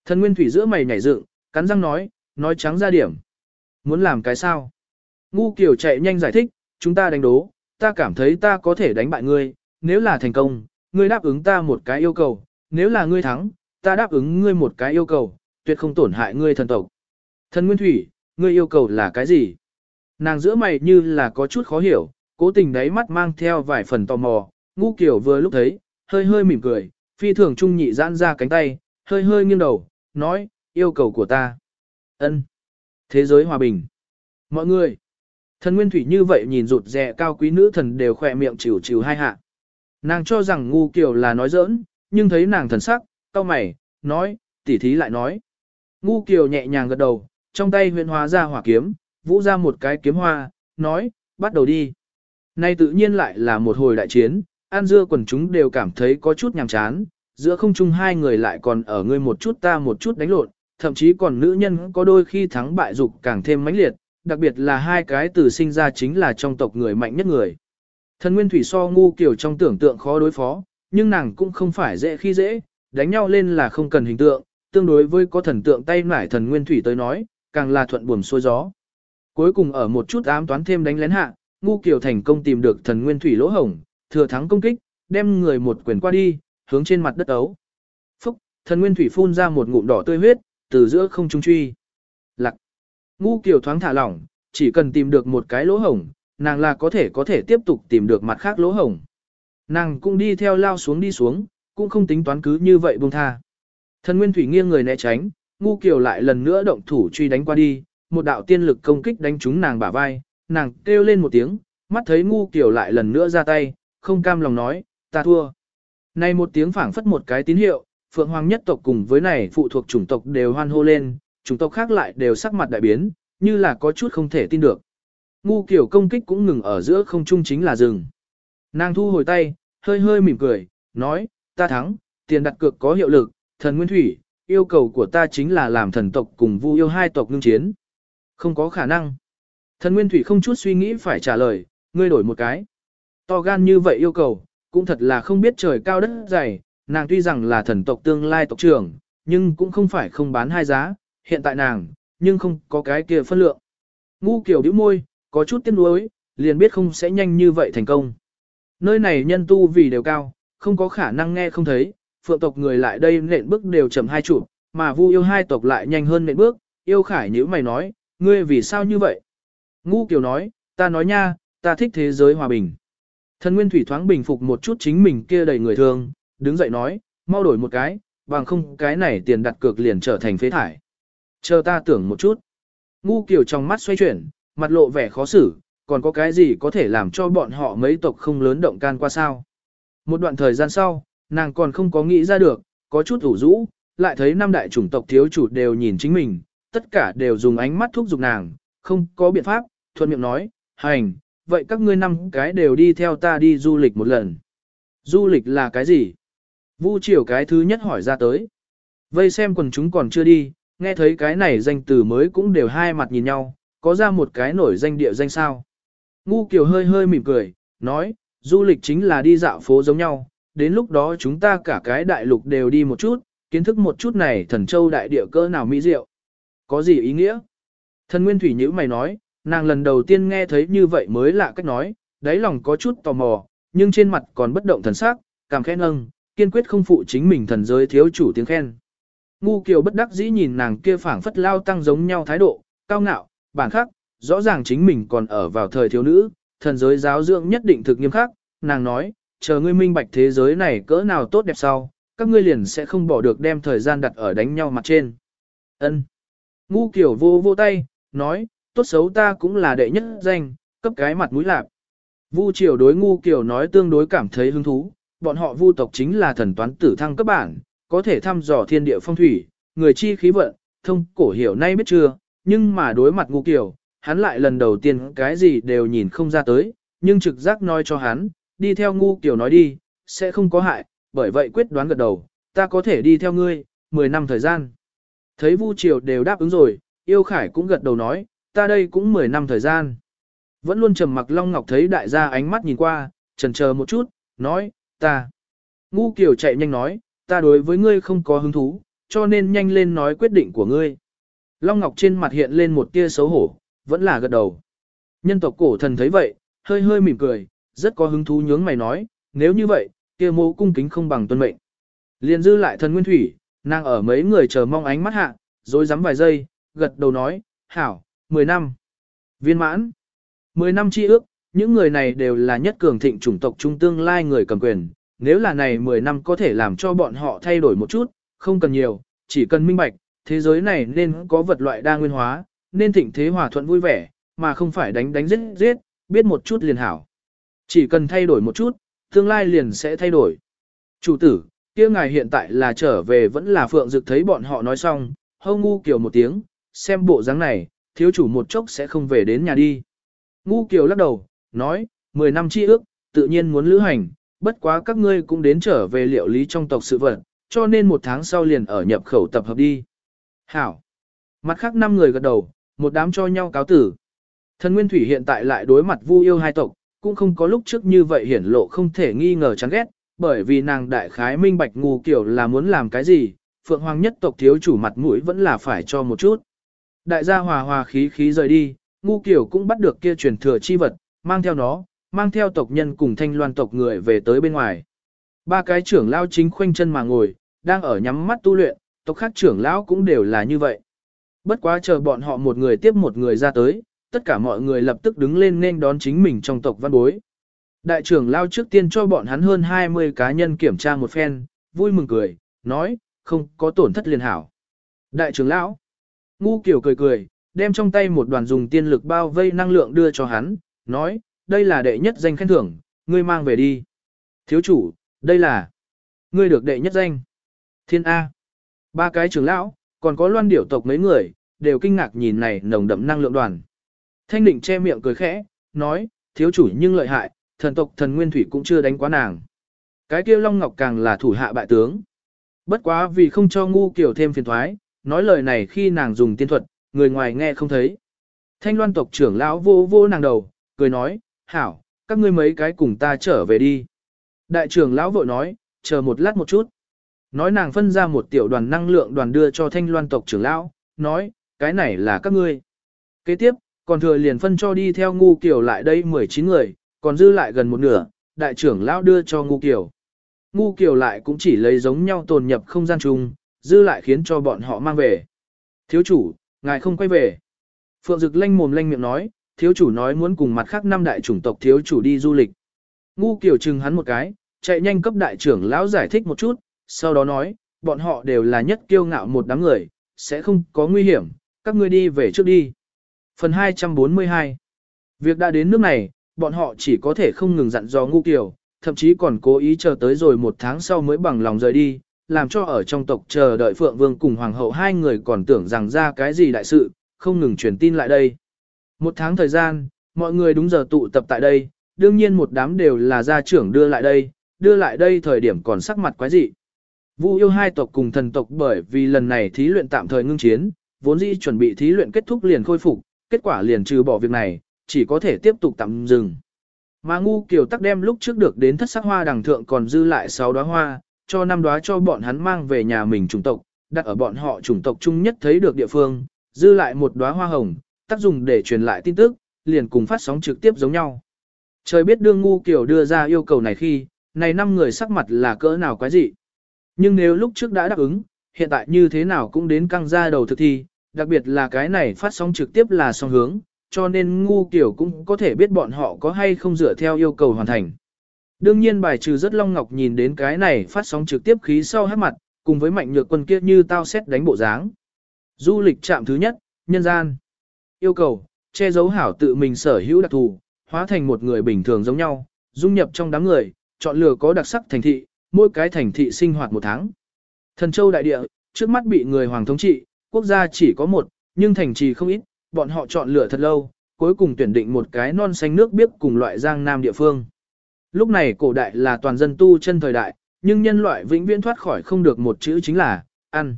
[SPEAKER 1] Thần Nguyên Thủy giữa mày nhảy dựng, cắn răng nói, nói trắng ra điểm. Muốn làm cái sao? Ngu Kiều chạy nhanh giải thích, chúng ta đánh đố, ta cảm thấy ta có thể đánh bại ngươi, nếu là thành công, ngươi đáp ứng ta một cái yêu cầu, nếu là ngươi thắng, ta đáp ứng ngươi một cái yêu cầu, tuyệt không tổn hại ngươi thần tộc. Thần Nguyên Thủy, ngươi yêu cầu là cái gì? Nàng giữa mày như là có chút khó hiểu, cố tình đáy mắt mang theo vài phần tò mò, ngu kiểu vừa lúc thấy, hơi hơi mỉm cười, phi thường trung nhị giãn ra cánh tay, hơi hơi nghiêng đầu, nói, yêu cầu của ta. ân, Thế giới hòa bình. Mọi người. Thần Nguyên Thủy như vậy nhìn rụt rè cao quý nữ thần đều khỏe miệng chịu chịu hai hạ. Nàng cho rằng ngu kiểu là nói giỡn, nhưng thấy nàng thần sắc, cau mày, nói, tỉ thí lại nói. Ngu Kiều nhẹ nhàng gật đầu, trong tay huyện hóa ra hỏa kiếm, vũ ra một cái kiếm hoa, nói, bắt đầu đi. Nay tự nhiên lại là một hồi đại chiến, An Dưa quần chúng đều cảm thấy có chút nhàm chán, giữa không chung hai người lại còn ở ngươi một chút ta một chút đánh lộn, thậm chí còn nữ nhân có đôi khi thắng bại dục càng thêm mãnh liệt, đặc biệt là hai cái từ sinh ra chính là trong tộc người mạnh nhất người. Thần Nguyên Thủy so ngu kiểu trong tưởng tượng khó đối phó, nhưng nàng cũng không phải dễ khi dễ, đánh nhau lên là không cần hình tượng, tương đối với có thần tượng tay nải thần nguyên thủy tới nói, càng là thuận buồm xuôi gió. Cuối cùng ở một chút ám toán thêm đánh lén hạ, ngu kiều thành công tìm được thần nguyên thủy lỗ hổng, thừa thắng công kích, đem người một quyền qua đi, hướng trên mặt đất ấu. Phúc, thần nguyên thủy phun ra một ngụm đỏ tươi huyết, từ giữa không trung truy. Ngu kiều thoáng thả lỏng, chỉ cần tìm được một cái lỗ hổng, nàng là có thể có thể tiếp tục tìm được mặt khác lỗ hổng. Nàng cũng đi theo lao xuống đi xuống, cũng không tính toán cứ như vậy buông tha. Thần Nguyên Thủy nghiêng người né tránh, Ngu Kiều lại lần nữa động thủ truy đánh qua đi, một đạo tiên lực công kích đánh trúng nàng bả vai, nàng kêu lên một tiếng, mắt thấy Ngu Kiều lại lần nữa ra tay, không cam lòng nói, ta thua. Này một tiếng phảng phất một cái tín hiệu, Phượng Hoàng nhất tộc cùng với này phụ thuộc chủng tộc đều hoan hô lên, chủng tộc khác lại đều sắc mặt đại biến, như là có chút không thể tin được. Ngu kiểu công kích cũng ngừng ở giữa không trung chính là rừng. Nàng thu hồi tay, hơi hơi mỉm cười, nói, ta thắng, tiền đặt cược có hiệu lực, thần nguyên thủy, yêu cầu của ta chính là làm thần tộc cùng vu yêu hai tộc ngưng chiến. Không có khả năng. Thần Nguyên Thủy không chút suy nghĩ phải trả lời, ngươi đổi một cái. To gan như vậy yêu cầu, cũng thật là không biết trời cao đất dày, nàng tuy rằng là thần tộc tương lai tộc trưởng, nhưng cũng không phải không bán hai giá, hiện tại nàng, nhưng không có cái kia phân lượng. Ngu kiểu bĩu môi, có chút tiếc nuối, liền biết không sẽ nhanh như vậy thành công. Nơi này nhân tu vì đều cao, không có khả năng nghe không thấy, phượng tộc người lại đây nện bước đều chậm hai chụp, mà vu yêu hai tộc lại nhanh hơn nện bước, yêu khải nếu mày nói, ngươi vì sao như vậy? Ngu kiều nói, ta nói nha, ta thích thế giới hòa bình. Thần Nguyên Thủy thoáng bình phục một chút chính mình kia đầy người thương, đứng dậy nói, mau đổi một cái, bằng không cái này tiền đặt cược liền trở thành phế thải. Chờ ta tưởng một chút. Ngu Kiều trong mắt xoay chuyển, mặt lộ vẻ khó xử, còn có cái gì có thể làm cho bọn họ mấy tộc không lớn động can qua sao. Một đoạn thời gian sau, nàng còn không có nghĩ ra được, có chút ủ rũ, lại thấy năm đại chủng tộc thiếu chủ đều nhìn chính mình, tất cả đều dùng ánh mắt thúc giục nàng, không có biện pháp, thuận miệng nói, hành, vậy các ngươi năm cái đều đi theo ta đi du lịch một lần. Du lịch là cái gì? Vu triều cái thứ nhất hỏi ra tới. Vây xem quần chúng còn chưa đi, nghe thấy cái này danh từ mới cũng đều hai mặt nhìn nhau, có ra một cái nổi danh địa danh sao. Ngu Kiều hơi hơi mỉm cười, nói, du lịch chính là đi dạo phố giống nhau, đến lúc đó chúng ta cả cái đại lục đều đi một chút, kiến thức một chút này thần châu đại địa cơ nào mỹ diệu. Có gì ý nghĩa? Thần Nguyên Thủy nhữ mày nói, nàng lần đầu tiên nghe thấy như vậy mới lạ cách nói, đáy lòng có chút tò mò, nhưng trên mặt còn bất động thần sắc, cảm khen âng, kiên quyết không phụ chính mình thần giới thiếu chủ tiếng khen. Ngu Kiều bất đắc dĩ nhìn nàng kia phảng phất lao tăng giống nhau thái độ, cao ngạo, bản khắc, rõ ràng chính mình còn ở vào thời thiếu nữ, thần giới giáo dưỡng nhất định thực nghiêm khắc, nàng nói, chờ ngươi minh bạch thế giới này cỡ nào tốt đẹp sau, các ngươi liền sẽ không bỏ được đem thời gian đặt ở đánh nhau mặt trên. Ân. Ngu Kiều vô vô tay, nói, tốt xấu ta cũng là đệ nhất danh, cấp cái mặt mũi lạp. Vu triều đối ngu Kiều nói tương đối cảm thấy hứng thú, bọn họ vu tộc chính là thần toán tử thăng cấp bản, có thể thăm dò thiên địa phong thủy, người chi khí vận, thông cổ hiểu nay biết chưa, nhưng mà đối mặt ngu kiểu, hắn lại lần đầu tiên cái gì đều nhìn không ra tới, nhưng trực giác nói cho hắn, đi theo ngu kiểu nói đi, sẽ không có hại, bởi vậy quyết đoán gật đầu, ta có thể đi theo ngươi, 10 năm thời gian. Thấy Vu Triều đều đáp ứng rồi, Yêu Khải cũng gật đầu nói, ta đây cũng 10 năm thời gian. Vẫn luôn trầm mặc Long Ngọc thấy đại gia ánh mắt nhìn qua, chần chờ một chút, nói, ta. Ngu Kiều chạy nhanh nói, ta đối với ngươi không có hứng thú, cho nên nhanh lên nói quyết định của ngươi. Long Ngọc trên mặt hiện lên một tia xấu hổ, vẫn là gật đầu. Nhân tộc cổ thần thấy vậy, hơi hơi mỉm cười, rất có hứng thú nhướng mày nói, nếu như vậy, kia mô cung kính không bằng tuân mệnh. Liên dư lại thần nguyên thủy, nàng ở mấy người chờ mong ánh mắt hạ, rồi dám vài giây, gật đầu nói, hảo, 10 năm. Viên mãn. 10 năm chi ước, những người này đều là nhất cường thịnh chủng tộc trung tương lai người cầm quyền. Nếu là này 10 năm có thể làm cho bọn họ thay đổi một chút, không cần nhiều, chỉ cần minh bạch, thế giới này nên có vật loại đa nguyên hóa, nên thịnh thế hòa thuận vui vẻ, mà không phải đánh đánh giết giết, biết một chút liền hảo. Chỉ cần thay đổi một chút, tương lai liền sẽ thay đổi. Chủ tử, kia ngài hiện tại là trở về vẫn là phượng dực thấy bọn họ nói xong, hâu ngu kiểu một tiếng, xem bộ dáng này, thiếu chủ một chốc sẽ không về đến nhà đi. Ngu kiều lắc đầu, nói, 10 năm chi ước, tự nhiên muốn lữ hành, bất quá các ngươi cũng đến trở về liệu lý trong tộc sự vật, cho nên một tháng sau liền ở nhập khẩu tập hợp đi. Hảo. Mặt khác năm người gật đầu, một đám cho nhau cáo tử. Thần Nguyên Thủy hiện tại lại đối mặt vu yêu hai tộc, cũng không có lúc trước như vậy hiển lộ không thể nghi ngờ chán ghét, bởi vì nàng đại khái minh bạch ngu kiểu là muốn làm cái gì, Phượng Hoàng nhất tộc thiếu chủ mặt mũi vẫn là phải cho một chút. Đại gia hòa hòa khí khí rời đi, ngu kiểu cũng bắt được kia truyền thừa chi vật, mang theo nó, mang theo tộc nhân cùng thanh loan tộc người về tới bên ngoài. Ba cái trưởng lão chính khoanh chân mà ngồi, đang ở nhắm mắt tu luyện, tộc khác trưởng lão cũng đều là như vậy. Bất quá chờ bọn họ một người tiếp một người ra tới, tất cả mọi người lập tức đứng lên nên đón chính mình trong tộc văn bối. Đại trưởng lão trước tiên cho bọn hắn hơn 20 cá nhân kiểm tra một phen, vui mừng cười, nói, không có tổn thất liền hảo. Đại trưởng lão, ngu kiểu cười cười, đem trong tay một đoàn dùng tiên lực bao vây năng lượng đưa cho hắn, nói, đây là đệ nhất danh khen thưởng, ngươi mang về đi. Thiếu chủ, đây là, ngươi được đệ nhất danh. Thiên A. Ba cái trưởng lão, còn có loan điểu tộc mấy người, đều kinh ngạc nhìn này nồng đậm năng lượng đoàn. Thanh định che miệng cười khẽ, nói, thiếu chủ nhưng lợi hại, thần tộc thần nguyên thủy cũng chưa đánh quá nàng. Cái kia Long Ngọc càng là thủ hạ bại tướng. Bất quá vì không cho ngu kiểu thêm phiền thoái, nói lời này khi nàng dùng tiên thuật, người ngoài nghe không thấy. Thanh loan tộc trưởng lão vô vô nàng đầu, cười nói, hảo, các ngươi mấy cái cùng ta trở về đi. Đại trưởng lão vội nói, chờ một lát một chút. Nói nàng phân ra một tiểu đoàn năng lượng đoàn đưa cho thanh loan tộc trưởng lão, nói, cái này là các ngươi. Kế tiếp, còn thừa liền phân cho đi theo ngu kiểu lại đây 19 người, còn dư lại gần một nửa, đại trưởng lão đưa cho ngu kiểu. Ngu kiểu lại cũng chỉ lấy giống nhau tồn nhập không gian chung, dư lại khiến cho bọn họ mang về. Thiếu chủ, ngài không quay về. Phượng Dực lanh mồm lanh miệng nói, thiếu chủ nói muốn cùng mặt khác năm đại chủng tộc thiếu chủ đi du lịch. Ngu kiểu chừng hắn một cái, chạy nhanh cấp đại trưởng lão giải thích một chút, sau đó nói, bọn họ đều là nhất kiêu ngạo một đám người, sẽ không có nguy hiểm, các ngươi đi về trước đi. Phần 242 Việc đã đến nước này, bọn họ chỉ có thể không ngừng dặn dò ngu kiểu, thậm chí còn cố ý chờ tới rồi một tháng sau mới bằng lòng rời đi, làm cho ở trong tộc chờ đợi Phượng Vương cùng Hoàng hậu hai người còn tưởng rằng ra cái gì đại sự, không ngừng truyền tin lại đây. Một tháng thời gian, mọi người đúng giờ tụ tập tại đây, đương nhiên một đám đều là gia trưởng đưa lại đây, đưa lại đây thời điểm còn sắc mặt quái dị. Vu yêu hai tộc cùng thần tộc bởi vì lần này thí luyện tạm thời ngưng chiến, vốn dĩ chuẩn bị thí luyện kết thúc liền khôi phục, kết quả liền trừ bỏ việc này, chỉ có thể tiếp tục tạm dừng. Mà ngu kiều tắc đem lúc trước được đến thất sắc hoa đằng thượng còn dư lại 6 đóa hoa, cho năm đóa cho bọn hắn mang về nhà mình chủng tộc, đặt ở bọn họ chủng tộc chung nhất thấy được địa phương, dư lại một đóa hoa hồng, tác dụng để truyền lại tin tức, liền cùng phát sóng trực tiếp giống nhau. Trời biết đương ngu kiều đưa ra yêu cầu này khi, này năm người sắc mặt là cỡ nào quái dị. Nhưng nếu lúc trước đã đáp ứng, hiện tại như thế nào cũng đến căng ra đầu thực thi, đặc biệt là cái này phát sóng trực tiếp là song hướng, cho nên ngu kiểu cũng có thể biết bọn họ có hay không dựa theo yêu cầu hoàn thành. Đương nhiên bài trừ rất Long Ngọc nhìn đến cái này phát sóng trực tiếp khí sau hát mặt, cùng với mạnh nhược quân kia như tao xét đánh bộ dáng. Du lịch trạm thứ nhất, nhân gian. Yêu cầu, che giấu hảo tự mình sở hữu đặc thù, hóa thành một người bình thường giống nhau, dung nhập trong đám người, chọn lựa có đặc sắc thành thị, mỗi cái thành thị sinh hoạt một tháng. Thần châu đại địa, trước mắt bị người hoàng thống trị, quốc gia chỉ có một, nhưng thành trì không ít, bọn họ chọn lựa thật lâu, cuối cùng tuyển định một cái non xanh nước biếc cùng loại giang nam địa phương. Lúc này cổ đại là toàn dân tu chân thời đại, nhưng nhân loại vĩnh viễn thoát khỏi không được một chữ chính là ăn.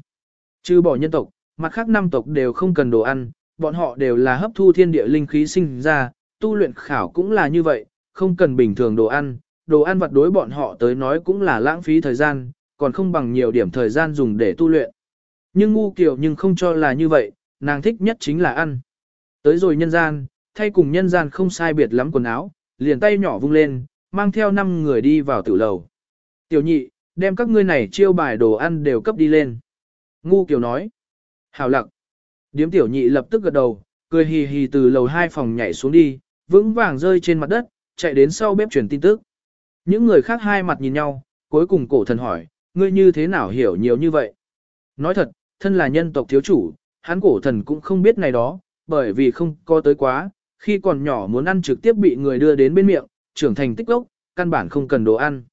[SPEAKER 1] Trừ bỏ nhân tộc, mặt khác năm tộc đều không cần đồ ăn, bọn họ đều là hấp thu thiên địa linh khí sinh ra, tu luyện khảo cũng là như vậy, không cần bình thường đồ ăn, đồ ăn vật đối bọn họ tới nói cũng là lãng phí thời gian, còn không bằng nhiều điểm thời gian dùng để tu luyện. Nhưng ngu kiểu nhưng không cho là như vậy, nàng thích nhất chính là ăn. Tới rồi nhân gian, thay cùng nhân gian không sai biệt lắm quần áo, liền tay nhỏ vung lên, mang theo năm người đi vào tử lầu. Tiểu nhị, đem các ngươi này chiêu bài đồ ăn đều cấp đi lên. Ngu kiểu nói. Hảo lặng. Điếm tiểu nhị lập tức gật đầu, cười hì hì từ lầu hai phòng nhảy xuống đi, vững vàng rơi trên mặt đất, chạy đến sau bếp truyền tin tức. Những người khác hai mặt nhìn nhau, cuối cùng cổ thần hỏi, ngươi như thế nào hiểu nhiều như vậy? Nói thật, thân là nhân tộc thiếu chủ, hắn cổ thần cũng không biết này đó, bởi vì không có tới quá, khi còn nhỏ muốn ăn trực tiếp bị người đưa đến bên miệng, trưởng thành tích lốc, căn bản không cần đồ ăn.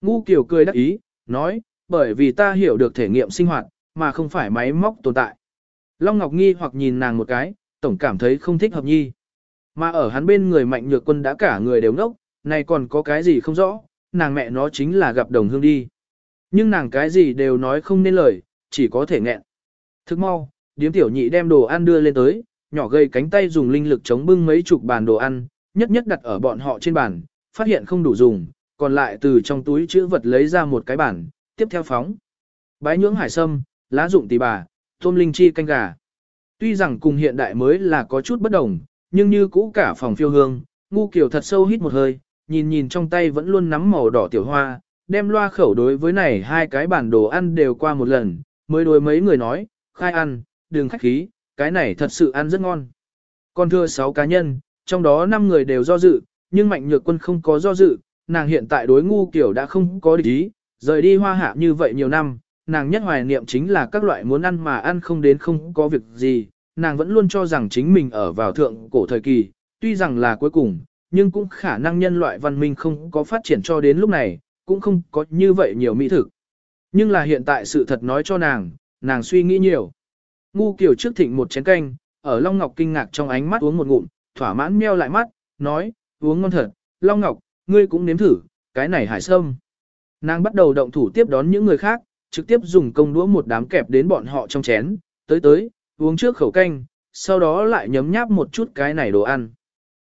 [SPEAKER 1] Ngu Kiều cười đắc ý, nói, bởi vì ta hiểu được thể nghiệm sinh hoạt, mà không phải máy móc tồn tại. Long Ngọc nghi hoặc nhìn nàng một cái, tổng cảm thấy không thích hợp nhi. Mà ở hắn bên người mạnh nhược quân đã cả người đều ngốc, này còn có cái gì không rõ, nàng mẹ nó chính là gặp đồng hương đi. Nhưng nàng cái gì đều nói không nên lời, chỉ có thể nghẹn. Thức mau, điếm tiểu nhị đem đồ ăn đưa lên tới, nhỏ gây cánh tay dùng linh lực chống bưng mấy chục bàn đồ ăn, nhất nhất đặt ở bọn họ trên bàn, phát hiện không đủ dùng, còn lại từ trong túi chữ vật lấy ra một cái bản, tiếp theo phóng. Bái nhưỡng hải sâm, lá dụng tỳ bà, tôm linh chi canh gà. Tuy rằng cùng hiện đại mới là có chút bất đồng, nhưng như cũ cả phòng phiêu hương, ngu kiểu thật sâu hít một hơi, nhìn nhìn trong tay vẫn luôn nắm màu đỏ tiểu hoa, đem loa khẩu đối với này hai cái bản đồ ăn đều qua một lần, mới đối mấy người nói, khai ăn, đừng khách khí, cái này thật sự ăn rất ngon. Còn thưa sáu cá nhân, trong đó năm người đều do dự, nhưng mạnh nhược quân không có do dự, nàng hiện tại đối ngu kiểu đã không có địch ý, rời đi hoa hạ như vậy nhiều năm, nàng nhất hoài niệm chính là các loại muốn ăn mà ăn không đến không có việc gì, nàng vẫn luôn cho rằng chính mình ở vào thượng cổ thời kỳ, tuy rằng là cuối cùng, nhưng cũng khả năng nhân loại văn minh không có phát triển cho đến lúc này, cũng không có như vậy nhiều mỹ thực. Nhưng là hiện tại sự thật nói cho nàng, nàng suy nghĩ nhiều. Ngu kiểu trước thịnh một chén canh, ở Long Ngọc kinh ngạc trong ánh mắt uống một ngụm, thỏa mãn meo lại mắt, nói, uống ngon thật, Long Ngọc, ngươi cũng nếm thử, cái này hải sâm. Nàng bắt đầu động thủ tiếp đón những người khác, trực tiếp dùng công đũa một đám kẹp đến bọn họ trong chén, tới tới, uống trước khẩu canh, sau đó lại nhấm nháp một chút cái này đồ ăn.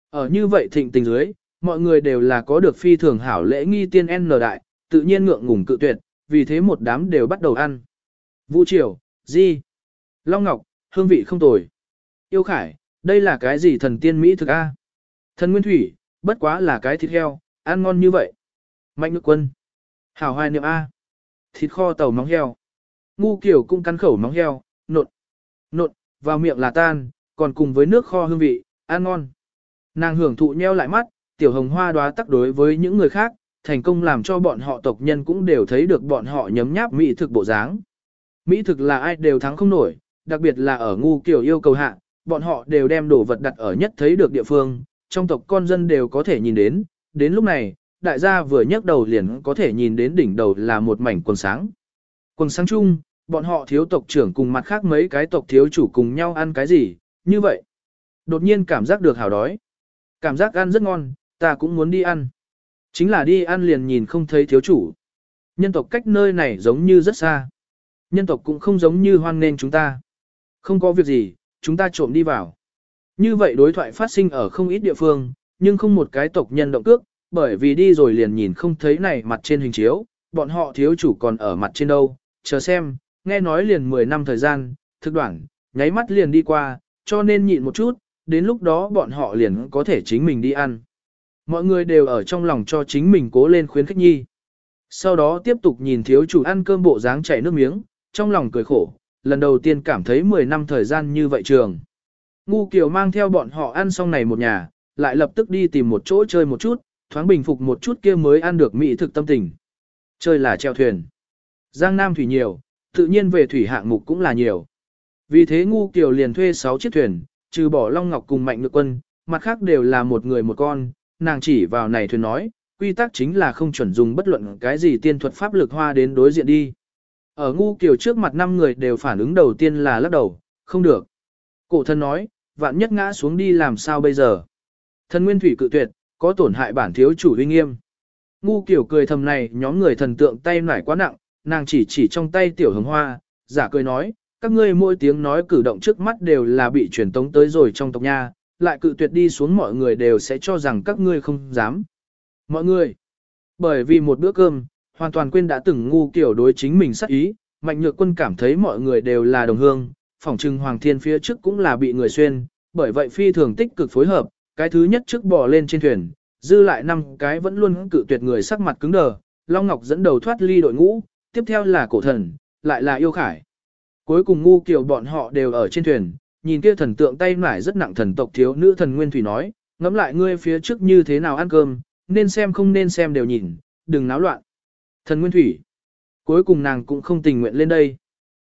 [SPEAKER 1] Ở như vậy thịnh tình dưới, mọi người đều là có được phi thường hảo lễ nghi tiên N đại, tự nhiên ngượng ngùng cự tuyệt, vì thế một đám đều bắt đầu ăn. Vũ Triều, Di, Long Ngọc, hương vị không tồi. Yêu Khải, đây là cái gì thần tiên Mỹ thực A? Thần Nguyên Thủy, bất quá là cái thịt heo, ăn ngon như vậy. Mạnh Ngực Quân, Hảo Hoài Niệm A, thịt kho tàu móng heo. Ngu kiểu cũng cắn khẩu móng heo, nộn, nộn, vào miệng là tan, còn cùng với nước kho hương vị, ăn ngon. Nàng hưởng thụ nheo lại mắt, tiểu hồng hoa đoá tắc đối với những người khác, thành công làm cho bọn họ tộc nhân cũng đều thấy được bọn họ nhấm nháp mỹ thực bộ dáng. Mỹ thực là ai đều thắng không nổi, đặc biệt là ở ngu kiểu yêu cầu hạ, bọn họ đều đem đồ vật đặt ở nhất thấy được địa phương, trong tộc con dân đều có thể nhìn đến, đến lúc này, đại gia vừa nhấc đầu liền có thể nhìn đến đỉnh đầu là một mảnh quần sáng. Quần sáng chung, bọn họ thiếu tộc trưởng cùng mặt khác mấy cái tộc thiếu chủ cùng nhau ăn cái gì, như vậy. Đột nhiên cảm giác được hào đói. Cảm giác ăn rất ngon, ta cũng muốn đi ăn. Chính là đi ăn liền nhìn không thấy thiếu chủ. Nhân tộc cách nơi này giống như rất xa. Nhân tộc cũng không giống như hoan nên chúng ta. Không có việc gì, chúng ta trộm đi vào. Như vậy đối thoại phát sinh ở không ít địa phương, nhưng không một cái tộc nhân động cước, bởi vì đi rồi liền nhìn không thấy này mặt trên hình chiếu, bọn họ thiếu chủ còn ở mặt trên đâu, chờ xem, nghe nói liền 10 năm thời gian, thực đoạn, nháy mắt liền đi qua, cho nên nhịn một chút, đến lúc đó bọn họ liền có thể chính mình đi ăn. Mọi người đều ở trong lòng cho chính mình cố lên khuyến khích nhi. Sau đó tiếp tục nhìn thiếu chủ ăn cơm bộ dáng chảy nước miếng, trong lòng cười khổ, lần đầu tiên cảm thấy 10 năm thời gian như vậy trường. Ngu Kiều mang theo bọn họ ăn xong này một nhà, lại lập tức đi tìm một chỗ chơi một chút, thoáng bình phục một chút kia mới ăn được mỹ thực tâm tình. Chơi là treo thuyền. Giang Nam thủy nhiều, tự nhiên về thủy hạng mục cũng là nhiều. Vì thế Ngu Kiều liền thuê 6 chiếc thuyền, trừ bỏ Long Ngọc cùng Mạnh Ngự Quân, mặt khác đều là một người một con, nàng chỉ vào này thuyền nói, quy tắc chính là không chuẩn dùng bất luận cái gì tiên thuật pháp lực hoa đến đối diện đi. Ở ngu kiều trước mặt năm người đều phản ứng đầu tiên là lắc đầu, không được. Cổ thân nói, vạn nhất ngã xuống đi làm sao bây giờ. Thần nguyên thủy cự tuyệt, có tổn hại bản thiếu chủ uy nghiêm. Ngu kiểu cười thầm này nhóm người thần tượng tay nải quá nặng, nàng chỉ chỉ trong tay tiểu hồng hoa, giả cười nói, các ngươi mỗi tiếng nói cử động trước mắt đều là bị truyền tống tới rồi trong tộc nha, lại cự tuyệt đi xuống mọi người đều sẽ cho rằng các ngươi không dám. Mọi người, bởi vì một bữa cơm, hoàn toàn quên đã từng ngu kiểu đối chính mình sắc ý, mạnh nhược quân cảm thấy mọi người đều là đồng hương, phỏng trừng hoàng thiên phía trước cũng là bị người xuyên, bởi vậy phi thường tích cực phối hợp, cái thứ nhất trước bỏ lên trên thuyền, dư lại năm cái vẫn luôn cự tuyệt người sắc mặt cứng đờ, Long Ngọc dẫn đầu thoát ly đội ngũ, tiếp theo là cổ thần, lại là yêu khải. Cuối cùng ngu kiểu bọn họ đều ở trên thuyền, nhìn kia thần tượng tay nải rất nặng thần tộc thiếu nữ thần Nguyên Thủy nói, ngẫm lại ngươi phía trước như thế nào ăn cơm, nên xem không nên xem đều nhìn, đừng náo loạn. Thần Nguyên Thủy. Cuối cùng nàng cũng không tình nguyện lên đây.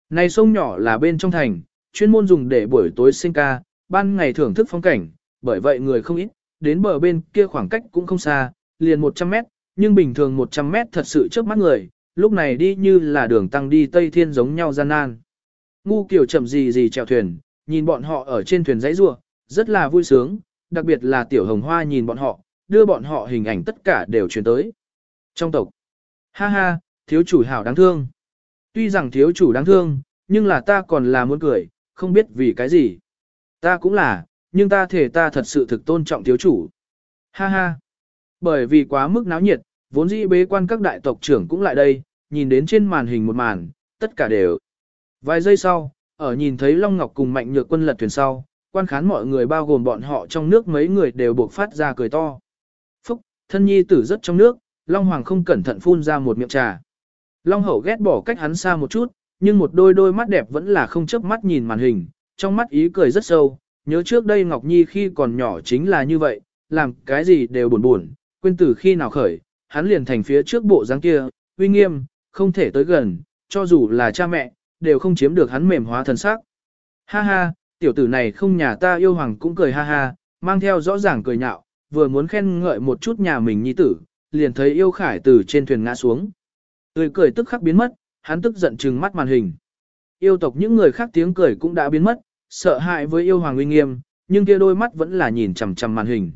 [SPEAKER 1] Này sông nhỏ là bên trong thành, chuyên môn dùng để buổi tối sinh ca, ban ngày thưởng thức phong cảnh, bởi vậy người không ít, đến bờ bên kia khoảng cách cũng không xa, liền 100 mét, nhưng bình thường 100 mét thật sự trước mắt người, lúc này đi như là đường tăng đi Tây Thiên giống nhau gian nan. Ngu kiểu chậm gì gì chèo thuyền, nhìn bọn họ ở trên thuyền giấy rua, rất là vui sướng, đặc biệt là tiểu hồng hoa nhìn bọn họ, đưa bọn họ hình ảnh tất cả đều truyền tới. Trong tộc, ha ha, thiếu chủ hảo đáng thương. Tuy rằng thiếu chủ đáng thương, nhưng là ta còn là muốn cười, không biết vì cái gì. Ta cũng là, nhưng ta thể ta thật sự thực tôn trọng thiếu chủ. Ha ha. Bởi vì quá mức náo nhiệt, vốn dĩ bế quan các đại tộc trưởng cũng lại đây, nhìn đến trên màn hình một màn, tất cả đều. Vài giây sau, ở nhìn thấy Long Ngọc cùng Mạnh Nhược Quân lật thuyền sau, quan khán mọi người bao gồm bọn họ trong nước mấy người đều buộc phát ra cười to. Phúc, thân nhi tử rất trong nước, Long Hoàng không cẩn thận phun ra một miệng trà. Long Hậu ghét bỏ cách hắn xa một chút, nhưng một đôi đôi mắt đẹp vẫn là không chớp mắt nhìn màn hình, trong mắt ý cười rất sâu, nhớ trước đây Ngọc Nhi khi còn nhỏ chính là như vậy, làm cái gì đều buồn buồn, quên từ khi nào khởi, hắn liền thành phía trước bộ dáng kia, uy nghiêm, không thể tới gần, cho dù là cha mẹ, đều không chiếm được hắn mềm hóa thần sắc. Ha ha, tiểu tử này không nhà ta yêu hoàng cũng cười ha ha, mang theo rõ ràng cười nhạo, vừa muốn khen ngợi một chút nhà mình nhi tử, liền thấy yêu khải từ trên thuyền ngã xuống. Tươi cười tức khắc biến mất, hắn tức giận trừng mắt màn hình. Yêu tộc những người khác tiếng cười cũng đã biến mất, sợ hãi với yêu hoàng uy nghiêm, nhưng kia đôi mắt vẫn là nhìn chằm chằm màn hình.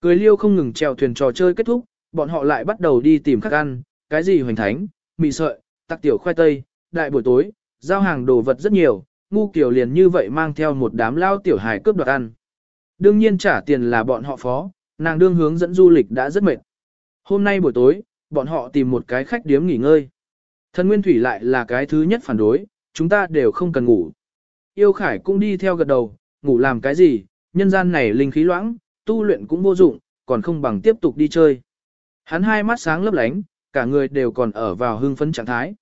[SPEAKER 1] Cười liêu không ngừng trèo thuyền trò chơi kết thúc, bọn họ lại bắt đầu đi tìm khắc ăn, cái gì hoành thánh, mì sợi, tắc tiểu khoai tây, đại buổi tối, giao hàng đồ vật rất nhiều, ngu kiểu liền như vậy mang theo một đám lao tiểu hài cướp đoạt ăn. Đương nhiên trả tiền là bọn họ phó, nàng đương hướng dẫn du lịch đã rất mệt. Hôm nay buổi tối, bọn họ tìm một cái khách điếm nghỉ ngơi. Thần Nguyên Thủy lại là cái thứ nhất phản đối, chúng ta đều không cần ngủ. Yêu Khải cũng đi theo gật đầu, ngủ làm cái gì, nhân gian này linh khí loãng, tu luyện cũng vô dụng, còn không bằng tiếp tục đi chơi. Hắn hai mắt sáng lấp lánh, cả người đều còn ở vào hưng phấn trạng thái.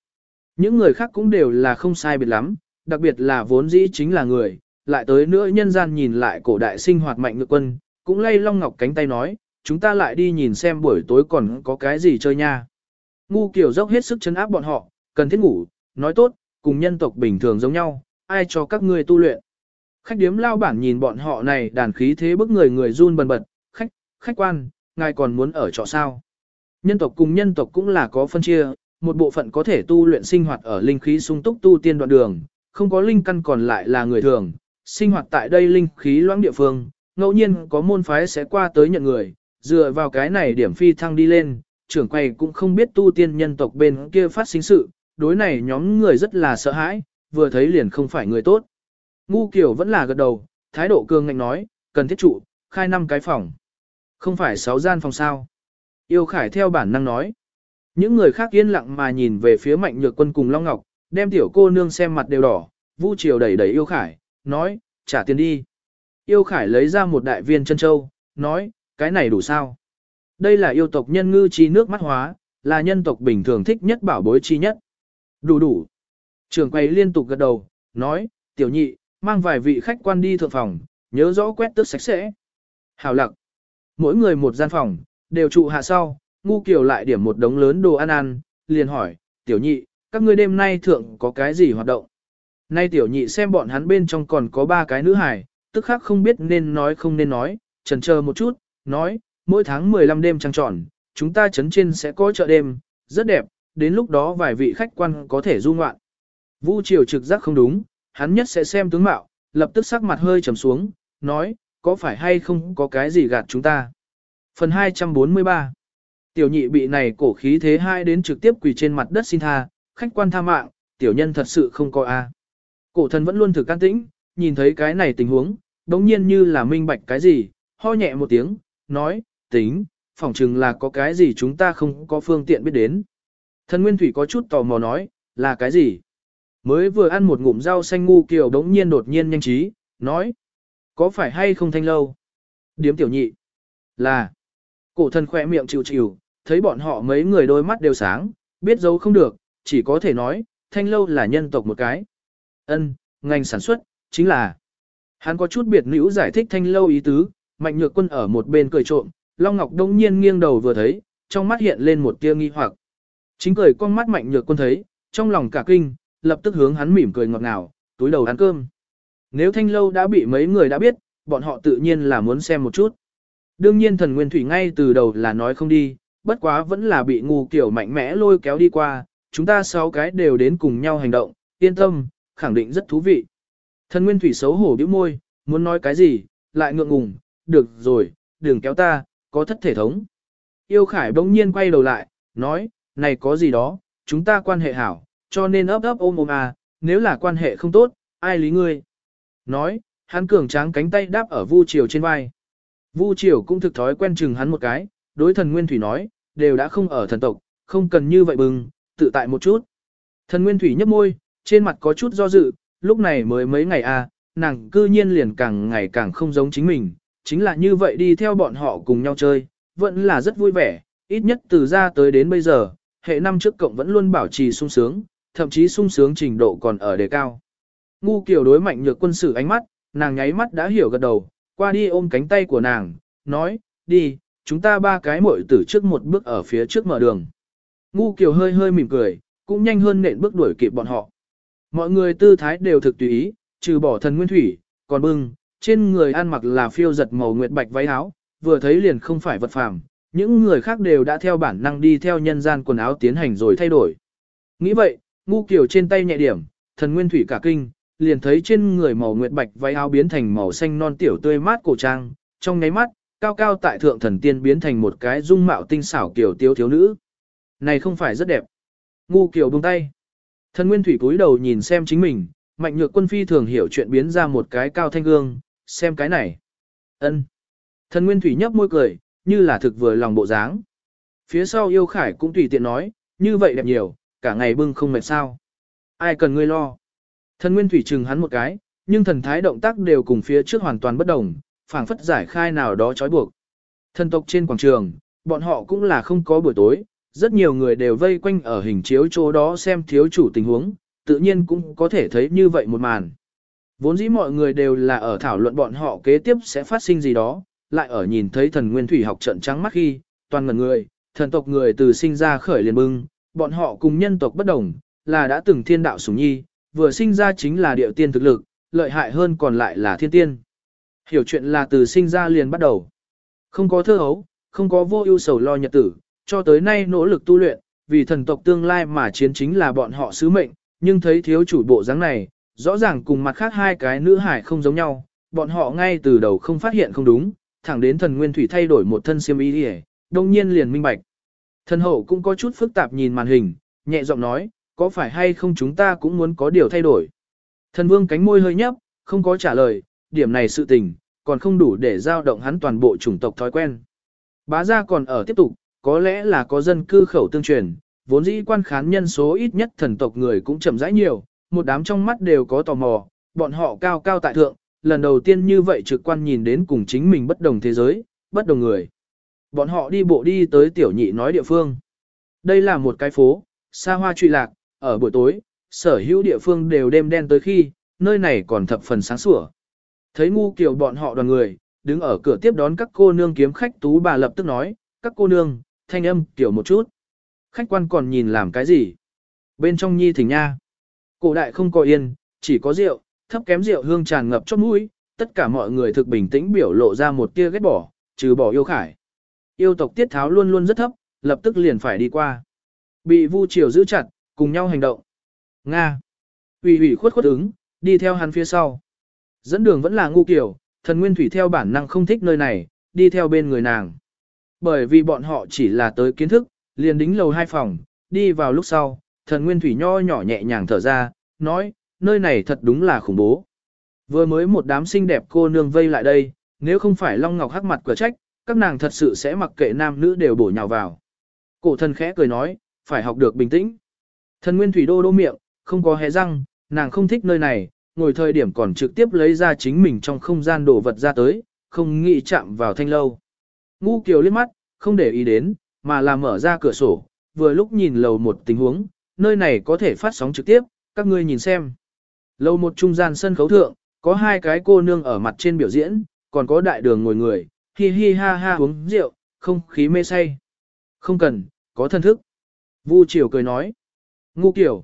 [SPEAKER 1] Những người khác cũng đều là không sai biệt lắm, đặc biệt là vốn dĩ chính là người, lại tới nữa nhân gian nhìn lại cổ đại sinh hoạt mạnh ngược quân, cũng lay long ngọc cánh tay nói, chúng ta lại đi nhìn xem buổi tối còn có cái gì chơi nha. Ngu kiểu dốc hết sức chấn áp bọn họ, cần thiết ngủ, nói tốt, cùng nhân tộc bình thường giống nhau, ai cho các ngươi tu luyện. Khách điếm lao bản nhìn bọn họ này đàn khí thế bức người người run bần bật, khách, khách quan, ngài còn muốn ở trọ sao. Nhân tộc cùng nhân tộc cũng là có phân chia, một bộ phận có thể tu luyện sinh hoạt ở linh khí sung túc tu tiên đoạn đường, không có linh căn còn lại là người thường, sinh hoạt tại đây linh khí loãng địa phương, ngẫu nhiên có môn phái sẽ qua tới nhận người, dựa vào cái này điểm phi thăng đi lên, trưởng quầy cũng không biết tu tiên nhân tộc bên kia phát sinh sự, đối này nhóm người rất là sợ hãi, vừa thấy liền không phải người tốt. Ngu kiểu vẫn là gật đầu, thái độ cường ngạnh nói, cần thiết trụ, khai năm cái phòng. Không phải sáu gian phòng sao. Yêu Khải theo bản năng nói. Những người khác yên lặng mà nhìn về phía mạnh nhược quân cùng Long Ngọc, đem tiểu cô nương xem mặt đều đỏ, Vu Triều đẩy đẩy Yêu Khải, nói, trả tiền đi. Yêu Khải lấy ra một đại viên chân châu, nói, cái này đủ sao? Đây là yêu tộc nhân ngư chi nước mắt hóa, là nhân tộc bình thường thích nhất bảo bối chi nhất. Đủ đủ. Trường quay liên tục gật đầu, nói, tiểu nhị, mang vài vị khách quan đi thượng phòng, nhớ rõ quét tước sạch sẽ. Hào lặng. Mỗi người một gian phòng, đều trụ hạ sau, ngu kiều lại điểm một đống lớn đồ ăn ăn, liền hỏi, tiểu nhị, các ngươi đêm nay thượng có cái gì hoạt động? Nay tiểu nhị xem bọn hắn bên trong còn có ba cái nữ hài, tức khác không biết nên nói không nên nói, trần chờ một chút, nói, mỗi tháng 15 đêm trăng tròn, chúng ta chấn trên sẽ có chợ đêm, rất đẹp, đến lúc đó vài vị khách quan có thể du ngoạn. Vu triều trực giác không đúng, hắn nhất sẽ xem tướng mạo, lập tức sắc mặt hơi trầm xuống, nói, có phải hay không có cái gì gạt chúng ta. Phần 243 Tiểu nhị bị này cổ khí thế hai đến trực tiếp quỳ trên mặt đất xin tha, khách quan tha mạng, tiểu nhân thật sự không có a. Cổ thần vẫn luôn thực can tĩnh, nhìn thấy cái này tình huống, đống nhiên như là minh bạch cái gì, ho nhẹ một tiếng, nói, tính, phỏng chừng là có cái gì chúng ta không có phương tiện biết đến. Thần Nguyên Thủy có chút tò mò nói, là cái gì? Mới vừa ăn một ngụm rau xanh ngu kiều đống nhiên đột nhiên nhanh trí, nói, có phải hay không thanh lâu? Điếm tiểu nhị, là, cổ thần khỏe miệng chịu chịu, thấy bọn họ mấy người đôi mắt đều sáng, biết dấu không được, chỉ có thể nói, thanh lâu là nhân tộc một cái. Ân, ngành sản xuất, chính là. Hắn có chút biệt nữ giải thích thanh lâu ý tứ, mạnh nhược quân ở một bên cười trộm, Long Ngọc đông nhiên nghiêng đầu vừa thấy, trong mắt hiện lên một tia nghi hoặc. Chính cười con mắt mạnh nhược quân thấy, trong lòng cả kinh, lập tức hướng hắn mỉm cười ngọt ngào, túi đầu ăn cơm. Nếu thanh lâu đã bị mấy người đã biết, bọn họ tự nhiên là muốn xem một chút. Đương nhiên thần nguyên thủy ngay từ đầu là nói không đi, bất quá vẫn là bị ngu kiểu mạnh mẽ lôi kéo đi qua, chúng ta sáu cái đều đến cùng nhau hành động, yên tâm, khẳng định rất thú vị. Thần nguyên thủy xấu hổ bĩu môi, muốn nói cái gì, lại ngượng ngùng, được rồi, đừng kéo ta, có thất thể thống. Yêu Khải bỗng nhiên quay đầu lại, nói, này có gì đó, chúng ta quan hệ hảo, cho nên ấp ấp ôm ôm à, nếu là quan hệ không tốt, ai lý ngươi. Nói, hắn cường tráng cánh tay đáp ở Vu Triều trên vai. Vu Triều cũng thực thói quen chừng hắn một cái, đối thần Nguyên Thủy nói, đều đã không ở thần tộc, không cần như vậy bừng, tự tại một chút. Thần Nguyên Thủy nhấp môi, trên mặt có chút do dự, lúc này mới mấy ngày à, nàng cư nhiên liền càng ngày càng không giống chính mình, chính là như vậy đi theo bọn họ cùng nhau chơi, vẫn là rất vui vẻ, ít nhất từ ra tới đến bây giờ, hệ năm trước cộng vẫn luôn bảo trì sung sướng, thậm chí sung sướng trình độ còn ở đề cao. Ngu kiểu đối mạnh nhược quân sự ánh mắt, nàng nháy mắt đã hiểu gật đầu, qua đi ôm cánh tay của nàng, nói, đi, chúng ta ba cái muội tử trước một bước ở phía trước mở đường. Ngu kiểu hơi hơi mỉm cười, cũng nhanh hơn nện bước đuổi kịp bọn họ. Mọi người tư thái đều thực tùy ý, trừ bỏ thần nguyên thủy, còn bưng, trên người ăn mặc là phiêu giật màu nguyệt bạch váy áo, vừa thấy liền không phải vật phàm, những người khác đều đã theo bản năng đi theo nhân gian quần áo tiến hành rồi thay đổi. Nghĩ vậy, ngu kiểu trên tay nhẹ điểm, thần nguyên thủy cả kinh, liền thấy trên người màu nguyệt bạch váy áo biến thành màu xanh non tiểu tươi mát cổ trang, trong nháy mắt, cao cao tại thượng thần tiên biến thành một cái dung mạo tinh xảo kiểu tiếu thiếu nữ. Này không phải rất đẹp. Ngu kiểu buông tay. Thần nguyên thủy cúi đầu nhìn xem chính mình, mạnh nhược quân phi thường hiểu chuyện biến ra một cái cao thanh gương, xem cái này. ân Thần Nguyên Thủy nhấp môi cười, như là thực vừa lòng bộ dáng. Phía sau yêu khải cũng tùy tiện nói, như vậy đẹp nhiều, cả ngày bưng không mệt sao. Ai cần ngươi lo. Thần Nguyên Thủy chừng hắn một cái, nhưng thần thái động tác đều cùng phía trước hoàn toàn bất đồng, phảng phất giải khai nào đó trói buộc. Thần tộc trên quảng trường, bọn họ cũng là không có buổi tối, rất nhiều người đều vây quanh ở hình chiếu chỗ đó xem thiếu chủ tình huống, tự nhiên cũng có thể thấy như vậy một màn. Vốn dĩ mọi người đều là ở thảo luận bọn họ kế tiếp sẽ phát sinh gì đó, lại ở nhìn thấy thần nguyên thủy học trận trắng mắt khi, toàn ngần người, thần tộc người từ sinh ra khởi liền bưng, bọn họ cùng nhân tộc bất đồng, là đã từng thiên đạo sủng nhi, vừa sinh ra chính là điệu tiên thực lực, lợi hại hơn còn lại là thiên tiên. Hiểu chuyện là từ sinh ra liền bắt đầu. Không có thơ hấu, không có vô ưu sầu lo nhật tử, cho tới nay nỗ lực tu luyện, vì thần tộc tương lai mà chiến chính là bọn họ sứ mệnh, nhưng thấy thiếu chủ bộ dáng này, rõ ràng cùng mặt khác hai cái nữ hải không giống nhau, bọn họ ngay từ đầu không phát hiện không đúng, thẳng đến thần nguyên thủy thay đổi một thân xiêm y đi đông nhiên liền minh bạch. Thần hậu cũng có chút phức tạp nhìn màn hình, nhẹ giọng nói, có phải hay không chúng ta cũng muốn có điều thay đổi. Thần vương cánh môi hơi nhấp, không có trả lời, điểm này sự tình, còn không đủ để giao động hắn toàn bộ chủng tộc thói quen. Bá gia còn ở tiếp tục, có lẽ là có dân cư khẩu tương truyền, vốn dĩ quan khán nhân số ít nhất thần tộc người cũng chậm rãi nhiều, một đám trong mắt đều có tò mò, bọn họ cao cao tại thượng, lần đầu tiên như vậy trực quan nhìn đến cùng chính mình bất đồng thế giới, bất đồng người. Bọn họ đi bộ đi tới tiểu nhị nói địa phương. Đây là một cái phố, xa hoa trụy lạc, ở buổi tối, sở hữu địa phương đều đêm đen tới khi, nơi này còn thập phần sáng sủa. Thấy ngu kiểu bọn họ đoàn người, đứng ở cửa tiếp đón các cô nương kiếm khách tú bà lập tức nói, các cô nương, thanh âm tiểu một chút. Khách quan còn nhìn làm cái gì? Bên trong nhi thỉnh nha. Cổ đại không có yên, chỉ có rượu, thấp kém rượu hương tràn ngập chót mũi, tất cả mọi người thực bình tĩnh biểu lộ ra một tia ghét bỏ, trừ bỏ yêu khải. Yêu tộc tiết tháo luôn luôn rất thấp, lập tức liền phải đi qua. Bị Vu Triều giữ chặt, cùng nhau hành động. Nga. Ủy ủy khuất khuất ứng, đi theo hắn phía sau. Dẫn đường vẫn là ngu kiểu, thần nguyên thủy theo bản năng không thích nơi này, đi theo bên người nàng. Bởi vì bọn họ chỉ là tới kiến thức, liền đính lầu hai phòng, đi vào lúc sau, thần nguyên thủy nho nhỏ nhẹ nhàng thở ra, nói, nơi này thật đúng là khủng bố. Vừa mới một đám xinh đẹp cô nương vây lại đây, nếu không phải Long Ngọc hắc mặt cửa trách, các nàng thật sự sẽ mặc kệ nam nữ đều bổ nhào vào. Cổ thần khẽ cười nói, phải học được bình tĩnh. Thần Nguyên Thủy đô đô miệng, không có hé răng, nàng không thích nơi này, ngồi thời điểm còn trực tiếp lấy ra chính mình trong không gian đồ vật ra tới, không nghĩ chạm vào thanh lâu. Ngu Kiều liếc mắt, không để ý đến, mà là mở ra cửa sổ, vừa lúc nhìn lầu một tình huống, nơi này có thể phát sóng trực tiếp, các ngươi nhìn xem. Lầu một trung gian sân khấu thượng, có hai cái cô nương ở mặt trên biểu diễn, còn có đại đường ngồi người, hi hi ha ha uống rượu, không khí mê say. Không cần, có thân thức. Vu Triều cười nói. Ngu kiểu.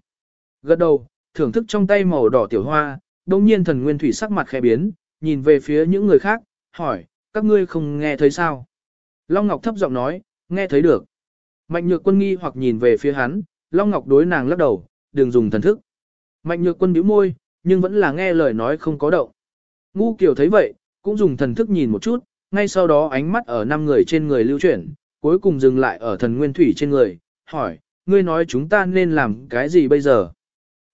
[SPEAKER 1] Gật đầu, thưởng thức trong tay màu đỏ tiểu hoa, đồng nhiên thần nguyên thủy sắc mặt khẽ biến, nhìn về phía những người khác, hỏi, các ngươi không nghe thấy sao? Long Ngọc thấp giọng nói, nghe thấy được. Mạnh nhược quân nghi hoặc nhìn về phía hắn, Long Ngọc đối nàng lắc đầu, đừng dùng thần thức. Mạnh nhược quân bĩu môi, nhưng vẫn là nghe lời nói không có động. Ngu kiểu thấy vậy, cũng dùng thần thức nhìn một chút, ngay sau đó ánh mắt ở năm người trên người lưu chuyển, cuối cùng dừng lại ở thần nguyên thủy trên người, hỏi, ngươi nói chúng ta nên làm cái gì bây giờ?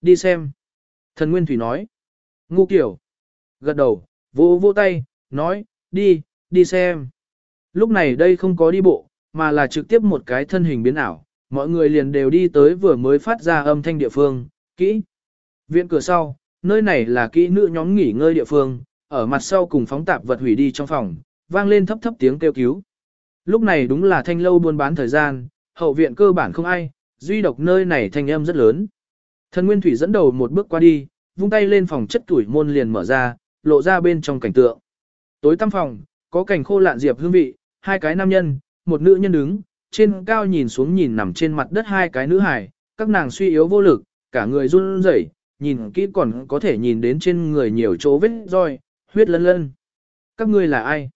[SPEAKER 1] Đi xem. Thần nguyên thủy nói. Ngu kiểu. Gật đầu, vỗ vỗ tay, nói, đi, đi xem. Lúc này đây không có đi bộ, mà là trực tiếp một cái thân hình biến ảo, mọi người liền đều đi tới vừa mới phát ra âm thanh địa phương, kỹ. Viện cửa sau, nơi này là kỹ nữ nhóm nghỉ ngơi địa phương, ở mặt sau cùng phóng tạp vật hủy đi trong phòng, vang lên thấp thấp tiếng kêu cứu. Lúc này đúng là thanh lâu buôn bán thời gian, hậu viện cơ bản không ai, duy độc nơi này thanh âm rất lớn. Thần Nguyên Thủy dẫn đầu một bước qua đi, vung tay lên phòng chất tuổi môn liền mở ra, lộ ra bên trong cảnh tượng. Tối tăm phòng, có cảnh khô lạn diệp hương vị, hai cái nam nhân, một nữ nhân đứng, trên cao nhìn xuống nhìn nằm trên mặt đất hai cái nữ hài, các nàng suy yếu vô lực, cả người run rẩy, nhìn kỹ còn có thể nhìn đến trên người nhiều chỗ vết roi, huyết lân lân. Các ngươi là ai?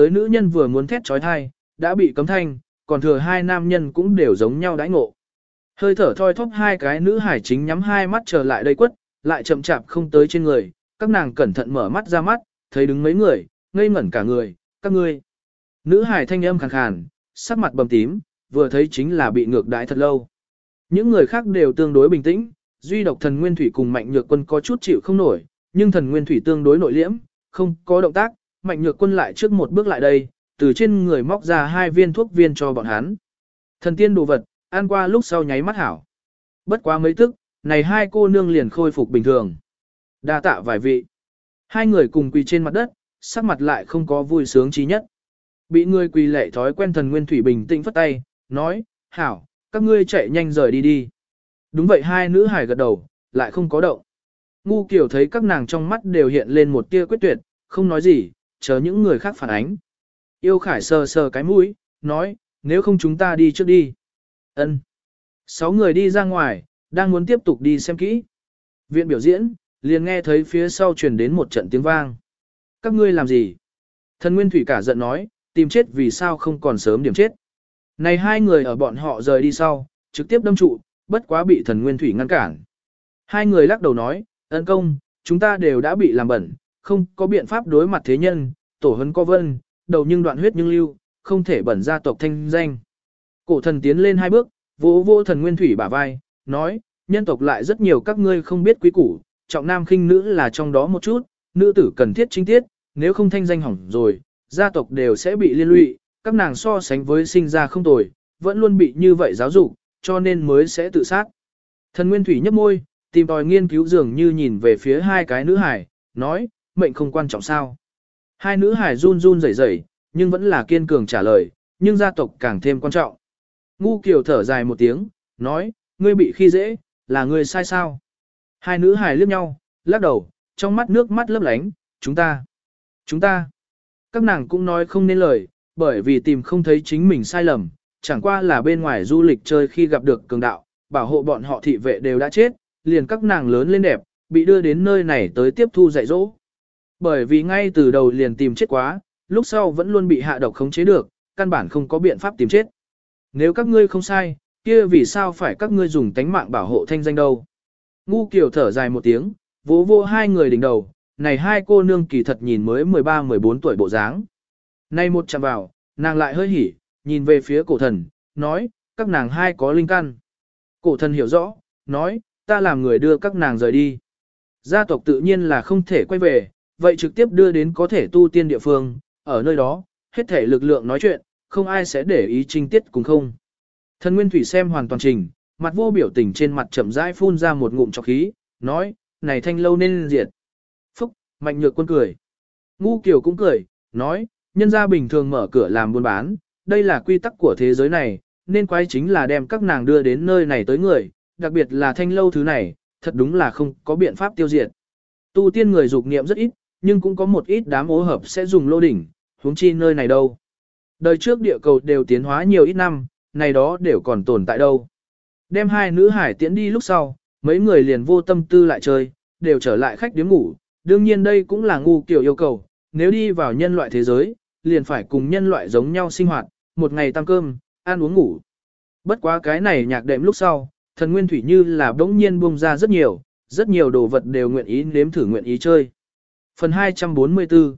[SPEAKER 1] Tới nữ nhân vừa muốn thét trói thai, đã bị cấm thanh, còn thừa hai nam nhân cũng đều giống nhau đãi ngộ. Hơi thở thoi thóp hai cái nữ hải chính nhắm hai mắt trở lại đây quất, lại chậm chạp không tới trên người, các nàng cẩn thận mở mắt ra mắt, thấy đứng mấy người, ngây ngẩn cả người, các ngươi. Nữ hải thanh âm khàn khàn, sắc mặt bầm tím, vừa thấy chính là bị ngược đãi thật lâu. Những người khác đều tương đối bình tĩnh, duy độc thần nguyên thủy cùng mạnh nhược quân có chút chịu không nổi, nhưng thần nguyên thủy tương đối nội liễm, không có động tác, mạnh nhược quân lại trước một bước lại đây, từ trên người móc ra hai viên thuốc viên cho bọn hắn. Thần tiên đồ vật, ăn qua lúc sau nháy mắt hảo. Bất quá mấy tức, này hai cô nương liền khôi phục bình thường. Đa tạ vài vị. Hai người cùng quỳ trên mặt đất, sắc mặt lại không có vui sướng chí nhất. Bị người quỳ lệ thói quen thần nguyên thủy bình tĩnh phất tay, nói, hảo, các ngươi chạy nhanh rời đi đi. Đúng vậy hai nữ hải gật đầu, lại không có động. Ngu kiểu thấy các nàng trong mắt đều hiện lên một tia quyết tuyệt, không nói gì, chờ những người khác phản ánh. Yêu khải sờ sờ cái mũi, nói, nếu không chúng ta đi trước đi. ân Sáu người đi ra ngoài, đang muốn tiếp tục đi xem kỹ. Viện biểu diễn, liền nghe thấy phía sau truyền đến một trận tiếng vang. Các ngươi làm gì? Thần Nguyên Thủy cả giận nói, tìm chết vì sao không còn sớm điểm chết. Này hai người ở bọn họ rời đi sau, trực tiếp đâm trụ, bất quá bị thần Nguyên Thủy ngăn cản. Hai người lắc đầu nói, ân công, chúng ta đều đã bị làm bẩn, không có biện pháp đối mặt thế nhân, tổ hấn co vân, đầu nhưng đoạn huyết nhưng lưu, không thể bẩn gia tộc thanh danh. Cổ thần tiến lên hai bước, vỗ vô thần Nguyên Thủy bả vai, nói, nhân tộc lại rất nhiều các ngươi không biết quý củ, trọng nam khinh nữ là trong đó một chút, nữ tử cần thiết chính tiết, nếu không thanh danh hỏng rồi, gia tộc đều sẽ bị liên lụy, các nàng so sánh với sinh ra không tồi, vẫn luôn bị như vậy giáo dục, cho nên mới sẽ tự sát. Thần Nguyên Thủy nhấp môi, tìm tòi nghiên cứu dường như nhìn về phía hai cái nữ hải, nói, mệnh không quan trọng sao. Hai nữ hải run run rẩy rẩy, nhưng vẫn là kiên cường trả lời, nhưng gia tộc càng thêm quan trọng. Ngu Kiều thở dài một tiếng, nói, ngươi bị khi dễ, là ngươi sai sao. Hai nữ hải liếc nhau, lắc đầu, trong mắt nước mắt lấp lánh, chúng ta, chúng ta. Các nàng cũng nói không nên lời, bởi vì tìm không thấy chính mình sai lầm, chẳng qua là bên ngoài du lịch chơi khi gặp được cường đạo, bảo hộ bọn họ thị vệ đều đã chết, liền các nàng lớn lên đẹp, bị đưa đến nơi này tới tiếp thu dạy dỗ. Bởi vì ngay từ đầu liền tìm chết quá, lúc sau vẫn luôn bị hạ độc khống chế được, căn bản không có biện pháp tìm chết. Nếu các ngươi không sai, kia vì sao phải các ngươi dùng tánh mạng bảo hộ thanh danh đâu? Ngu Kiều thở dài một tiếng, vỗ vô hai người đỉnh đầu, này hai cô nương kỳ thật nhìn mới 13-14 tuổi bộ dáng. Nay một chạm vào, nàng lại hơi hỉ, nhìn về phía cổ thần, nói, các nàng hai có linh căn. Cổ thần hiểu rõ, nói, ta làm người đưa các nàng rời đi. Gia tộc tự nhiên là không thể quay về, vậy trực tiếp đưa đến có thể tu tiên địa phương, ở nơi đó, hết thể lực lượng nói chuyện, không ai sẽ để ý trinh tiết cùng không. Thần Nguyên Thủy xem hoàn toàn trình, mặt vô biểu tình trên mặt chậm rãi phun ra một ngụm trọc khí, nói, này thanh lâu nên diệt. Phúc, mạnh nhược quân cười. Ngu Kiều cũng cười, nói, nhân gia bình thường mở cửa làm buôn bán, đây là quy tắc của thế giới này, nên quay chính là đem các nàng đưa đến nơi này tới người, đặc biệt là thanh lâu thứ này, thật đúng là không có biện pháp tiêu diệt. Tu tiên người dục niệm rất ít, nhưng cũng có một ít đám ố hợp sẽ dùng lô đỉnh, huống chi nơi này đâu. Đời trước địa cầu đều tiến hóa nhiều ít năm, này đó đều còn tồn tại đâu. Đem hai nữ hải tiễn đi lúc sau, mấy người liền vô tâm tư lại chơi, đều trở lại khách điếm ngủ, đương nhiên đây cũng là ngu kiểu yêu cầu, nếu đi vào nhân loại thế giới, liền phải cùng nhân loại giống nhau sinh hoạt, một ngày tăng cơm, ăn uống ngủ. Bất quá cái này nhạc đệm lúc sau, thần nguyên thủy như là bỗng nhiên bung ra rất nhiều, rất nhiều đồ vật đều nguyện ý nếm thử nguyện ý chơi. Phần 244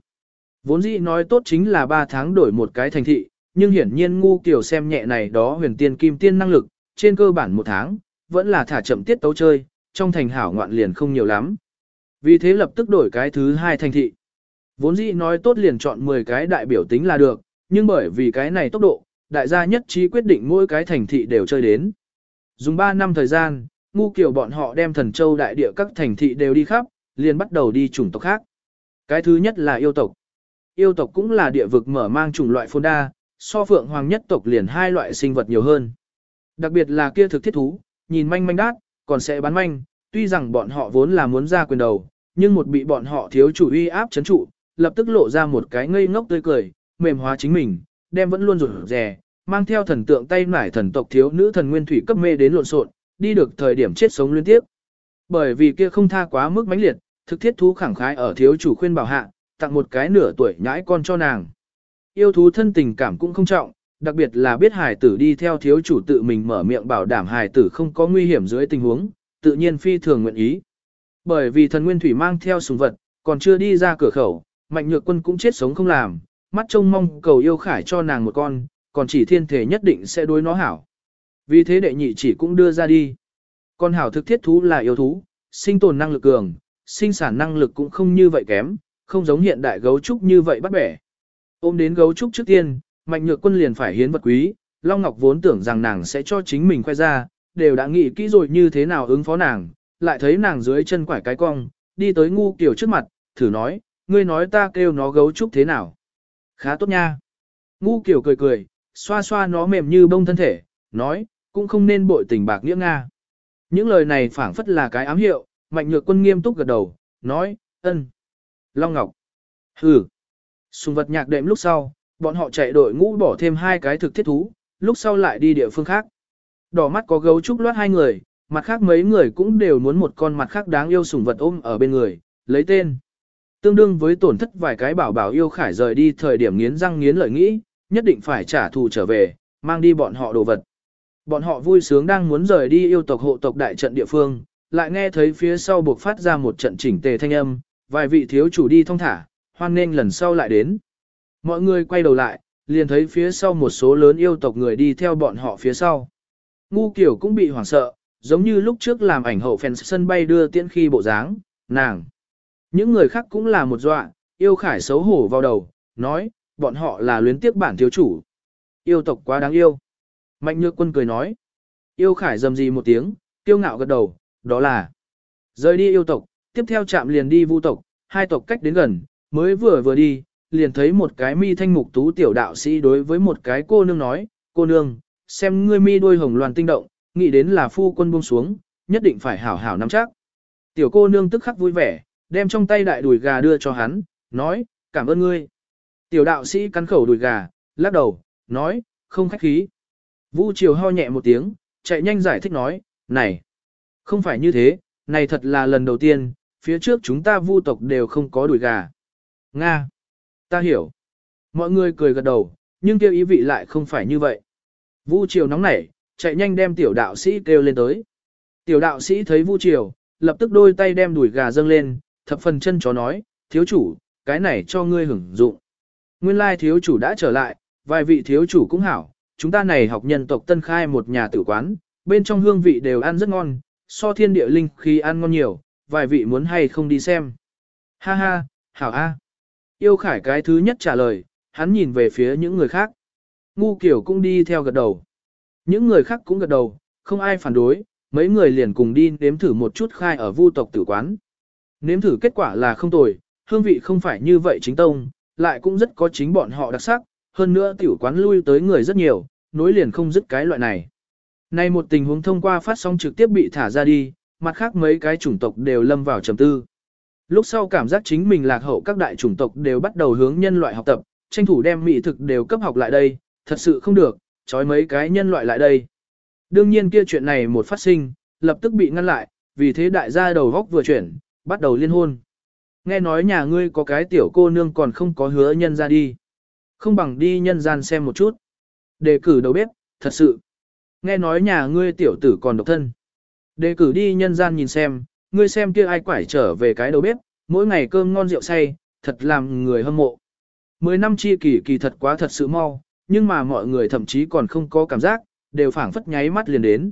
[SPEAKER 1] Vốn dĩ nói tốt chính là 3 tháng đổi một cái thành thị, nhưng hiển nhiên ngu kiểu xem nhẹ này đó huyền tiên kim tiên năng lực, trên cơ bản một tháng, vẫn là thả chậm tiết tấu chơi, trong thành hảo ngoạn liền không nhiều lắm. Vì thế lập tức đổi cái thứ hai thành thị. Vốn dĩ nói tốt liền chọn 10 cái đại biểu tính là được, nhưng bởi vì cái này tốc độ, đại gia nhất trí quyết định mỗi cái thành thị đều chơi đến. Dùng 3 năm thời gian, ngu kiểu bọn họ đem thần châu đại địa các thành thị đều đi khắp, liền bắt đầu đi chủng tộc khác. Cái thứ nhất là yêu tộc. Yêu tộc cũng là địa vực mở mang chủng loại phôn đa, so phượng hoàng nhất tộc liền hai loại sinh vật nhiều hơn. Đặc biệt là kia thực thiết thú, nhìn manh manh đát, còn sẽ bán manh, tuy rằng bọn họ vốn là muốn ra quyền đầu, nhưng một bị bọn họ thiếu chủ uy áp chấn trụ, lập tức lộ ra một cái ngây ngốc tươi cười, mềm hóa chính mình, đem vẫn luôn rụt rè, mang theo thần tượng tay nải thần tộc thiếu nữ thần nguyên thủy cấp mê đến lộn xộn, đi được thời điểm chết sống liên tiếp. Bởi vì kia không tha quá mức mãnh liệt, thực thiết thú khẳng khái ở thiếu chủ khuyên bảo hạ, tặng một cái nửa tuổi nhãi con cho nàng. Yêu thú thân tình cảm cũng không trọng, đặc biệt là biết hài tử đi theo thiếu chủ tự mình mở miệng bảo đảm hài tử không có nguy hiểm dưới tình huống, tự nhiên phi thường nguyện ý. Bởi vì thần nguyên thủy mang theo sùng vật, còn chưa đi ra cửa khẩu, mạnh nhược quân cũng chết sống không làm, mắt trông mong cầu yêu khải cho nàng một con, còn chỉ thiên thể nhất định sẽ đối nó hảo. Vì thế đệ nhị chỉ cũng đưa ra đi. Con hảo thực thiết thú là yêu thú, sinh tồn năng lực cường, sinh sản năng lực cũng không như vậy kém, không giống hiện đại gấu trúc như vậy bắt bẻ. Ôm đến gấu trúc trước tiên, mạnh nhược quân liền phải hiến vật quý, Long Ngọc vốn tưởng rằng nàng sẽ cho chính mình khoe ra, đều đã nghĩ kỹ rồi như thế nào ứng phó nàng, lại thấy nàng dưới chân quải cái cong, đi tới ngu kiểu trước mặt, thử nói, ngươi nói ta kêu nó gấu trúc thế nào. Khá tốt nha. Ngu kiểu cười cười, xoa xoa nó mềm như bông thân thể, nói, cũng không nên bội tình bạc nghĩa Nga. Những lời này phảng phất là cái ám hiệu, mạnh nhược quân nghiêm túc gật đầu, nói, ân. Long Ngọc. Hừ. Sùng vật nhạc đệm lúc sau, bọn họ chạy đội ngũ bỏ thêm hai cái thực thiết thú, lúc sau lại đi địa phương khác. Đỏ mắt có gấu trúc loát hai người, mặt khác mấy người cũng đều muốn một con mặt khác đáng yêu sùng vật ôm ở bên người, lấy tên. Tương đương với tổn thất vài cái bảo bảo yêu khải rời đi thời điểm nghiến răng nghiến lợi nghĩ, nhất định phải trả thù trở về, mang đi bọn họ đồ vật. Bọn họ vui sướng đang muốn rời đi yêu tộc hộ tộc đại trận địa phương, lại nghe thấy phía sau buộc phát ra một trận chỉnh tề thanh âm, vài vị thiếu chủ đi thông thả, hoan nên lần sau lại đến. Mọi người quay đầu lại, liền thấy phía sau một số lớn yêu tộc người đi theo bọn họ phía sau. Ngu kiểu cũng bị hoảng sợ, giống như lúc trước làm ảnh hậu phèn sân bay đưa tiễn khi bộ dáng, nàng. Những người khác cũng là một dọa, yêu khải xấu hổ vào đầu, nói, bọn họ là luyến tiếc bản thiếu chủ. Yêu tộc quá đáng yêu. Mạnh nhược quân cười nói. Yêu khải dầm gì một tiếng, tiêu ngạo gật đầu, đó là rời đi yêu tộc, tiếp theo chạm liền đi vu tộc, hai tộc cách đến gần, mới vừa vừa đi, liền thấy một cái mi thanh mục tú tiểu đạo sĩ đối với một cái cô nương nói, cô nương, xem ngươi mi đuôi hồng loàn tinh động, nghĩ đến là phu quân buông xuống, nhất định phải hảo hảo nắm chắc. Tiểu cô nương tức khắc vui vẻ, đem trong tay đại đùi gà đưa cho hắn, nói, cảm ơn ngươi. Tiểu đạo sĩ cắn khẩu đùi gà, lắc đầu, nói, không khách khí. Vu Triều ho nhẹ một tiếng, chạy nhanh giải thích nói, này, không phải như thế, này thật là lần đầu tiên, phía trước chúng ta vu tộc đều không có đuổi gà. Nga, ta hiểu. Mọi người cười gật đầu, nhưng kêu ý vị lại không phải như vậy. Vu Triều nóng nảy, chạy nhanh đem tiểu đạo sĩ kêu lên tới. Tiểu đạo sĩ thấy Vu Triều, lập tức đôi tay đem đuổi gà dâng lên, thập phần chân chó nói, thiếu chủ, cái này cho ngươi hưởng dụng. Nguyên lai thiếu chủ đã trở lại, vài vị thiếu chủ cũng hảo, chúng ta này học nhân tộc tân khai một nhà tử quán, bên trong hương vị đều ăn rất ngon, so thiên địa linh khi ăn ngon nhiều, vài vị muốn hay không đi xem. Ha ha, hảo a. Yêu khải cái thứ nhất trả lời, hắn nhìn về phía những người khác. Ngu kiểu cũng đi theo gật đầu. Những người khác cũng gật đầu, không ai phản đối, mấy người liền cùng đi nếm thử một chút khai ở vu tộc tử quán. Nếm thử kết quả là không tồi, hương vị không phải như vậy chính tông, lại cũng rất có chính bọn họ đặc sắc, hơn nữa tiểu quán lui tới người rất nhiều, nối liền không dứt cái loại này. Nay một tình huống thông qua phát sóng trực tiếp bị thả ra đi, mặt khác mấy cái chủng tộc đều lâm vào trầm tư. Lúc sau cảm giác chính mình lạc hậu các đại chủng tộc đều bắt đầu hướng nhân loại học tập, tranh thủ đem mỹ thực đều cấp học lại đây, thật sự không được, trói mấy cái nhân loại lại đây. Đương nhiên kia chuyện này một phát sinh, lập tức bị ngăn lại, vì thế đại gia đầu góc vừa chuyển, bắt đầu liên hôn. Nghe nói nhà ngươi có cái tiểu cô nương còn không có hứa nhân ra đi. Không bằng đi nhân gian xem một chút. Đề cử đầu bếp, thật sự. Nghe nói nhà ngươi tiểu tử còn độc thân. Đề cử đi nhân gian nhìn xem, ngươi xem kia ai quải trở về cái đầu bếp, mỗi ngày cơm ngon rượu say, thật làm người hâm mộ. Mười năm chi kỷ kỳ thật quá thật sự mau, nhưng mà mọi người thậm chí còn không có cảm giác, đều phảng phất nháy mắt liền đến.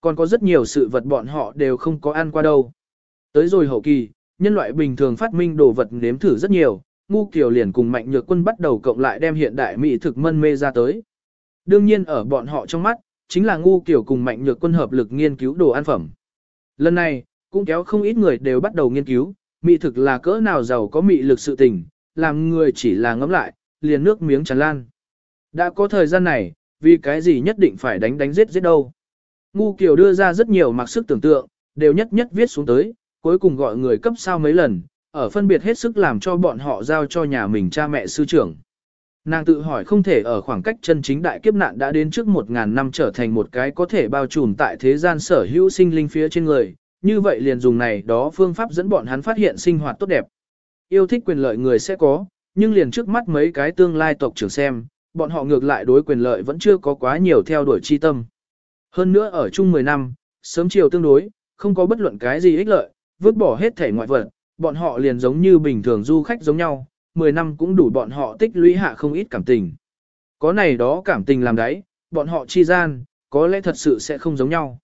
[SPEAKER 1] Còn có rất nhiều sự vật bọn họ đều không có ăn qua đâu. Tới rồi hậu kỳ, nhân loại bình thường phát minh đồ vật nếm thử rất nhiều, ngu kiều liền cùng mạnh nhược quân bắt đầu cộng lại đem hiện đại mỹ thực mân mê ra tới. Đương nhiên ở bọn họ trong mắt, chính là ngu kiều cùng mạnh nhược quân hợp lực nghiên cứu đồ ăn phẩm. Lần này, cũng kéo không ít người đều bắt đầu nghiên cứu, mỹ thực là cỡ nào giàu có mỹ lực sự tình, làm người chỉ là ngấm lại, liền nước miếng tràn lan. Đã có thời gian này, vì cái gì nhất định phải đánh đánh giết giết đâu. Ngu Kiều đưa ra rất nhiều mặc sức tưởng tượng, đều nhất nhất viết xuống tới, cuối cùng gọi người cấp sao mấy lần, ở phân biệt hết sức làm cho bọn họ giao cho nhà mình cha mẹ sư trưởng. Nàng tự hỏi không thể ở khoảng cách chân chính đại kiếp nạn đã đến trước một ngàn năm trở thành một cái có thể bao trùm tại thế gian sở hữu sinh linh phía trên người, như vậy liền dùng này đó phương pháp dẫn bọn hắn phát hiện sinh hoạt tốt đẹp. Yêu thích quyền lợi người sẽ có, nhưng liền trước mắt mấy cái tương lai tộc trưởng xem, bọn họ ngược lại đối quyền lợi vẫn chưa có quá nhiều theo đuổi chi tâm. Hơn nữa ở chung 10 năm, sớm chiều tương đối, không có bất luận cái gì ích lợi, vứt bỏ hết thể ngoại vật, bọn họ liền giống như bình thường du khách giống nhau, 10 năm cũng đủ bọn họ tích lũy hạ không ít cảm tình. Có này đó cảm tình làm đấy, bọn họ chi gian, có lẽ thật sự sẽ không giống nhau.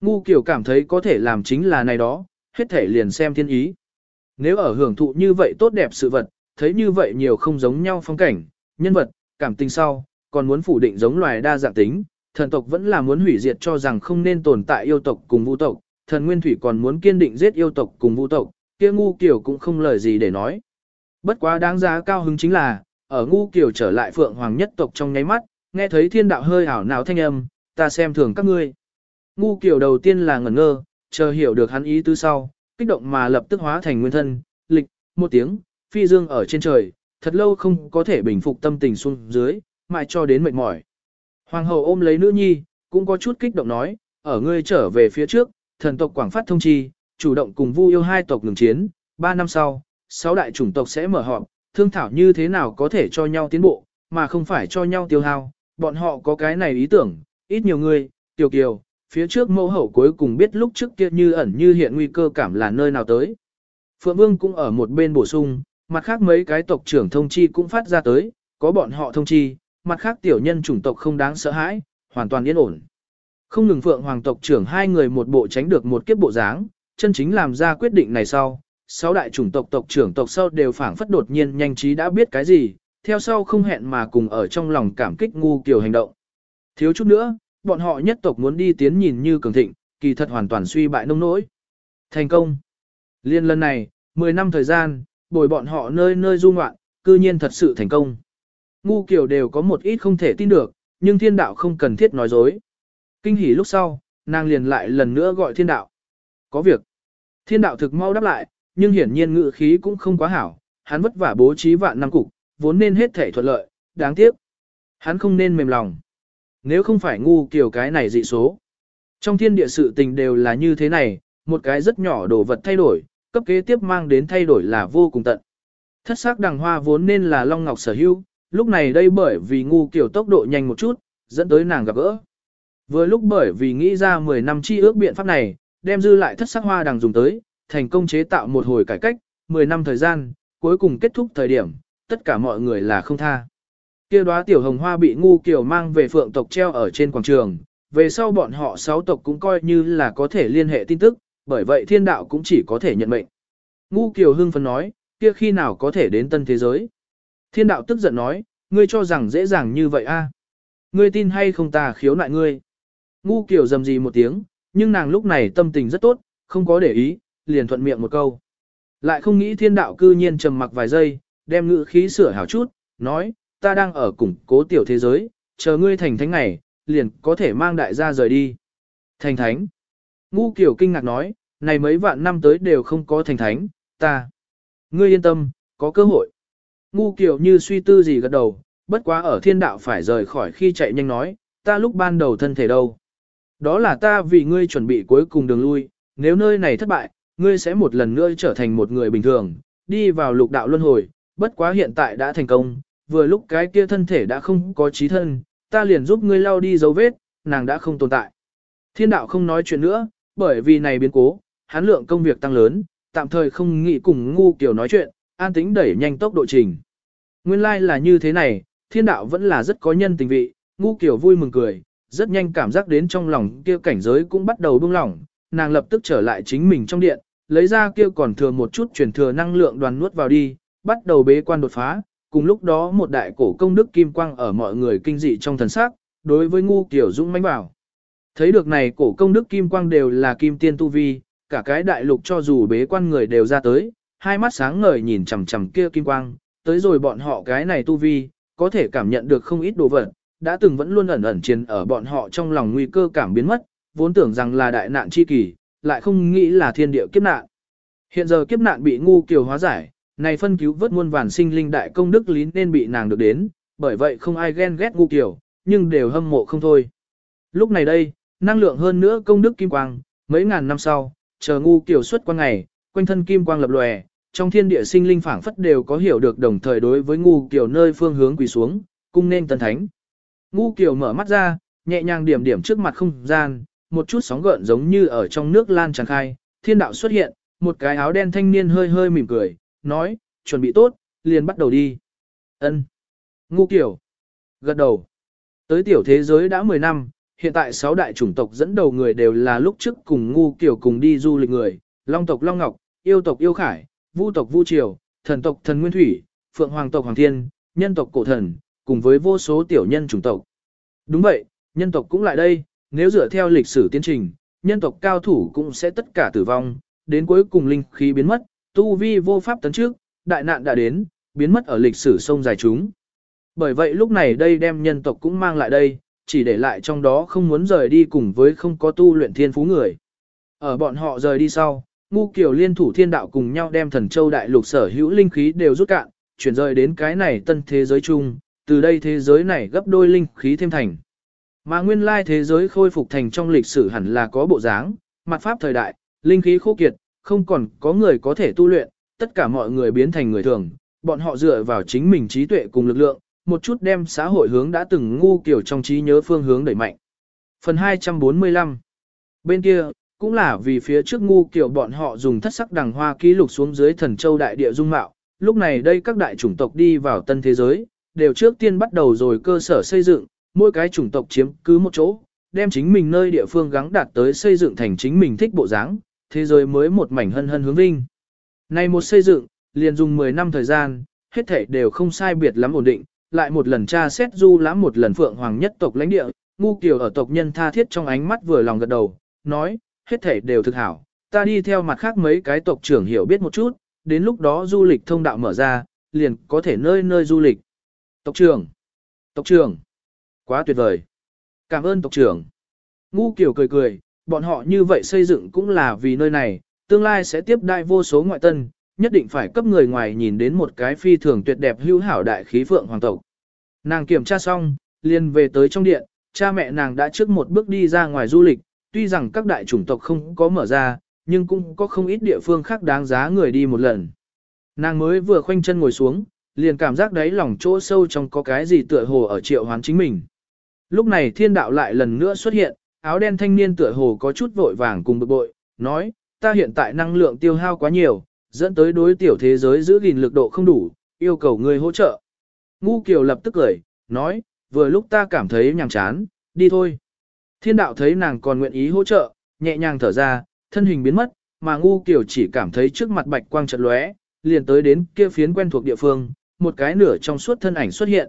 [SPEAKER 1] Ngu kiểu cảm thấy có thể làm chính là này đó, hết thể liền xem thiên ý. Nếu ở hưởng thụ như vậy tốt đẹp sự vật, thấy như vậy nhiều không giống nhau phong cảnh, nhân vật, cảm tình sau, còn muốn phủ định giống loài đa dạng tính, thần tộc vẫn là muốn hủy diệt cho rằng không nên tồn tại yêu tộc cùng vũ tộc, thần nguyên thủy còn muốn kiên định giết yêu tộc cùng vũ tộc, kia ngu kiểu cũng không lời gì để nói. Bất quá đáng giá cao hứng chính là, ở ngu kiểu trở lại phượng hoàng nhất tộc trong nháy mắt, nghe thấy thiên đạo hơi ảo nào thanh âm, ta xem thường các ngươi. Ngu kiểu đầu tiên là ngẩn ngơ, chờ hiểu được hắn ý tứ sau, kích động mà lập tức hóa thành nguyên thân, lịch, một tiếng, phi dương ở trên trời, thật lâu không có thể bình phục tâm tình xuống dưới, mãi cho đến mệt mỏi. Hoàng hậu ôm lấy nữ nhi, cũng có chút kích động nói, ở ngươi trở về phía trước, thần tộc quảng phát thông chi, chủ động cùng vu yêu hai tộc ngừng chiến, ba năm sau, sáu đại chủng tộc sẽ mở họp, thương thảo như thế nào có thể cho nhau tiến bộ, mà không phải cho nhau tiêu hao, bọn họ có cái này ý tưởng, ít nhiều người, tiểu kiều, phía trước mẫu hậu cuối cùng biết lúc trước kia như ẩn như hiện nguy cơ cảm là nơi nào tới. Phượng Vương cũng ở một bên bổ sung, mặt khác mấy cái tộc trưởng thông chi cũng phát ra tới, có bọn họ thông chi, mặt khác tiểu nhân chủng tộc không đáng sợ hãi, hoàn toàn yên ổn. Không ngừng Phượng Hoàng tộc trưởng hai người một bộ tránh được một kiếp bộ dáng, chân chính làm ra quyết định này sau, sáu đại chủng tộc tộc trưởng tộc sau đều phảng phất đột nhiên nhanh trí đã biết cái gì, theo sau không hẹn mà cùng ở trong lòng cảm kích ngu kiều hành động. Thiếu chút nữa, bọn họ nhất tộc muốn đi tiến nhìn như cường thịnh, kỳ thật hoàn toàn suy bại nông nỗi. Thành công. Liên lần này, 10 năm thời gian, bồi bọn họ nơi nơi du ngoạn, cư nhiên thật sự thành công. Ngu kiểu đều có một ít không thể tin được, nhưng thiên đạo không cần thiết nói dối. Kinh hỉ lúc sau, nàng liền lại lần nữa gọi thiên đạo. Có việc. Thiên đạo thực mau đáp lại, nhưng hiển nhiên ngự khí cũng không quá hảo, hắn vất vả bố trí vạn năm cục, vốn nên hết thể thuận lợi, đáng tiếc. Hắn không nên mềm lòng. Nếu không phải ngu kiểu cái này dị số. Trong thiên địa sự tình đều là như thế này, một cái rất nhỏ đồ vật thay đổi, cấp kế tiếp mang đến thay đổi là vô cùng tận. Thất sắc đằng hoa vốn nên là Long Ngọc sở hữu, lúc này đây bởi vì ngu kiểu tốc độ nhanh một chút, dẫn tới nàng gặp gỡ. Vừa lúc bởi vì nghĩ ra 10 năm chi ước biện pháp này, đem dư lại thất sắc hoa đằng dùng tới, thành công chế tạo một hồi cải cách, 10 năm thời gian, cuối cùng kết thúc thời điểm, tất cả mọi người là không tha. Kia đóa tiểu hồng hoa bị ngu kiểu mang về phượng tộc treo ở trên quảng trường, về sau bọn họ sáu tộc cũng coi như là có thể liên hệ tin tức, bởi vậy thiên đạo cũng chỉ có thể nhận mệnh. Ngu kiều hưng phấn nói, kia khi nào có thể đến tân thế giới. Thiên đạo tức giận nói, ngươi cho rằng dễ dàng như vậy a? À? Ngươi tin hay không ta khiếu nại ngươi. Ngu kiều dầm gì một tiếng, nhưng nàng lúc này tâm tình rất tốt, không có để ý, liền thuận miệng một câu. Lại không nghĩ thiên đạo cư nhiên trầm mặc vài giây, đem ngữ khí sửa hảo chút, nói, ta đang ở củng cố tiểu thế giới, chờ ngươi thành thánh này, liền có thể mang đại gia rời đi. Thành thánh. Ngu kiểu kinh ngạc nói, này mấy vạn năm tới đều không có thành thánh, ta. Ngươi yên tâm, có cơ hội. Ngu kiểu như suy tư gì gật đầu, bất quá ở thiên đạo phải rời khỏi khi chạy nhanh nói, ta lúc ban đầu thân thể đâu. Đó là ta vì ngươi chuẩn bị cuối cùng đường lui, nếu nơi này thất bại, ngươi sẽ một lần nữa trở thành một người bình thường, đi vào lục đạo luân hồi, bất quá hiện tại đã thành công, vừa lúc cái kia thân thể đã không có trí thân, ta liền giúp ngươi lau đi dấu vết, nàng đã không tồn tại. Thiên đạo không nói chuyện nữa, bởi vì này biến cố, hắn lượng công việc tăng lớn, tạm thời không nghĩ cùng ngu kiểu nói chuyện, an tính đẩy nhanh tốc độ trình. Nguyên lai like là như thế này, thiên đạo vẫn là rất có nhân tình vị, ngu kiểu vui mừng cười, rất nhanh cảm giác đến trong lòng kia cảnh giới cũng bắt đầu buông lỏng, nàng lập tức trở lại chính mình trong điện, lấy ra kia còn thừa một chút chuyển thừa năng lượng đoàn nuốt vào đi, bắt đầu bế quan đột phá, cùng lúc đó một đại cổ công đức kim quang ở mọi người kinh dị trong thần sắc, đối với ngu kiểu dũng mãnh bảo. Thấy được này cổ công đức kim quang đều là kim tiên tu vi, cả cái đại lục cho dù bế quan người đều ra tới, hai mắt sáng ngời nhìn chằm chằm kia kim quang, tới rồi bọn họ cái này tu vi, có thể cảm nhận được không ít đồ vật, đã từng vẫn luôn ẩn ẩn chiến ở bọn họ trong lòng nguy cơ cảm biến mất, vốn tưởng rằng là đại nạn chi kỳ, lại không nghĩ là thiên địa kiếp nạn. Hiện giờ kiếp nạn bị ngu kiều hóa giải, này phân cứu vớt muôn vàn sinh linh đại công đức lý nên bị nàng được đến, bởi vậy không ai ghen ghét ngu kiều, nhưng đều hâm mộ không thôi. Lúc này đây, năng lượng hơn nữa công đức kim quang, mấy ngàn năm sau, chờ ngu kiều xuất qua ngày, quanh thân kim quang lập lòe, trong thiên địa sinh linh phảng phất đều có hiểu được đồng thời đối với ngu kiều nơi phương hướng quỳ xuống, cung nên tân thánh. Ngu kiều mở mắt ra, nhẹ nhàng điểm điểm trước mặt không gian, một chút sóng gợn giống như ở trong nước lan tràn khai, thiên đạo xuất hiện, một cái áo đen thanh niên hơi hơi mỉm cười, nói, chuẩn bị tốt, liền bắt đầu đi. Ân. Ngu kiểu. Gật đầu. Tới tiểu thế giới đã 10 năm, hiện tại sáu đại chủng tộc dẫn đầu người đều là lúc trước cùng ngu kiểu cùng đi du lịch người, long tộc Long Ngọc, yêu tộc Yêu Khải, vu tộc Vu Triều, thần tộc Thần Nguyên Thủy, phượng hoàng tộc Hoàng Thiên, nhân tộc Cổ Thần, cùng với vô số tiểu nhân chủng tộc. Đúng vậy, nhân tộc cũng lại đây, nếu dựa theo lịch sử tiến trình, nhân tộc cao thủ cũng sẽ tất cả tử vong, đến cuối cùng linh khí biến mất, tu vi vô pháp tấn trước, đại nạn đã đến, biến mất ở lịch sử sông dài chúng. Bởi vậy lúc này đây đem nhân tộc cũng mang lại đây, chỉ để lại trong đó không muốn rời đi cùng với không có tu luyện thiên phú người. Ở bọn họ rời đi sau, ngu kiểu liên thủ thiên đạo cùng nhau đem thần châu đại lục sở hữu linh khí đều rút cạn, chuyển rời đến cái này tân thế giới chung, từ đây thế giới này gấp đôi linh khí thêm thành. Mà nguyên lai thế giới khôi phục thành trong lịch sử hẳn là có bộ dáng, mặt pháp thời đại, linh khí khô kiệt, không còn có người có thể tu luyện, tất cả mọi người biến thành người thường, bọn họ dựa vào chính mình trí tuệ cùng lực lượng, một chút đem xã hội hướng đã từng ngu kiểu trong trí nhớ phương hướng đẩy mạnh. Phần 245 Bên kia, cũng là vì phía trước ngu kiểu bọn họ dùng thất sắc đằng hoa ký lục xuống dưới thần châu đại địa dung mạo, lúc này đây các đại chủng tộc đi vào tân thế giới, đều trước tiên bắt đầu rồi cơ sở xây dựng, mỗi cái chủng tộc chiếm cứ một chỗ, đem chính mình nơi địa phương gắng đạt tới xây dựng thành chính mình thích bộ dáng, thế giới mới một mảnh hân hân hướng vinh. Này một xây dựng, liền dùng 10 năm thời gian, hết thảy đều không sai biệt lắm ổn định, lại một lần tra xét du lãm một lần phượng hoàng nhất tộc lãnh địa, ngu kiều ở tộc nhân tha thiết trong ánh mắt vừa lòng gật đầu, nói, hết thảy đều thực hảo, ta đi theo mặt khác mấy cái tộc trưởng hiểu biết một chút, đến lúc đó du lịch thông đạo mở ra, liền có thể nơi nơi du lịch. Tộc trưởng, tộc trưởng, quá tuyệt vời. Cảm ơn tộc trưởng. Ngu kiều cười cười, bọn họ như vậy xây dựng cũng là vì nơi này, tương lai sẽ tiếp đại vô số ngoại tân, nhất định phải cấp người ngoài nhìn đến một cái phi thường tuyệt đẹp hữu hảo đại khí phượng hoàng tộc. Nàng kiểm tra xong, liền về tới trong điện, cha mẹ nàng đã trước một bước đi ra ngoài du lịch, tuy rằng các đại chủng tộc không có mở ra, nhưng cũng có không ít địa phương khác đáng giá người đi một lần. Nàng mới vừa khoanh chân ngồi xuống, liền cảm giác đáy lòng chỗ sâu trong có cái gì tựa hồ ở triệu hoán chính mình. Lúc này thiên đạo lại lần nữa xuất hiện, áo đen thanh niên tựa hồ có chút vội vàng cùng bực bội, nói, ta hiện tại năng lượng tiêu hao quá nhiều, dẫn tới đối tiểu thế giới giữ gìn lực độ không đủ, yêu cầu người hỗ trợ. Ngu Kiều lập tức cười, nói, vừa lúc ta cảm thấy nhàm chán, đi thôi. Thiên đạo thấy nàng còn nguyện ý hỗ trợ, nhẹ nhàng thở ra, thân hình biến mất, mà Ngu Kiều chỉ cảm thấy trước mặt bạch quang chợt lóe, liền tới đến kia phiến quen thuộc địa phương, một cái nửa trong suốt thân ảnh xuất hiện.